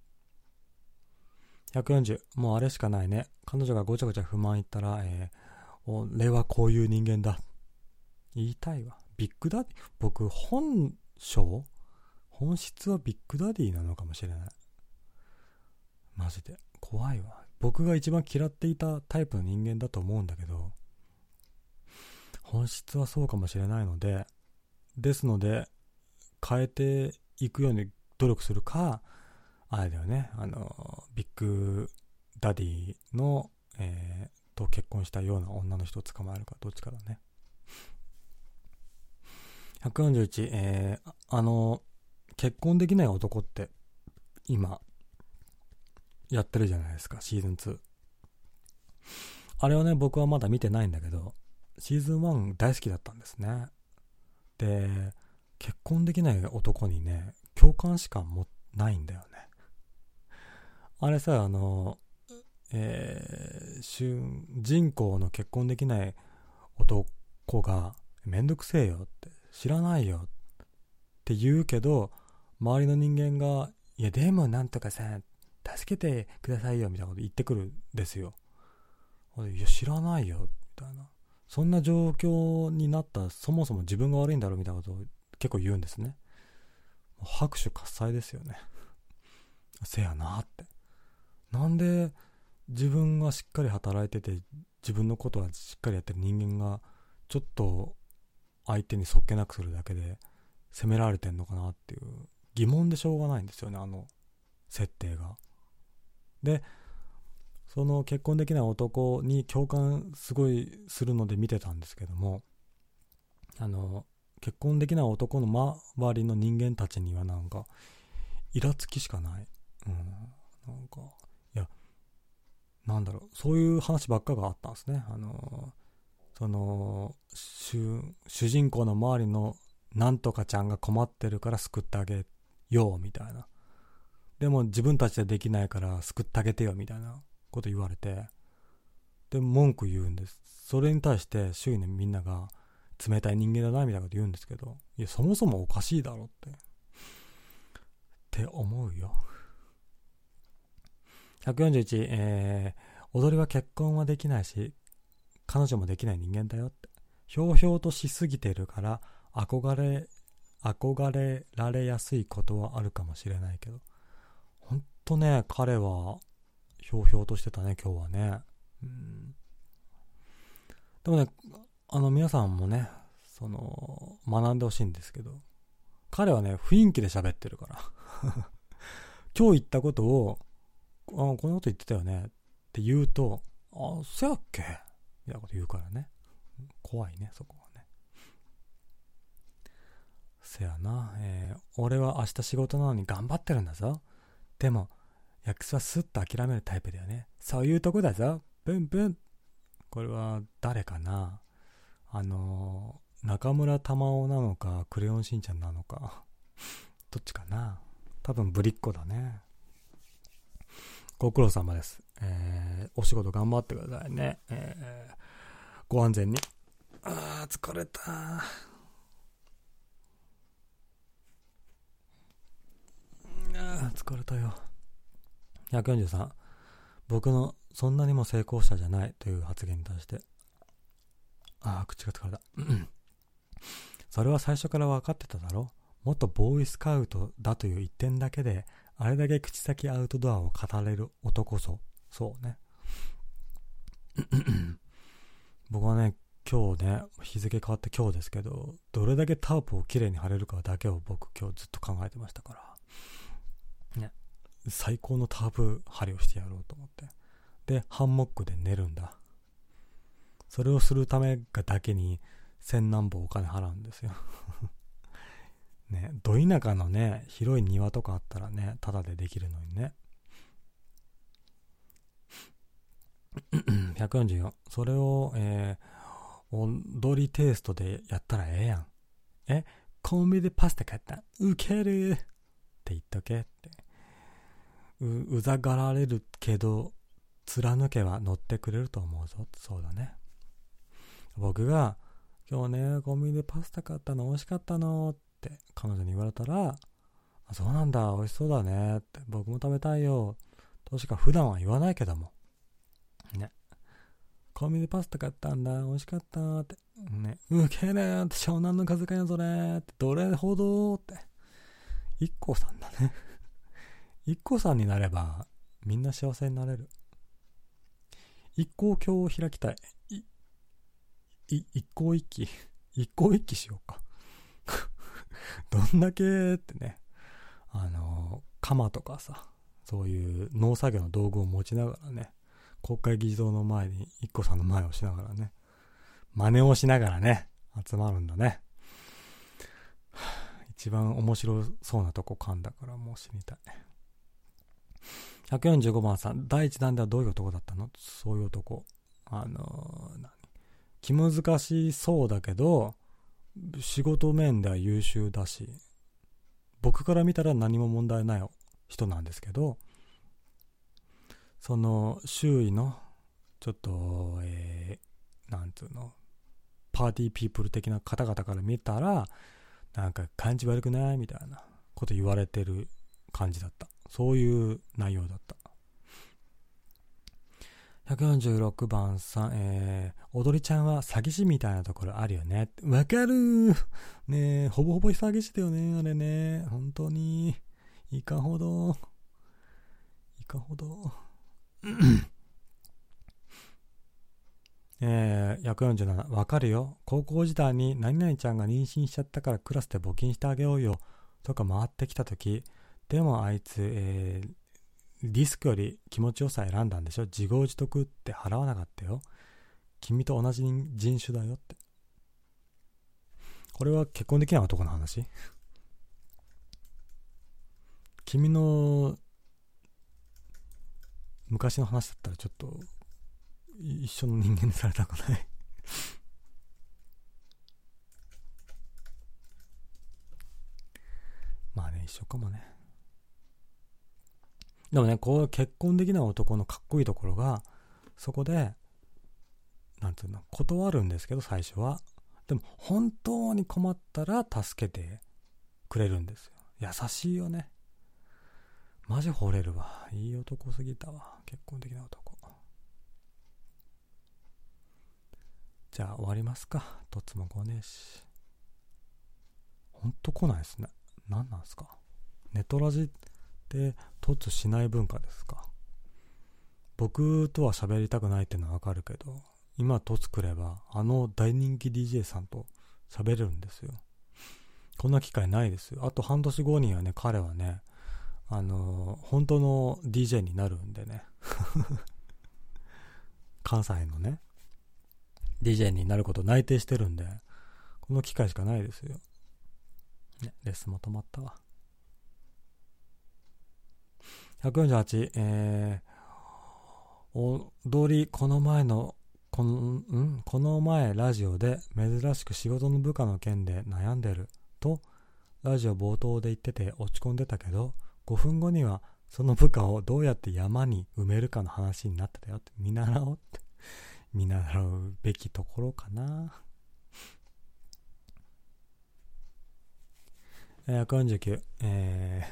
140、もうあれしかないね。彼女がごちゃごちゃ不満言ったら、えー、俺はこういう人間だ。言いたいわ。ビッグダディ？僕、本性？本質はビッグダディなのかもしれない。マジで。怖いわ。僕が一番嫌っていたタイプの人間だと思うんだけど、本質はそうかもしれないので、ですので、変えていくように努力するか、あれだよね、あの、ビッグダディの、えー、と結婚したような女の人を捕まえるか、どっちかだね。141、えー、あの、結婚できない男って、今、やってるじゃないですか、シーズン2。あれはね、僕はまだ見てないんだけど、シーズン1大好きだったんですね。で、結婚できない男にね、共感しかもないんだよね。あれさ、あの、えー、主人公の結婚できない男が、めんどくせえよって、知らないよって言うけど、周りの人間が、いや、でもなんとかさ、助けてくださいよみたいなこと言ってくるんですよ。いや、知らないよ、みたいな。そんな状況になったらそもそも自分が悪いんだろうみたいなことを結構言うんですね。拍手喝采ですよね。せやなって。なんで自分がしっかり働いてて自分のことはしっかりやってる人間がちょっと相手にそっけなくするだけで責められてんのかなっていう疑問でしょうがないんですよね、あの設定が。で、その結婚できない男に共感すごいするので見てたんですけども、あの、結婚できない男の周りの人間たちにはなんか、イラつきしかない。うん。なんか、いや、なんだろう、そういう話ばっかがあったんですね。あの、その、主人公の周りのなんとかちゃんが困ってるから救ってあげようみたいな。でも自分たちでできないから救ってあげてよみたいなこと言われて、で、文句言うんです。それに対して周囲のみんなが、冷たい人間だな、みたいなこと言うんですけど、いや、そもそもおかしいだろって。って思うよ。141、えー、踊りは結婚はできないし、彼女もできない人間だよって。ひょうひょうとしすぎてるから、憧れ、憧れられやすいことはあるかもしれないけど、ほんとね、彼は、ひょうひょうとしてたね、今日はね。うん。でもね、あの皆さんもね、その、学んでほしいんですけど、彼はね、雰囲気で喋ってるから。今日言ったことを、あこんなこと言ってたよねって言うと、あ、そやっけみたいなこと言うからね。怖いね、そこはね。せやな、えー、俺は明日仕事なのに頑張ってるんだぞ。でも、役クはスッと諦めるタイプだよね。そういうとこだぞ。ブンブン。これは誰かなあのー、中村玉緒なのか、クレヨンしんちゃんなのか。どっちかな多分ぶりっ子だね。ご苦労様です。えー、お仕事頑張ってくださいね。えー、ご安全に。あー、疲れた。あー、疲れたよ。143僕のそんなにも成功者じゃないという発言に対してああ口が疲れたそれは最初から分かってただろ元ボーイスカウトだという一点だけであれだけ口先アウトドアを語れる男こそそうね 僕はね今日ね日付変わって今日ですけどどれだけタープをきれいに貼れるかだけを僕今日ずっと考えてましたからね最高のタープ張りをしてやろうと思って。で、ハンモックで寝るんだ。それをするためがだけに千何本お金払うんですよ ね、ど田舎のね、広い庭とかあったらね、タダでできるのにね。144。それを、えー、踊りテイストでやったらええやん。え、コンビニでパスタ買った。ウケるって言っとけって。う、うざがられるけど、貫けば乗ってくれると思うぞ。そうだね。僕が、今日ね、コンビニでパスタ買ったの美味しかったのって彼女に言われたら、そうなんだ、美味しそうだねって、僕も食べたいよ。としか普段は言わないけども。ね。コンビニパスタ買ったんだ、美味しかったって。ね。うけねって湘南の風かよ、それって。どれほどって一個さんだね 一個さんになれば、みんな幸せになれる。一向教を開きたい。い、い、一向一揆。一向一揆しようか。どんだけってね。あの、鎌とかさ、そういう農作業の道具を持ちながらね、国会議事堂の前に、一個さんの前をしながらね、真似をしながらね、集まるんだね。一番面白そうなとこ噛んだからもう死にたい。145番さん、第一弾ではどういう男だったの？そういう男。あのー、何？気難しそうだけど、仕事面では優秀だし、僕から見たら何も問題ない人なんですけど、その周囲の、ちょっと、えー、なんつうの、パーティーピープル的な方々から見たら、なんか感じ悪くない？みたいなこと言われてる感じだった。そういう内容だった。146番さん、えー、踊りちゃんは詐欺師みたいなところあるよね。わかるねえ、ほぼほぼ詐欺師だよね、あれね。本当に。いかほど。いかほど。えー、147、わかるよ。高校時代に何々ちゃんが妊娠しちゃったからクラスで募金してあげようよ。とか回ってきたとき、でもあいつ、えー、リスクより気持ちよさ選んだんでしょ自業自得って払わなかったよ。君と同じ人種だよって。これは結婚できない男の話君の昔の話だったらちょっと一緒の人間にされたくない まあね、一緒かもね。でもね、こう結婚できない男のかっこいいところが、そこで、なんていうの、断るんですけど、最初は。でも、本当に困ったら助けてくれるんですよ。優しいよね。マジ惚れるわ。いい男すぎたわ。結婚できな男。じゃあ終わりますか。とつも来ねえし。ほんと来ないですね。何なんすか。ネトラジで突しない文化ですか僕とは喋りたくないってのはわかるけど今突くればあの大人気 DJ さんと喋れるんですよこんな機会ないですよあと半年後にはね彼はねあの本当の DJ になるんでね。関西のね DJ になること内定してるんでこの機会しかないですよ、ね、レッスンも止まったわ。148、えー、踊り、この前の、この、ん？この前ラジオで珍しく仕事の部下の件で悩んでると、ラジオ冒頭で言ってて落ち込んでたけど、5分後にはその部下をどうやって山に埋めるかの話になってたよって、見習おうって。見習うべきところかな。149、え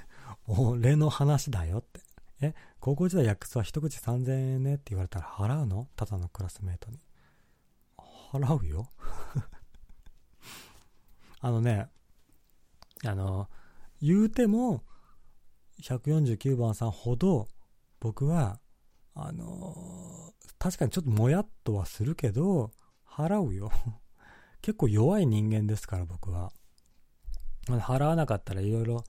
ー、俺の話だよって。え、高校時代薬草一口3000円ねって言われたら払うの？ただのクラスメートに。払うよ。あのね、あの、言うても、149番さんほど、僕は、あの確かにちょっともやっとはするけど、払うよ。結構弱い人間ですから、僕は。払わなかったらいろいろ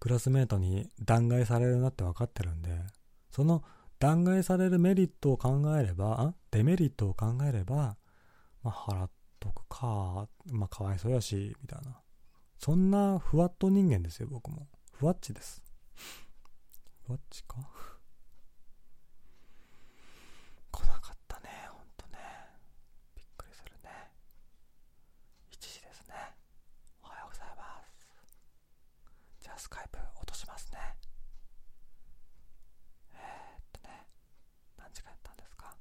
クラスメートに弾劾されるなって分かってるんで、その弾劾されるメリットを考えれば、デメリットを考えれば、まあ、払っとくか、まあ、かわいそうやし、みたいな。そんなふわっと人間ですよ、僕も。ふわっちです。ふわっちか？来なかったね、ほんとね。びっくりするね。1時ですね。おはようございます。じゃあスカイプ落としますね。えー、っとね、何時間やったんですか？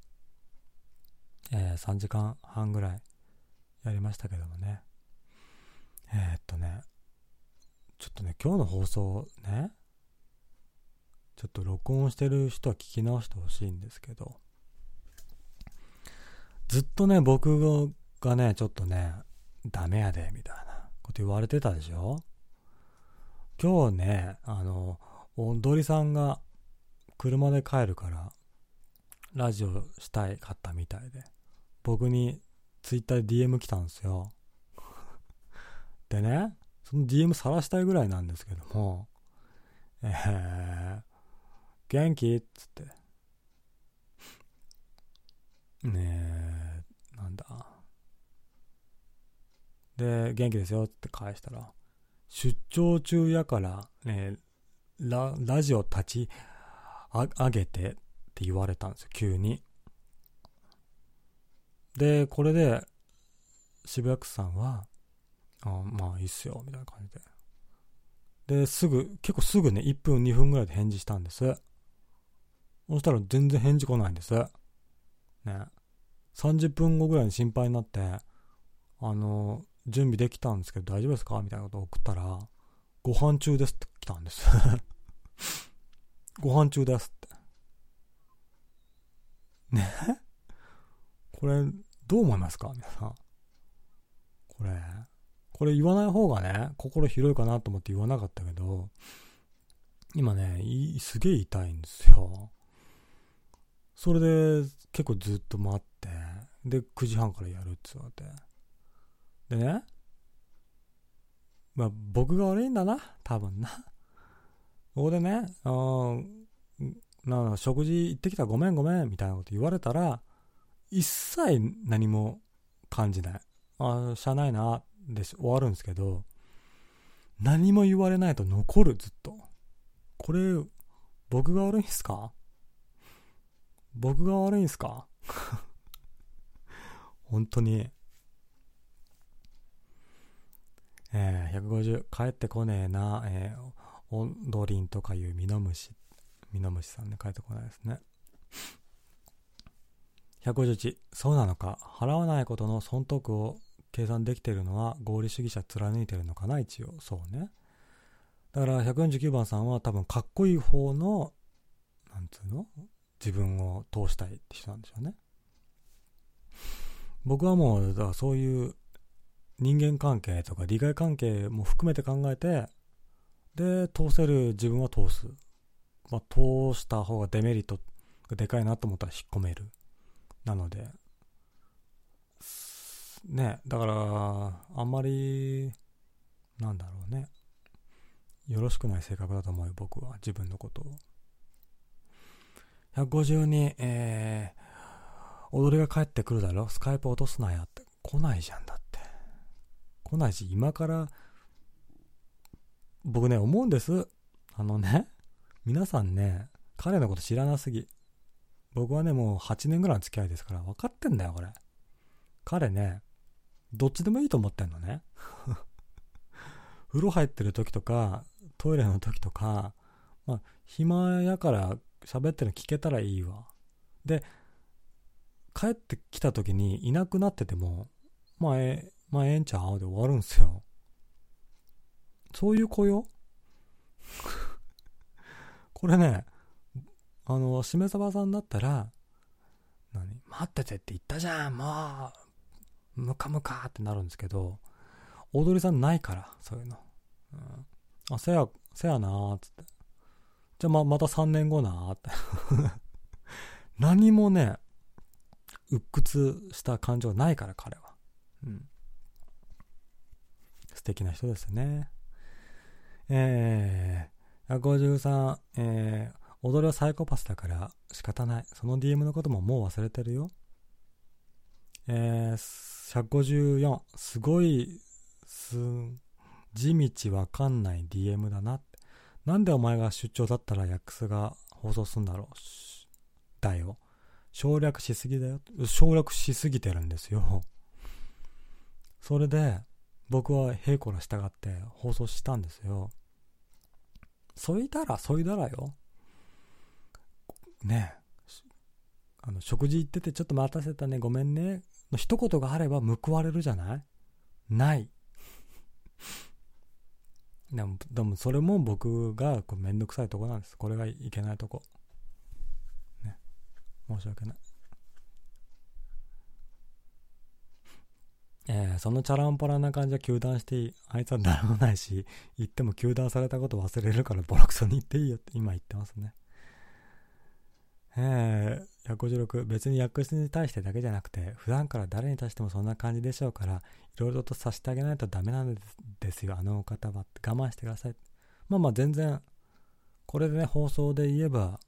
えー、3時間半ぐらいやりましたけどもね。えー、っとね、ちょっとね、今日の放送ね、ちょっと録音してる人は聞き直してほしいんですけど、ずっとね、僕がね、ちょっとね、ダメやで、みたいなこと言われてたでしょ？今日ね、あの、踊りさんが車で帰るから、ラジオしたいかったみたいで、僕にツイッターで DM 来たんですよ。でね、その DM 晒したいぐらいなんですけども、えー、元気？っつって。ねえ、なんだ？で、元気ですよ？って返したら、出張中やから、ね、ララジオ立ち上げてって言われたんですよ、急に。で、これで、渋谷区さんは、あまあいいっすよ、みたいな感じで。で、すぐ、結構すぐね、1分2分ぐらいで返事したんです。そしたら全然返事来ないんです。ね。30分後ぐらいに心配になって、あの、準備できたんですけど大丈夫ですかみたいなことを送ったら、ご飯中ですって来たんです ご飯中ですって。ねこれ、どう思いますか？皆さん。これ、これ言わない方がね、心広いかなと思って言わなかったけど、今ね、すげえ痛いんですよ。それで結構ずっと待って、で、9時半からやるって言われて。でね、まあ僕が悪いんだな、多分な。ここでね、あな食事行ってきたごめんごめんみたいなこと言われたら、一切何も感じない。あ、しゃないな、で終わるんですけど、何も言われないと残る、ずっと。これ、僕が悪いんすか？僕が悪いんすか？本当に。えー、150、帰ってこねえな、えー、オンドリンとかいうミノムシ、ミノムシさんね、帰ってこないですね。151、そうなのか？払わないことの損得を計算できてるのは合理主義者貫いてるのかな、一応。そうね。だから149番さんは多分かっこいい方の、なんつうの？自分を通したいって人なんでしょうね。僕はもう、だからそういう人間関係とか利害関係も含めて考えて、で、通せる自分は通す。まあ、通した方がデメリットがでかいなと思ったら引っ込める。なので、ね、だから、あんまり、なんだろうね。よろしくない性格だと思うよ、僕は。自分のことを。152、えー、踊りが帰ってくるだろ？スカイプ落とすなやって。来ないじゃんだって。来ないし、今から、僕ね、思うんです。あのね、皆さんね、彼のこと知らなすぎ。僕はね、もう8年ぐらいの付き合いですから分かってんだよ、これ。彼ね、どっちでもいいと思ってんのね。風呂入ってる時とか、トイレの時とか、まあ、暇やから喋ってるの聞けたらいいわ。で、帰ってきた時にいなくなってても、まあえ、まあええんちゃう？で終わるんすよ。そういう子よ？これね、あの、しめさばさんだったら、何待っててって言ったじゃん、もう、ムカムカってなるんですけど、踊りさんないから、そういうの。うん、あ、せや、せやなーつって。じゃあま、また3年後なーって何もね、鬱屈した感情ないから、彼は。うん。素敵な人ですね。えー、153、えー、踊りはサイコパスだから仕方ない。その DM のことももう忘れてるよ。えー、154、すごい、すん、地道わかんない DM だな。なんでお前が出張だったらヤックスが放送すんだろう？だよ。省略しすぎだよ。省略しすぎてるんですよ。それで、僕は平子ら従って放送したんですよ。そいだら、そいだらよ。ねあの、食事行っててちょっと待たせたね、ごめんね、の一言があれば報われるじゃない？ない。でも、でもそれも僕がこうめんどくさいとこなんです。これがいけないとこ。ね。申し訳ない。えー、そのチャランポラな感じは休団していい。あいつは誰もないし、言っても休団されたこと忘れるからボロクソに言っていいよって今言ってますね。えー、156、別に役室に対してだけじゃなくて、普段から誰に対してもそんな感じでしょうから、いろいろとさせてあげないとダメなんですよ、あのお方は。我慢してください。まあまあ全然、これでね、放送で言えば、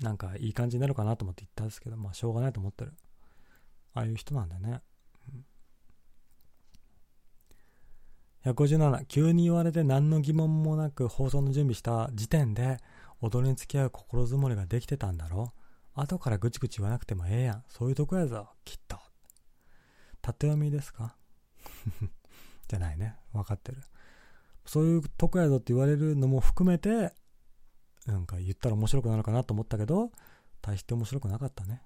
なんかいい感じになるかなと思って言ったんですけど、まあしょうがないと思ってる。ああいう人なんだね。157、急に言われて何の疑問もなく放送の準備した時点で、踊りに付き合う心づもりができてたんだろ後からぐちぐち言わなくてもええやん。そういうとこやぞ、きっと。縦読みですか？じゃないね。分かってる。そういうとこやぞって言われるのも含めて、なんか言ったら面白くなるかなと思ったけど、大して面白くなかったね。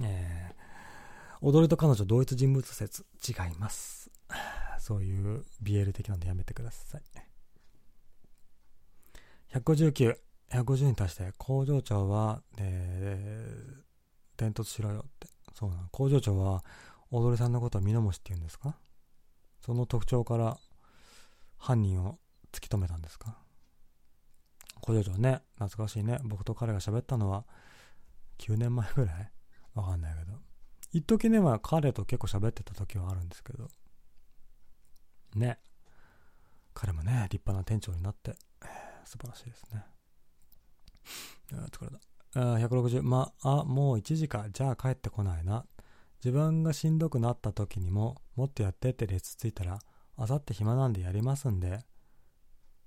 えー、踊りと彼女同一人物説違います。そういう BL 的なんでやめてください。159、150に対して工場長は、えー、伝突しろよって。そうなの。工場長は、踊りさんのことをミノモシって言うんですか？その特徴から犯人を突き止めたんですか？工場長ね、懐かしいね。僕と彼が喋ったのは9年前ぐらい？わかんないけど。一時ね、は彼と結構喋ってた時はあるんですけど。ね。彼もね、立派な店長になって、素晴らしいですね。疲れた。160、まあ、もう1時か。じゃあ帰ってこないな。自分がしんどくなった時にも、もっとやってって列ついたら、あさって暇なんでやりますんで、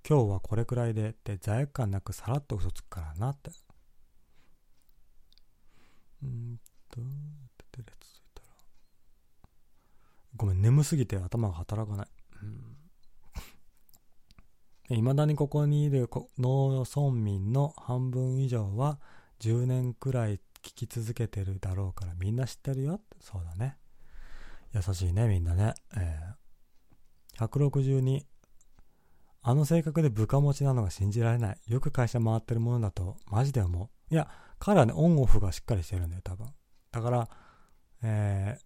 今日はこれくらいでって罪悪感なくさらっと嘘つくからなって。うんと、列ついたら。ごめん、眠すぎて頭が働かない。うんいまだにここにいる農村民の半分以上は10年くらい聞き続けてるだろうからみんな知ってるよそうだね。優しいね、みんなね。えー、162。あの性格で部下持ちなのが信じられない。よく会社回ってるものだと、マジで思う。いや、彼はね、オンオフがしっかりしてるんだよ、多分。だから、えー、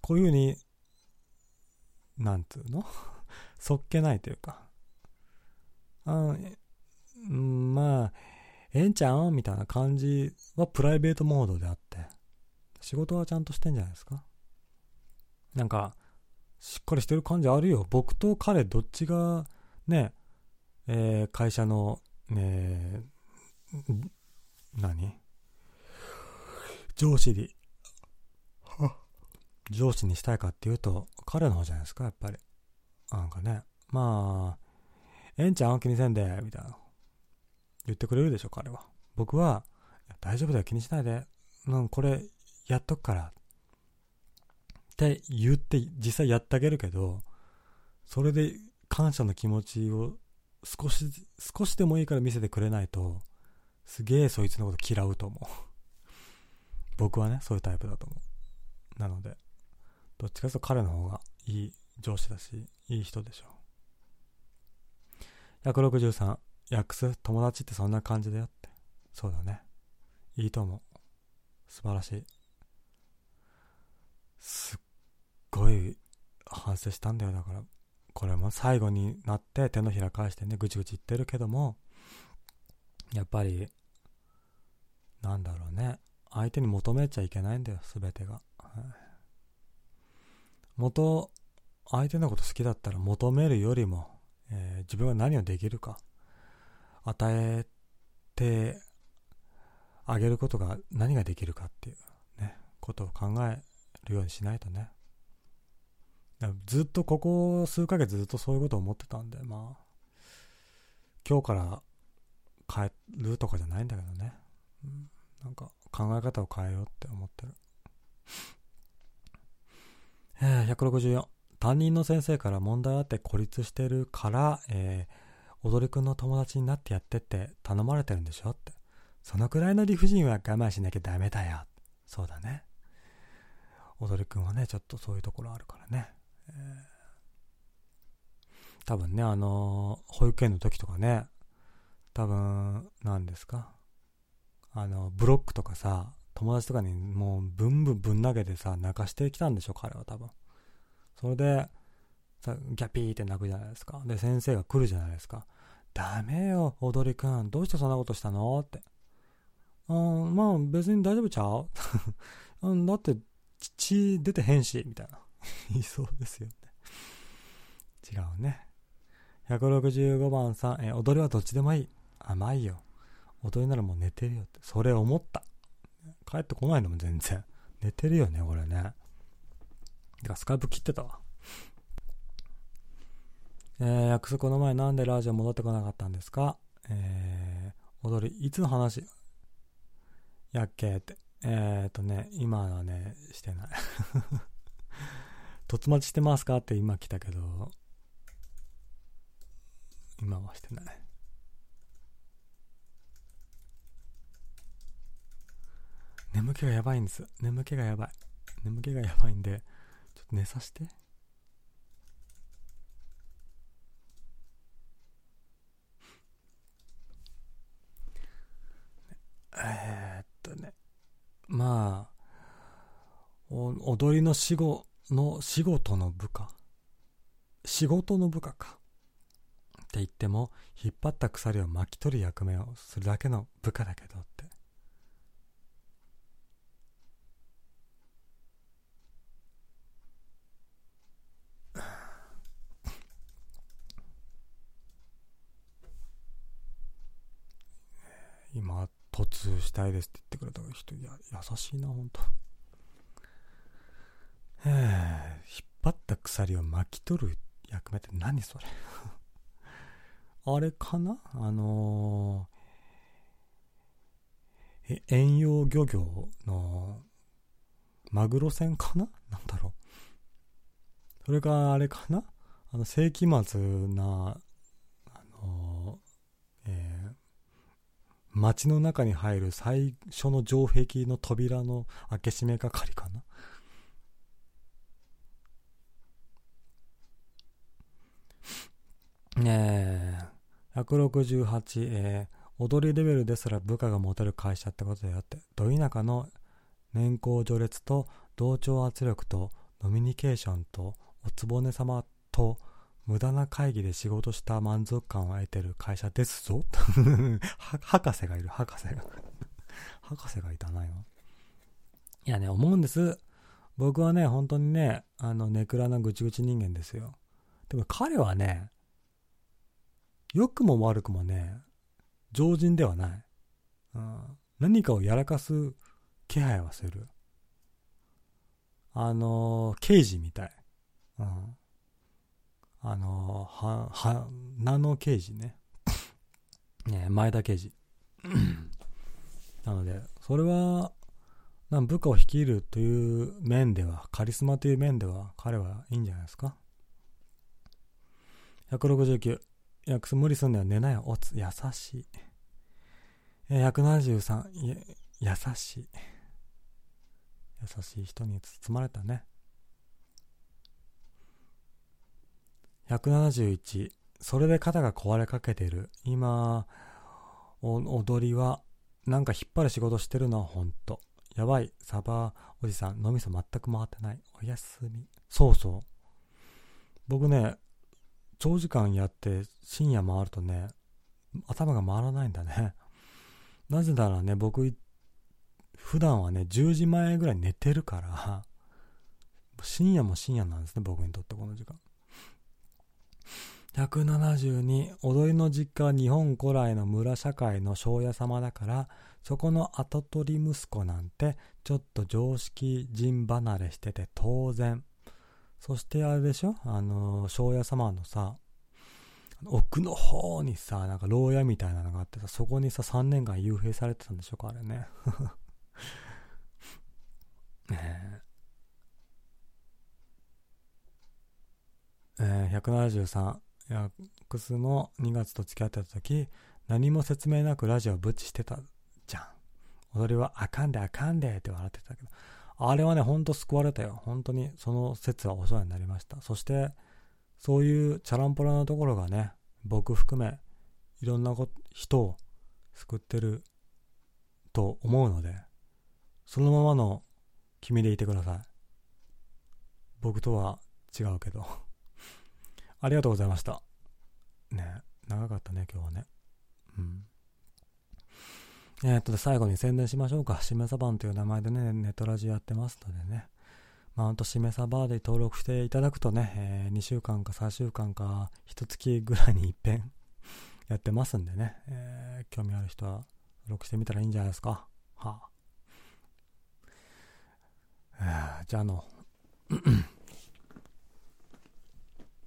こういう風に、なんつうの？そっけないというか、うん、まあ、ええんちゃんみたいな感じはプライベートモードであって、仕事はちゃんとしてんじゃないですか？なんか、しっかりしてる感じあるよ。僕と彼どっちが、ね、えー、会社の、ね、何？上司に、上司にしたいかっていうと、彼の方じゃないですか、やっぱり。なんかね。まあ、えんちゃんは気にせんで、みたいな。言ってくれるでしょ、彼は。僕は、大丈夫だよ、気にしないで。うん、これ、やっとくから。って言って、実際やってあげるけど、それで感謝の気持ちを少し、少しでもいいから見せてくれないと、すげえそいつのこと嫌うと思う。僕はね、そういうタイプだと思う。なので、どっちかというと彼の方がいい上司だし、いい人でしょ。163、訳す友達ってそんな感じだよって。そうだね。いいと思う。素晴らしい。すっごい反省したんだよ。だから、これも最後になって手のひら返してね、ぐちぐち言ってるけども、やっぱり、なんだろうね。相手に求めちゃいけないんだよ、すべてが。はい、元、相手のこと好きだったら求めるよりも、えー、自分が何をできるか、与えてあげることが何ができるかっていうね、ことを考えるようにしないとね。ずっとここ数ヶ月ずっとそういうことを思ってたんで、まあ、今日から変えるとかじゃないんだけどね。うん、なんか考え方を変えようって思ってる。えー、164。担任の先生から問題あって孤立してるから、えー、踊りくんの友達になってやってって頼まれてるんでしょって。そのくらいの理不尽は我慢しなきゃダメだよ。そうだね。踊りくんはね、ちょっとそういうところあるからね。えー、多分ね、あのー、保育園の時とかね、多分、何ですか。あの、ブロックとかさ、友達とかにもうブンブンぶん投げてさ、泣かしてきたんでしょ、彼は多分。それで、さ、ギャピーって泣くじゃないですか。で、先生が来るじゃないですか。ダメよ、踊りくん。どうしてそんなことしたのって。うん、まあ別に大丈夫ちゃう？うん、だって、血出てへんし、みたいな。言いそうですよね。違うね。165番さん、え、踊りはどっちでもいい。甘いよ。踊りならもう寝てるよって。それ思った。帰ってこないのも全然。寝てるよね、これね。てか、スカイプ切ってたわ。えー、約束の前なんでラジオ戻ってこなかったんですか？えー、踊り、いつの話？やっけって。えー、っとね、今はね、してない。とつまちしてますか？って今来たけど、今はしてない。眠気がやばいんです。眠気がやばい。眠気がやばいんで、寝させて。えー、っとね。まあ、お踊りの死後の仕事の部下。仕事の部下か。って言っても、引っ張った鎖を巻き取る役目をするだけの部下だけどって。今、突したいですって言ってくれた人、いや、優しいな、ほんと。え引っ張った鎖を巻き取る役目って何それあれかな？あのー、え、遠洋漁業のマグロ船かな？なんだろう。それがあれかな？あの、世紀末な、あのー、えー、街の中に入る最初の城壁の扉の開け閉め係かな？え。ー、168、え。ー、踊りレベルですら部下が持てる会社ってことであって、ど田舎の年功序列と同調圧力とノミニケーションとおつぼね様と無駄な会議で仕事した満足感を得てる会社ですぞ 博士がいる、博士が 博士がいたなよ。いやね、思うんです。僕はね、本当にね、あの、ネクラなぐちぐち人間ですよ。でも彼はね、良くも悪くもね、常人ではない。うん、何かをやらかす気配はする。あのー、刑事みたい。うん、あの、は、は、名の刑事ね。ね前田刑事。なので、それは、部下を率いるという面では、カリスマという面では、彼はいいんじゃないですか。169。いや、無理すんだよ。寝なよ。おつ、優しい。え173、優しい。優しい人に包まれたね。171、それで肩が壊れかけてる。今、踊りは、なんか引っ張る仕事してるのほんと。やばい、サバおじさん、脳みそ全く回ってない。おやすみ。そうそう。僕ね、長時間やって深夜回るとね、頭が回らないんだね。なぜならね、僕、普段はね、10時前ぐらい寝てるから、深夜も深夜なんですね、僕にとってこの時間。172、踊りの実家は日本古来の村社会の庄屋様だから、そこの跡取り息子なんて、ちょっと常識人離れしてて当然。そしてあれでしょ？あの、庄屋様のさ、奥の方にさ、なんか牢屋みたいなのがあってさ、そこにさ、3年間幽閉されてたんでしょか、あれね。ねえ。えー、173。いや、クスの2月と付き合ってた時、何も説明なくラジオぶっちしてたじゃん。踊りはあかんであかんでって笑ってたけど。あれはね、ほんと救われたよ。本当にその説はお世話になりました。そして、そういうチャランポラなところがね、僕含め、いろんな人を救ってると思うので、そのままの君でいてください。僕とは違うけどありがとうございました。ね長かったね、今日はね。うん。え、っと、最後に宣伝しましょうか。しめさばんという名前でね、ネットラジオやってますのでね。まあ、ほんと、しめさばで登録していただくとね、えー、2週間か3週間か、1月ぐらいに一遍 やってますんでね、えー、興味ある人は登録してみたらいいんじゃないですか。はあ。じゃ、あの